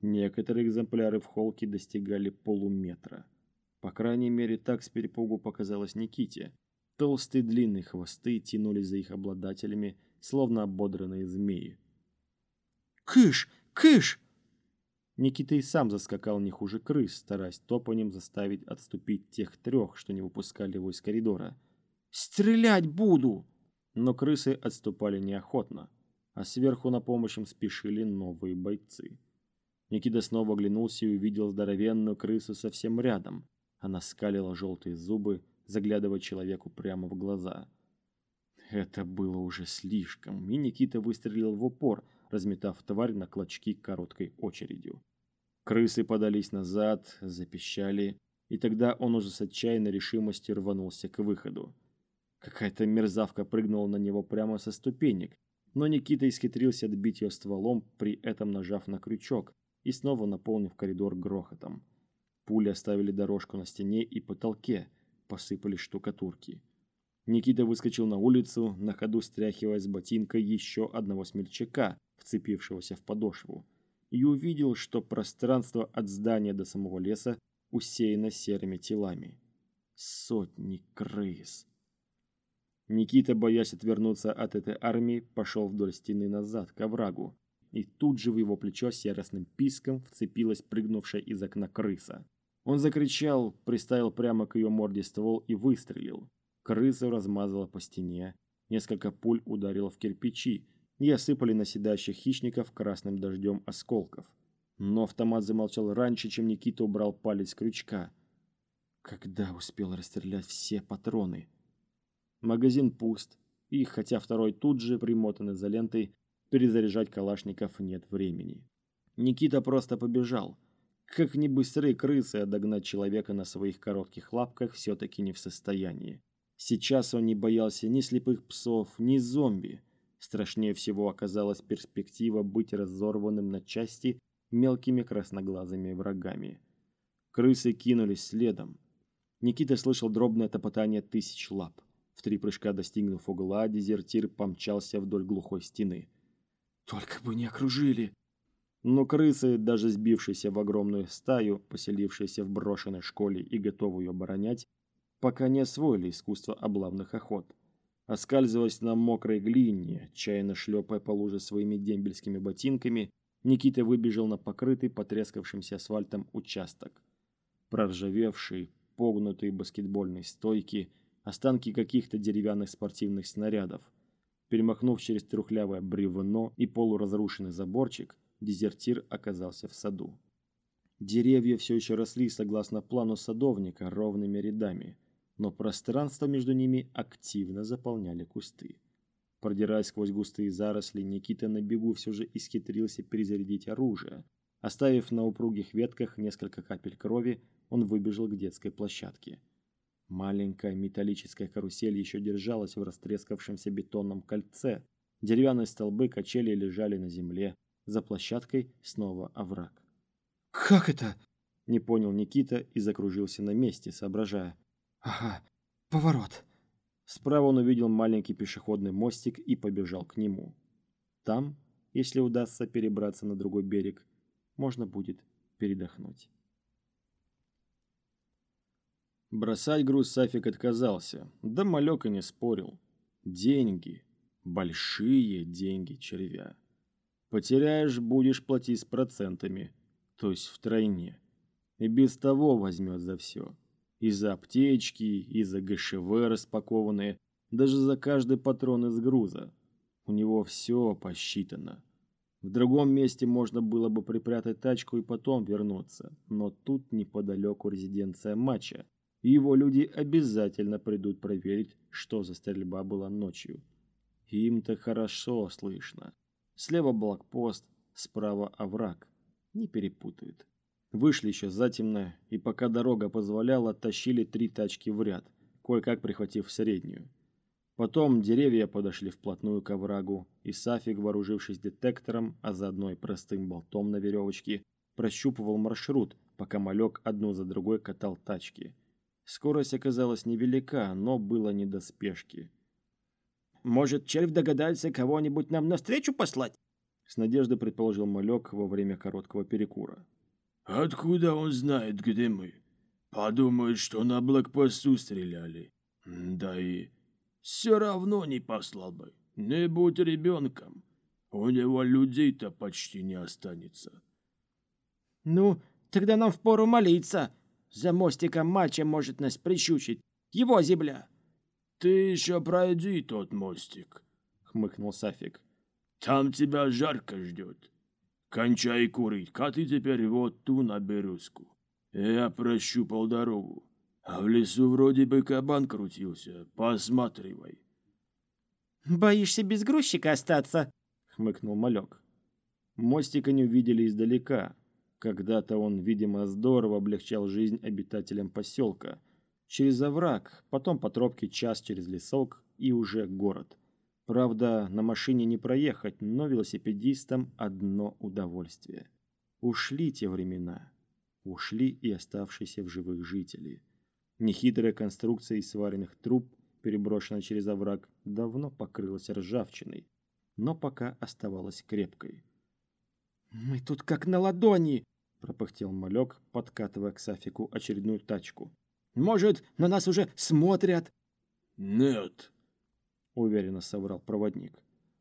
Некоторые экземпляры в холке достигали полуметра. По крайней мере, так с перепугу показалось Никите. Толстые длинные хвосты тянулись за их обладателями, словно ободранные змеи.
«Кыш! Кыш!»
Никита и сам заскакал не хуже крыс, стараясь топанем заставить отступить тех трех, что не выпускали его из коридора.
«Стрелять буду!»
Но крысы отступали неохотно, а сверху на помощь им спешили новые бойцы. Никита снова оглянулся и увидел здоровенную крысу совсем рядом. Она скалила желтые зубы, заглядывая человеку прямо в глаза. Это было уже слишком, и Никита выстрелил в упор, разметав тварь на клочки короткой очередью. Крысы подались назад, запищали, и тогда он уже с отчаянной решимостью рванулся к выходу. Какая-то мерзавка прыгнула на него прямо со ступенек, но Никита исхитрился отбить ее стволом, при этом нажав на крючок, и снова наполнив коридор грохотом. Пули оставили дорожку на стене и потолке, посыпались штукатурки. Никита выскочил на улицу, на ходу стряхивая с ботинка еще одного смельчака, вцепившегося в подошву, и увидел, что пространство от здания до самого леса усеяно серыми телами. Сотни крыс. Никита, боясь отвернуться от этой армии, пошел вдоль стены назад, к оврагу, и тут же в его плечо с яростным писком вцепилась прыгнувшая из окна крыса. Он закричал, приставил прямо к ее морде ствол и выстрелил. Крыса размазала по стене, несколько пуль ударило в кирпичи и осыпали наседающих хищников красным дождем осколков. Но автомат замолчал раньше, чем Никита убрал палец крючка. Когда успел расстрелять все патроны? Магазин пуст, и, хотя второй тут же примотан изолентой, перезаряжать калашников нет времени. Никита просто побежал. Как ни быстрее крысы а догнать человека на своих коротких лапках все-таки не в состоянии. Сейчас он не боялся ни слепых псов, ни зомби. Страшнее всего оказалась перспектива быть разорванным на части мелкими красноглазыми врагами. Крысы кинулись следом. Никита слышал дробное топотание тысяч лап. В три прыжка достигнув угла, дезертир помчался вдоль глухой стены.
Только бы не окружили.
Но крысы, даже сбившиеся в огромную стаю, поселившиеся в брошенной школе и готовые оборонять, пока не освоили искусство облавных охот. Оскальзываясь на мокрой глине, отчаянно шлепая по луже своими дембельскими ботинками, Никита выбежал на покрытый потрескавшимся асфальтом участок. Проржавевшие, погнутые баскетбольные стойки, останки каких-то деревянных спортивных снарядов – Перемахнув через трухлявое бревно и полуразрушенный заборчик, дезертир оказался в саду. Деревья все еще росли согласно плану садовника ровными рядами, но пространство между ними активно заполняли кусты. Продираясь сквозь густые заросли, Никита на бегу все же исхитрился перезарядить оружие. Оставив на упругих ветках несколько капель крови, он выбежал к детской площадке. Маленькая металлическая карусель еще держалась в растрескавшемся бетонном кольце. Деревянные столбы качели лежали на земле. За площадкой снова овраг.
«Как это?»
– не понял Никита и закружился на месте, соображая.
«Ага, поворот».
Справа он увидел маленький пешеходный мостик и побежал к нему. Там, если удастся перебраться на другой берег, можно будет передохнуть. Бросать груз Сафик отказался, да малек и не спорил. Деньги, большие деньги червя. Потеряешь, будешь платить с процентами, то есть втройне. И без того возьмет за все. И за аптечки, и за ГШВ распакованные, даже за каждый патрон из груза. У него все посчитано. В другом месте можно было бы припрятать тачку и потом вернуться, но тут неподалеку резиденция матча, и его люди обязательно придут проверить, что за стрельба была ночью. Им-то хорошо слышно. Слева блокпост, справа овраг. Не перепутают. Вышли еще затемно, и пока дорога позволяла, тащили три тачки в ряд, кое-как прихватив среднюю. Потом деревья подошли вплотную к оврагу, и Сафик, вооружившись детектором, а заодно и простым болтом на веревочке, прощупывал маршрут, пока малек одну за другой катал тачки. Скорость оказалась невелика, но было не до спешки.
«Может, червь догадается кого-нибудь нам навстречу послать?»
С надеждой предположил малек во время короткого перекура.
Откуда он знает, где мы? Подумает, что на блокпосту стреляли. Да и все равно не послал бы. Не будь ребенком. У него людей-то почти не останется.
Ну, тогда нам впору молиться. За мостиком мача может нас прищучить. Его земля.
Ты еще пройди тот мостик,
хмыкнул Сафик.
Там тебя жарко ждет. Кончай курить, а ты теперь вот ту на березку. Я прощупал дорогу. А в лесу вроде бы кабан крутился. Посматривай.
Боишься без грузчика остаться?
Хмыкнул малек. Мостика не увидели издалека. Когда-то он, видимо, здорово облегчал жизнь обитателям поселка. Через овраг, потом по тропке час через лесок и уже город. Правда, на машине не проехать, но велосипедистам одно удовольствие. Ушли те времена. Ушли и оставшиеся в живых жители. Нехитрая конструкция из сваренных труб, переброшенная через овраг, давно покрылась ржавчиной, но пока оставалась крепкой.
«Мы тут как на ладони!»
— пропыхтел малек, подкатывая к Сафику очередную тачку.
«Может, на нас уже смотрят?»
«Нет»,
уверенно соврал проводник.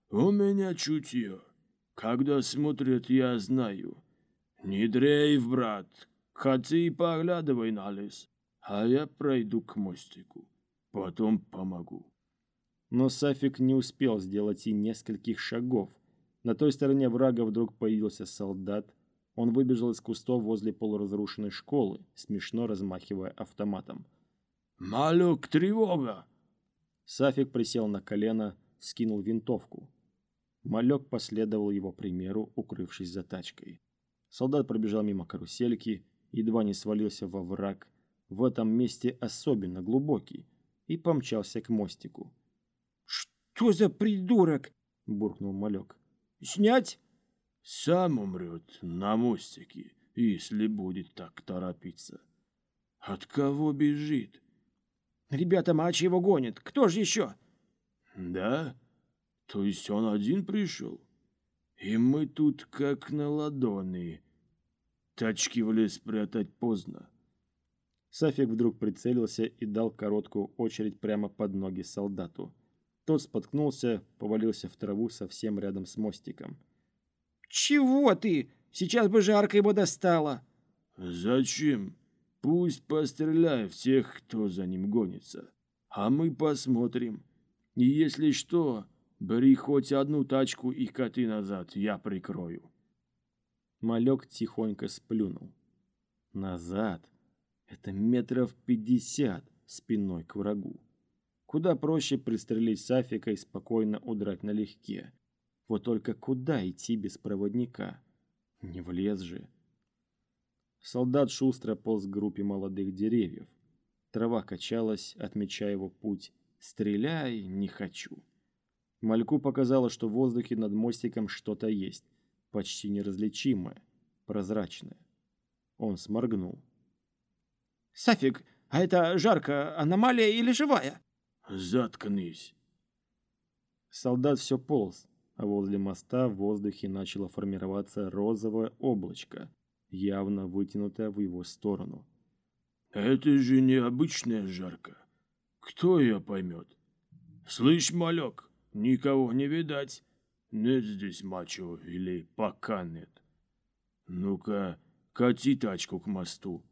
У меня чутье. Когда смотрят, я знаю. Не дрейф, брат. Ходи и поглядывай на лес, а я пройду к мостику. Потом помогу.
Но Сафик не успел сделать и нескольких шагов. На той стороне врага вдруг появился солдат. Он выбежал из кустов возле полуразрушенной школы, смешно размахивая автоматом.
«Малек, тревога!»
Сафик присел на колено, скинул винтовку. Малек последовал его примеру, укрывшись за тачкой. Солдат пробежал мимо карусельки, едва не свалился во враг, в этом месте особенно глубокий, и помчался к мостику.
«Что за придурок?» – буркнул Малек. «Снять?»
«Сам умрет на мостике, если будет так торопиться. От кого бежит?»
Ребята Мачи его гонят. Кто же еще?
Да? То есть он один пришел? И мы тут как на ладони. Тачки в лес прятать поздно.
Сафик вдруг прицелился и дал короткую очередь прямо под ноги солдату. Тот споткнулся, повалился в траву совсем рядом с мостиком.
«Чего ты? Сейчас бы жарко его достало!»
«Зачем? Пусть постреляет всех, кто за ним гонится. А мы посмотрим. И если что, бери хоть одну тачку и коты назад, я прикрою.
Малек тихонько сплюнул. Назад. Это метров пятьдесят спиной к врагу. Куда проще пристрелить Сафика и спокойно удрать налегке. Вот только куда идти без проводника? Не в лес же. Солдат шустро полз к группе молодых деревьев. Трава качалась, отмечая его путь. «Стреляй, не хочу». Мальку показалось, что в воздухе над мостиком что-то есть, почти неразличимое, прозрачное. Он сморгнул.
«Сафик, а это жарко, аномалия или живая?»
«Заткнись!»
Солдат все полз, а возле моста в воздухе начало формироваться розовое облачко, явно вытянутая в его сторону.
«Это же необычная жарка. Кто ее поймет? Слышь, малек, никого не видать. Нет здесь мачо или пока нет. Ну-ка, кати тачку к мосту».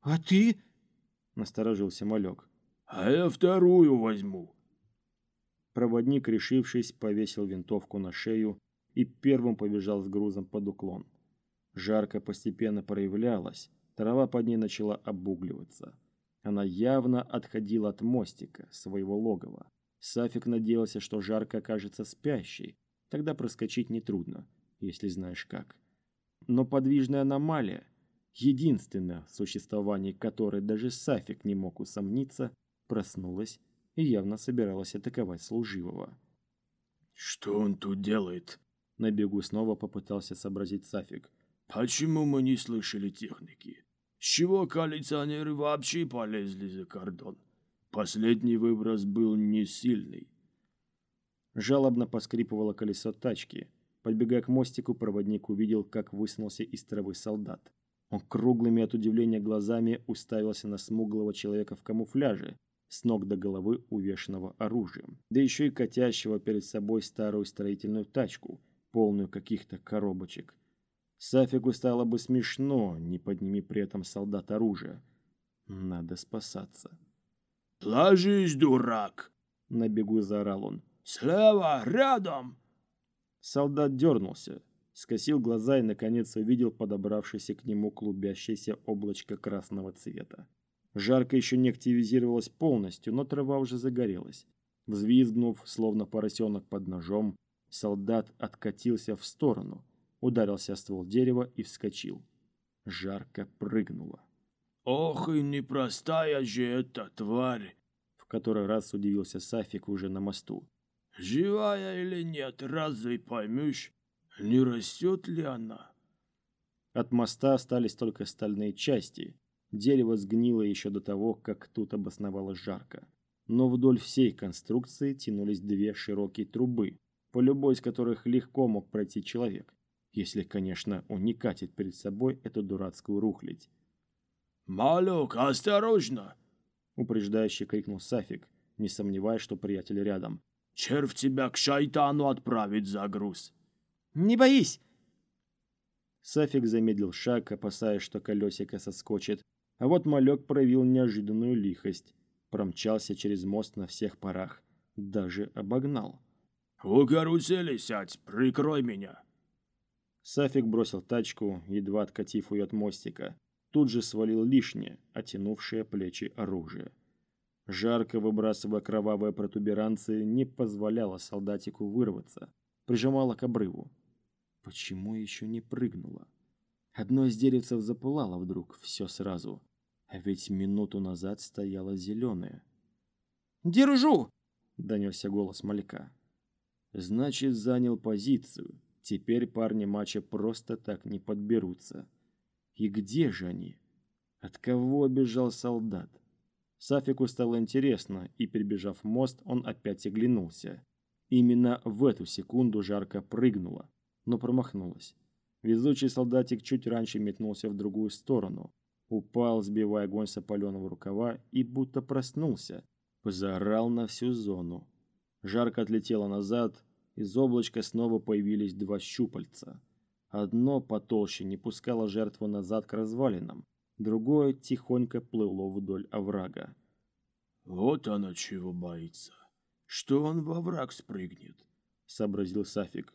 «А ты?»
— насторожился малек.
«А я вторую возьму».
Проводник, решившись, повесил винтовку на шею и первым побежал с грузом под уклон. Жарко постепенно проявлялась, трава под ней начала обугливаться. Она явно отходила от мостика, своего логова. Сафик надеялся, что жарко окажется спящей, тогда проскочить нетрудно, если знаешь как. Но подвижная аномалия, единственная в существовании которой даже Сафик не мог усомниться, проснулась и явно собиралась атаковать служивого.
«Что он тут делает?»
На бегу снова попытался сообразить Сафик.
почему мы не слышали техники? С чего коалиционеры вообще полезли за кордон? Последний выброс был не сильный.
Жалобно поскрипывало колесо тачки. Подбегая к мостику, проводник увидел, как высунулся из травы солдат. Он круглыми от удивления глазами уставился на смуглого человека в камуфляже, с ног до головы увешанного оружием, да еще и катящего перед собой старую строительную тачку, полную каких-то коробочек. Сафику стало бы смешно, не подними при этом солдат оружия. Надо спасаться.
«Ложись, дурак!»
— на бегу заорал он.
«Слева, рядом!»
Солдат дернулся, скосил глаза и, наконец, увидел подобравшееся к нему клубящееся облачко красного цвета. Жарко еще не активизировалось полностью, но трава уже загорелась. Взвизгнув, словно поросенок под ножом, солдат откатился в сторону, ударился о ствол дерева и вскочил. Жарко прыгнуло.
«Ох и непростая же эта тварь!»
В который раз удивился Сафик уже на мосту.
«Живая или нет, разве поймешь, не растет ли она?»
От моста остались только стальные части, Дерево сгнило еще до того, как тут обосновалось жарко. Но вдоль всей конструкции тянулись две широкие трубы, по любой из которых легко мог пройти человек, если, конечно, он не катит перед собой эту дурацкую рухлядь.
«Малек, осторожно!»
— упреждающе крикнул Сафик, не сомневаясь, что приятель рядом.
«Червь тебя к шайтану отправит за груз!»
«Не боись!»
Сафик замедлил шаг, опасаясь, что колесико соскочит, а вот малек проявил неожиданную лихость. Промчался через мост на всех парах. Даже обогнал.
«У карусели сядь, прикрой меня!»
Сафик бросил тачку, едва откатив ее от мостика. Тут же свалил лишнее, оттянувшее плечи оружие. Жарко выбрасывая кровавые протуберанцы, не позволяло солдатику вырваться. Прижимала к обрыву. Почему еще не прыгнула? Одно из деревцев запылало вдруг, все сразу. А ведь минуту назад стояло зеленое.
«Держу!»
— донесся голос Маляка. «Значит, занял позицию. Теперь парни матча просто так не подберутся. И где же они? От кого бежал солдат?» Сафику стало интересно, и, перебежав мост, он опять оглянулся. Именно в эту секунду жарко прыгнула, но промахнулась. Везучий солдатик чуть раньше метнулся в другую сторону, упал, сбивая огонь с опаленного рукава и будто проснулся, заорал на всю зону. Жарко отлетело назад, из облачка снова появились два щупальца. Одно потолще не пускало жертву назад к развалинам, другое тихонько плыло вдоль оврага.
«Вот оно чего боится, что он во враг спрыгнет», — сообразил Сафик.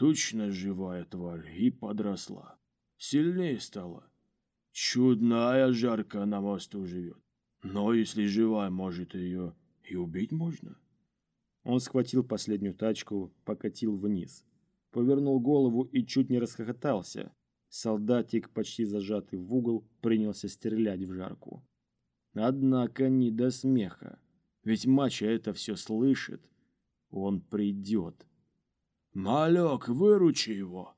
Точно живая тварь и подросла. Сильнее стала. Чудная жарка на мосту живет. Но если живая, может ее и убить можно.
Он схватил последнюю тачку, покатил вниз. Повернул голову и чуть не расхохотался. Солдатик, почти зажатый в угол, принялся стрелять в жарку. Однако не до смеха. Ведь Мача это все слышит. Он придет.
«Малек, выручи его!»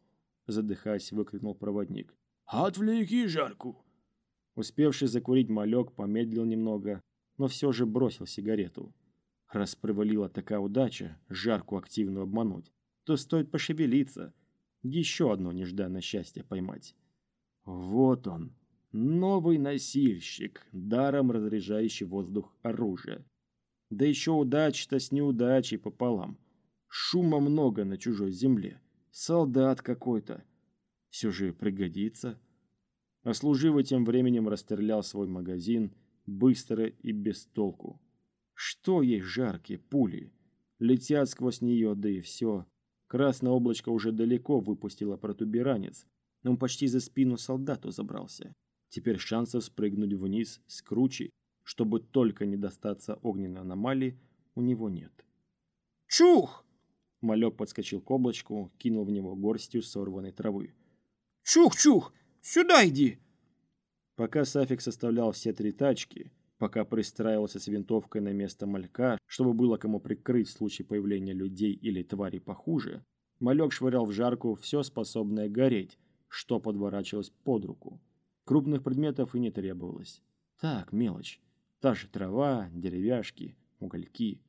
Задыхаясь, выкрикнул проводник.
«Отвлеки жарку!»
Успевший закурить малек помедлил немного, но все же бросил сигарету. Раз провалила такая удача жарку активно обмануть, то стоит пошевелиться, еще одно нежданное счастье поймать. Вот он, новый носильщик, даром разряжающий воздух оружия. Да еще удача-то с неудачей пополам. Шума много на чужой земле. Солдат какой-то. Все же пригодится. А служивый тем временем расстрелял свой магазин быстро и без толку. Что ей жаркие пули? Летят сквозь нее, да и все. Красное облачко уже далеко выпустило протуберанец, но он почти за спину солдату забрался. Теперь шансов спрыгнуть вниз с кручи, чтобы только не достаться огненной аномалии, у него нет.
«Чух!»
Малек подскочил к облачку, кинул в него горстью сорванной травы.
«Чух-чух! Сюда иди!»
Пока Сафик составлял все три тачки, пока пристраивался с винтовкой на место малька, чтобы было кому прикрыть в случае появления людей или тварей похуже, малек швырял в жарку все способное гореть, что подворачивалось под руку. Крупных предметов и не требовалось. Так, мелочь. Та же трава, деревяшки, угольки.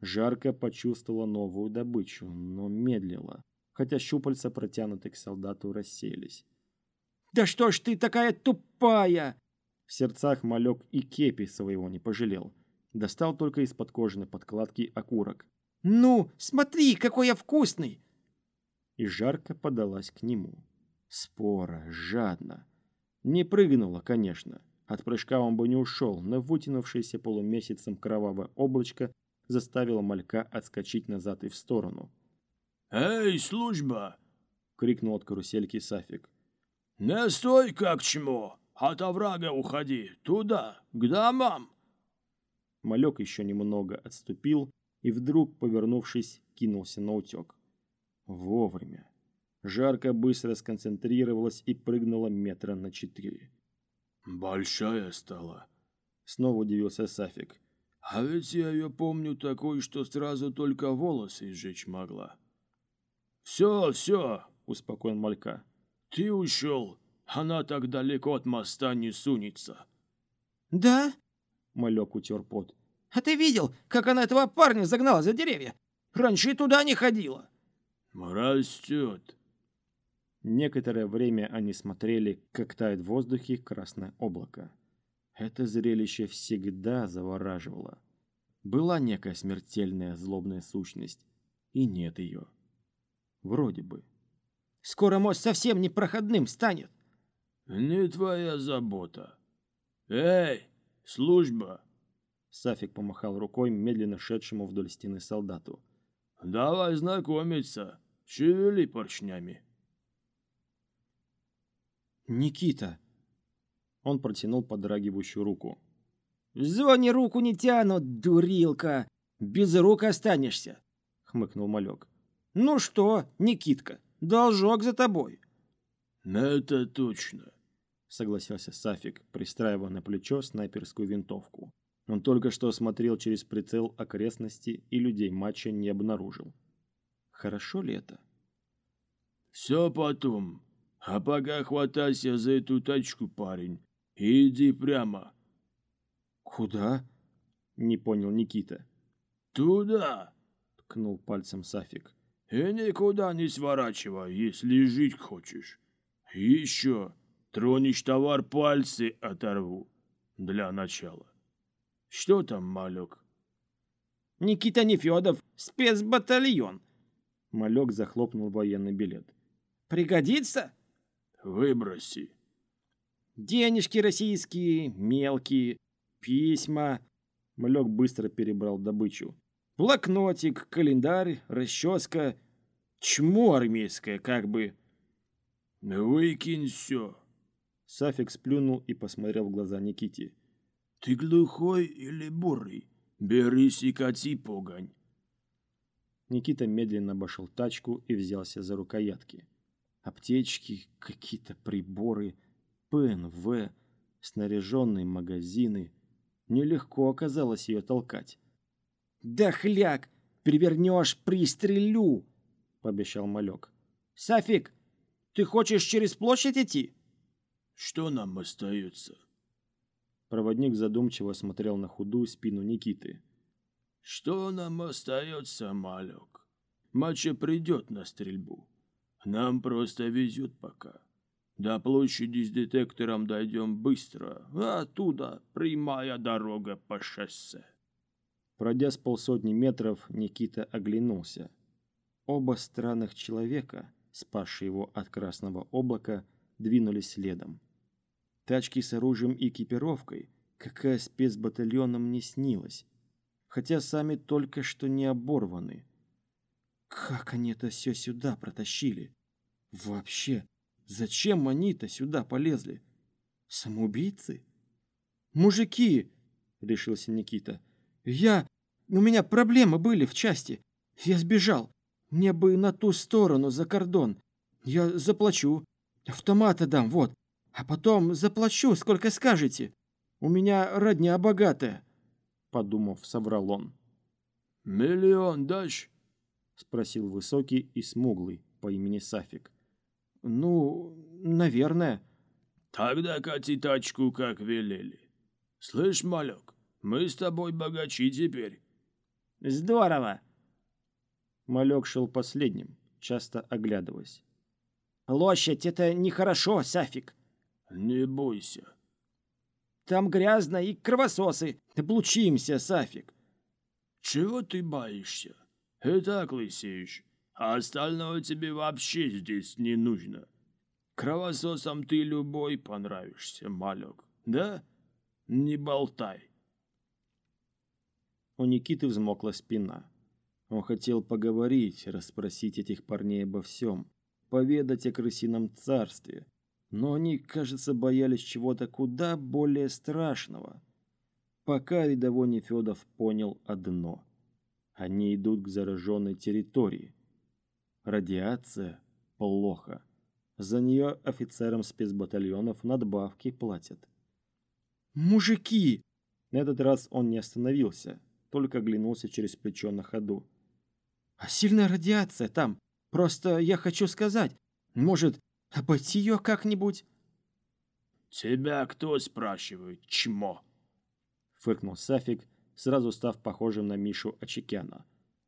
Жарко почувствовала новую добычу, но медлила, хотя щупальца, протянутые к солдату, рассеялись.
«Да что ж ты такая тупая!»
В сердцах малек и кепи своего не пожалел. Достал только из-под кожаной подкладки окурок.
«Ну, смотри, какой я вкусный!»
И жарко подалась к нему. Спора, жадно. Не прыгнула, конечно. От прыжка он бы не ушел, но вытянувшееся полумесяцем кровавое облачко заставило малька отскочить назад и в сторону.
«Эй, служба!»
— крикнул от карусельки Сафик.
«Не стой как чмо! От оврага уходи! Туда, к домам!»
Малек еще немного отступил и вдруг, повернувшись, кинулся на утек. Вовремя. Жарко быстро сконцентрировалась и прыгнула метра на четыре.
«Большая стала», —
снова удивился Сафик.
«А ведь я ее помню такой, что сразу только волосы сжечь могла». «Все, все», — успокоил Малька. «Ты ушел, она так далеко от моста не сунется».
«Да?»
— Малек утер пот.
«А ты видел, как она этого парня загнала за деревья? Раньше и туда не ходила».
«Растет»,
Некоторое время они смотрели, как тает в воздухе красное облако. Это зрелище всегда завораживало. Была некая смертельная злобная сущность, и нет ее. Вроде бы.
«Скоро мост совсем непроходным станет!»
«Не твоя забота. Эй, служба!»
Сафик помахал рукой медленно шедшему вдоль стены солдату.
«Давай знакомиться. Шевели поршнями».
«Никита!» Он протянул подрагивающую руку.
«В зоне руку не тянут, дурилка! Без рук останешься!» — хмыкнул малек. «Ну что, Никитка, должок за тобой!»
«Это точно!»
— согласился Сафик, пристраивая на плечо снайперскую винтовку. Он только что осмотрел через прицел окрестности и людей матча не обнаружил. Хорошо ли это?
«Все потом. А пока хватайся за эту тачку, парень, иди прямо.
Куда? Не понял Никита.
Туда,
ткнул пальцем Сафик.
И никуда не сворачивай, если жить хочешь. И еще, тронешь товар, пальцы оторву. Для начала. Что там, малек?
Никита Нефедов, спецбатальон.
Малек захлопнул военный билет.
Пригодится?
Выброси.
Денежки российские, мелкие, письма.
Малек быстро перебрал добычу.
Блокнотик, календарь, расческа. Чмо армейское, как бы.
Выкинь все.
Сафик сплюнул и посмотрел в глаза Никите.
Ты глухой или бурый? Берись и кати погонь.
Никита медленно обошел тачку и взялся за рукоятки аптечки, какие-то приборы, ПНВ, снаряженные магазины. Нелегко оказалось ее толкать.
«Да хляк! Перевернешь, пристрелю!» — пообещал малек. «Сафик, ты хочешь через площадь идти?»
«Что нам остается?»
Проводник задумчиво смотрел на худую спину Никиты.
«Что нам остается, малек? Мача придет на стрельбу. Нам просто везет пока. До площади с детектором дойдем быстро, а оттуда прямая дорога по шоссе.
Пройдя с полсотни метров, Никита оглянулся. Оба странных человека, спасшие его от красного облака, двинулись следом. Тачки с оружием и экипировкой, какая спецбатальоном не снилась, хотя сами только что не оборваны. Как они это все сюда протащили? Вообще, зачем они-то сюда полезли? Самоубийцы? Мужики, решился Никита. Я... У меня проблемы были в части. Я сбежал. Мне бы на ту сторону, за кордон. Я заплачу. Автоматы дам, вот. А потом заплачу, сколько скажете. У меня родня богатая. Подумав, соврал он.
«Миллион дашь?»
Спросил высокий и смуглый по имени Сафик.
Ну, наверное.
Тогда кати тачку, как велели. Слышь, малек, мы с тобой богачи теперь.
Здорово.
Малек шел последним, часто оглядываясь.
Лошадь — это нехорошо, Сафик.
Не бойся.
Там грязно и кровососы. Облучимся, Сафик.
Чего ты боишься? И так лысеешь, а остальное тебе вообще здесь не нужно. Кровососам ты любой понравишься, малек, да? Не болтай.
У Никиты взмокла спина. Он хотел поговорить, расспросить этих парней обо всем, поведать о крысином царстве, но они, кажется, боялись чего-то куда более страшного. Пока рядовой Нефедов понял одно. Они идут к зараженной территории. Радиация – плохо. За нее офицерам спецбатальонов надбавки платят.
«Мужики!»
На этот раз он не остановился, только оглянулся через плечо на ходу.
«А сильная радиация там. Просто я хочу сказать, может, обойти ее как-нибудь?»
«Тебя кто спрашивает, чмо?»
Фыркнул Сафик, сразу став похожим на Мишу Очекяна.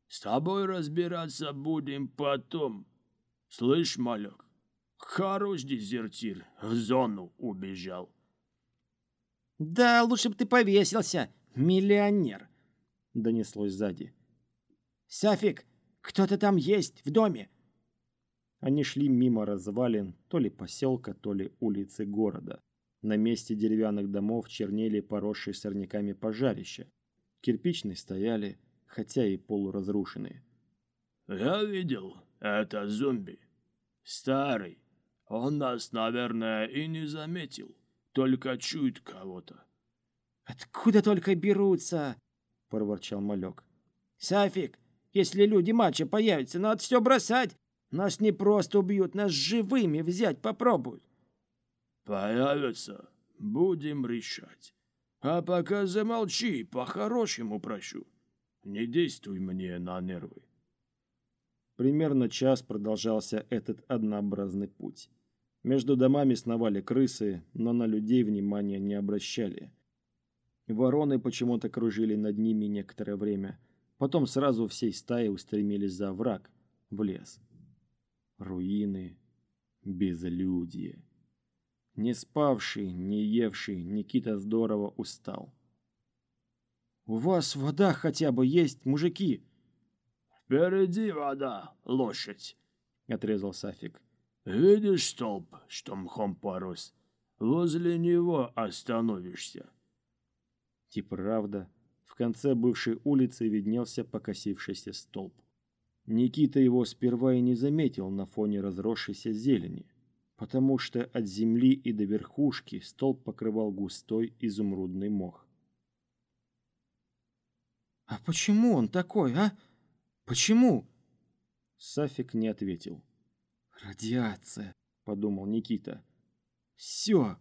«С тобой разбираться будем потом. Слышь, малек, хорош дезертир, в зону убежал».
«Да, лучше бы ты повесился, миллионер!»
Донеслось сзади.
«Сафик, кто-то там есть в доме!»
Они шли мимо развалин то ли поселка, то ли улицы города. На месте деревянных домов чернели поросшие сорняками пожарища. Кирпичные стояли, хотя и полуразрушенные.
«Я видел, это зомби. Старый. Он нас, наверное, и не заметил. Только чует кого-то».
«Откуда только берутся?» — проворчал малек. «Сафик, если люди матча появятся, надо все бросать. Нас не просто убьют, нас живыми взять попробуют».
«Появятся, будем решать. А пока замолчи, по-хорошему прошу. Не действуй мне на нервы».
Примерно час продолжался этот однообразный путь. Между домами сновали крысы, но на людей внимания не обращали. Вороны почему-то кружили над ними некоторое время, потом сразу всей стаей устремились за враг, в лес. Руины, безлюдье. Не спавший, не евший, Никита здорово устал.
«У вас вода хотя бы есть, мужики?»
«Впереди вода, лошадь», —
отрезал Сафик.
«Видишь столб, что мхом порос? Возле него остановишься».
И правда, в конце бывшей улицы виднелся покосившийся столб. Никита его сперва и не заметил на фоне разросшейся зелени потому что от земли и до верхушки столб покрывал густой изумрудный мох.
«А почему он такой, а? Почему?»
Сафик не ответил.
«Радиация», — подумал Никита.
«Все,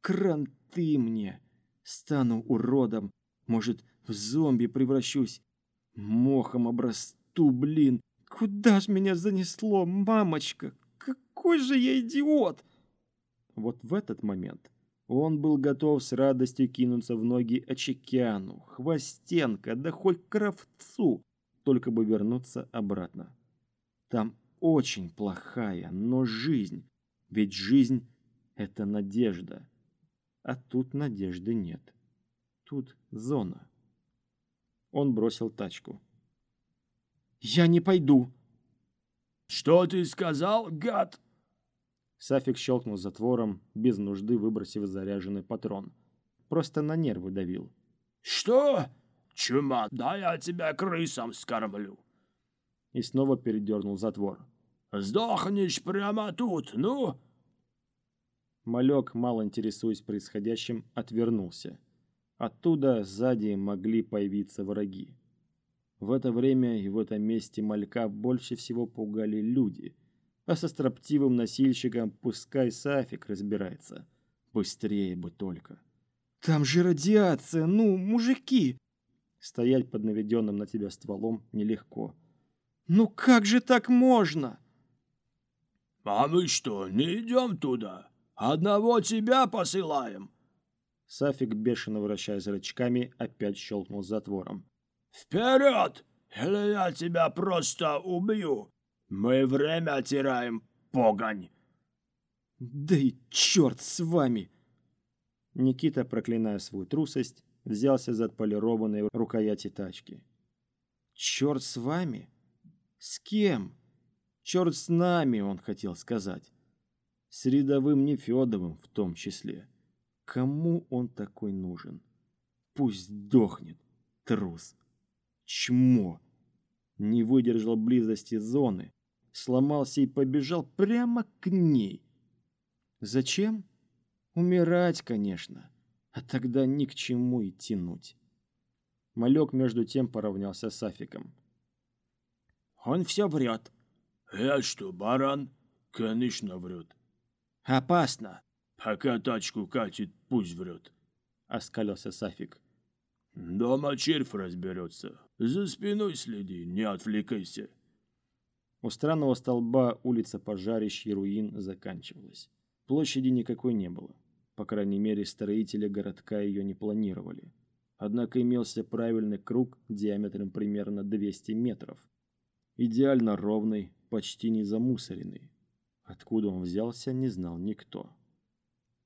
кранты мне. Стану уродом, может, в зомби превращусь. Мохом обрасту, блин. Куда ж меня занесло, мамочка?
какой же я идиот!»
Вот в этот момент он был готов с радостью кинуться в ноги Очекяну, Хвостенко, да хоть Кравцу, только бы вернуться обратно. Там очень плохая, но жизнь, ведь жизнь — это надежда. А тут надежды нет. Тут зона. Он бросил тачку.
«Я не пойду!»
«Что ты сказал, гад?»
Сафик щелкнул затвором, без нужды выбросив заряженный патрон. Просто на нервы давил.
«Что? Чума, да я тебя крысам скормлю!»
И снова передернул затвор.
«Сдохнешь прямо тут, ну!»
Малек, мало интересуясь происходящим, отвернулся. Оттуда сзади могли появиться враги. В это время и в этом месте малька больше всего пугали люди – а со строптивым носильщиком пускай Сафик разбирается. Быстрее бы только.
Там же радиация, ну, мужики!
Стоять под наведенным на тебя стволом нелегко.
Ну как же так можно?
А мы что, не идем туда? Одного тебя посылаем.
Сафик, бешено вращая зрачками, опять щелкнул затвором.
Вперед! Или я тебя просто убью. Мы время теряем, погонь.
Да и черт с вами!
Никита, проклиная свою трусость, взялся за отполированные рукояти тачки.
Черт с вами? С кем? Черт с нами, он хотел сказать.
С рядовым Нефедовым в том числе. Кому он такой нужен? Пусть дохнет, трус. Чмо! Не выдержал близости зоны, сломался и побежал прямо к ней. Зачем? Умирать, конечно, а тогда ни к чему и тянуть. Малек между тем поравнялся с Афиком.
Он все врет.
Я что, баран? Конечно, врет.
Опасно.
Пока тачку катит, пусть врет.
Оскалился Сафик.
Дома червь разберется. За спиной следи, не отвлекайся.
У странного столба улица пожарищ и руин заканчивалась. Площади никакой не было. По крайней мере, строители городка ее не планировали. Однако имелся правильный круг диаметром примерно 200 метров. Идеально ровный, почти не замусоренный. Откуда он взялся, не знал никто.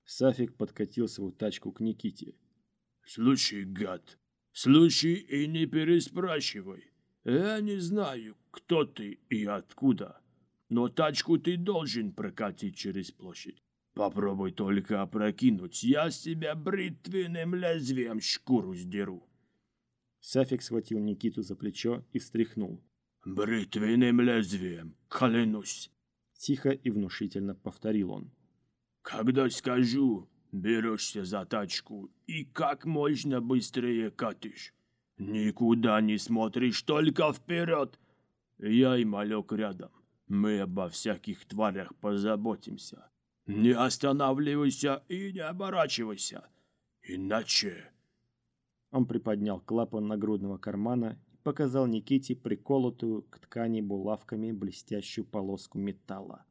Сафик подкатил свою тачку к Никите.
«Слушай, гад, слушай и не переспрашивай. Я не знаю, кто ты и откуда, но тачку ты должен прокатить через площадь. Попробуй только опрокинуть, я с тебя бритвенным лезвием шкуру сдеру.
Сафик схватил Никиту за плечо и встряхнул.
Бритвенным лезвием, клянусь.
Тихо и внушительно повторил он.
Когда скажу, берешься за тачку и как можно быстрее катишь. Никуда не смотришь, только вперед. Я и малек рядом. Мы обо всяких тварях позаботимся. Не останавливайся и не оборачивайся. Иначе...
Он приподнял клапан нагрудного кармана и показал Никите приколотую к ткани булавками блестящую полоску металла.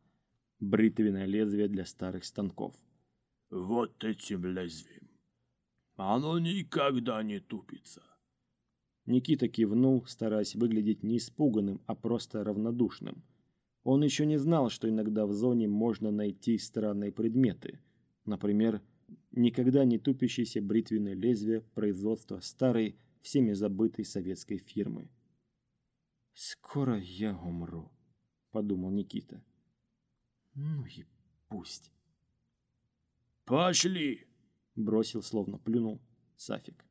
Бритвенное лезвие для старых станков.
Вот этим лезвием. Оно никогда не тупится.
Никита кивнул, стараясь выглядеть не испуганным, а просто равнодушным. Он еще не знал, что иногда в зоне можно найти странные предметы. Например, никогда не тупящееся бритвенное лезвие производства старой, всеми забытой советской фирмы. «Скоро я умру», — подумал Никита. «Ну и пусть».
«Пошли!»
— бросил, словно плюнул Сафик.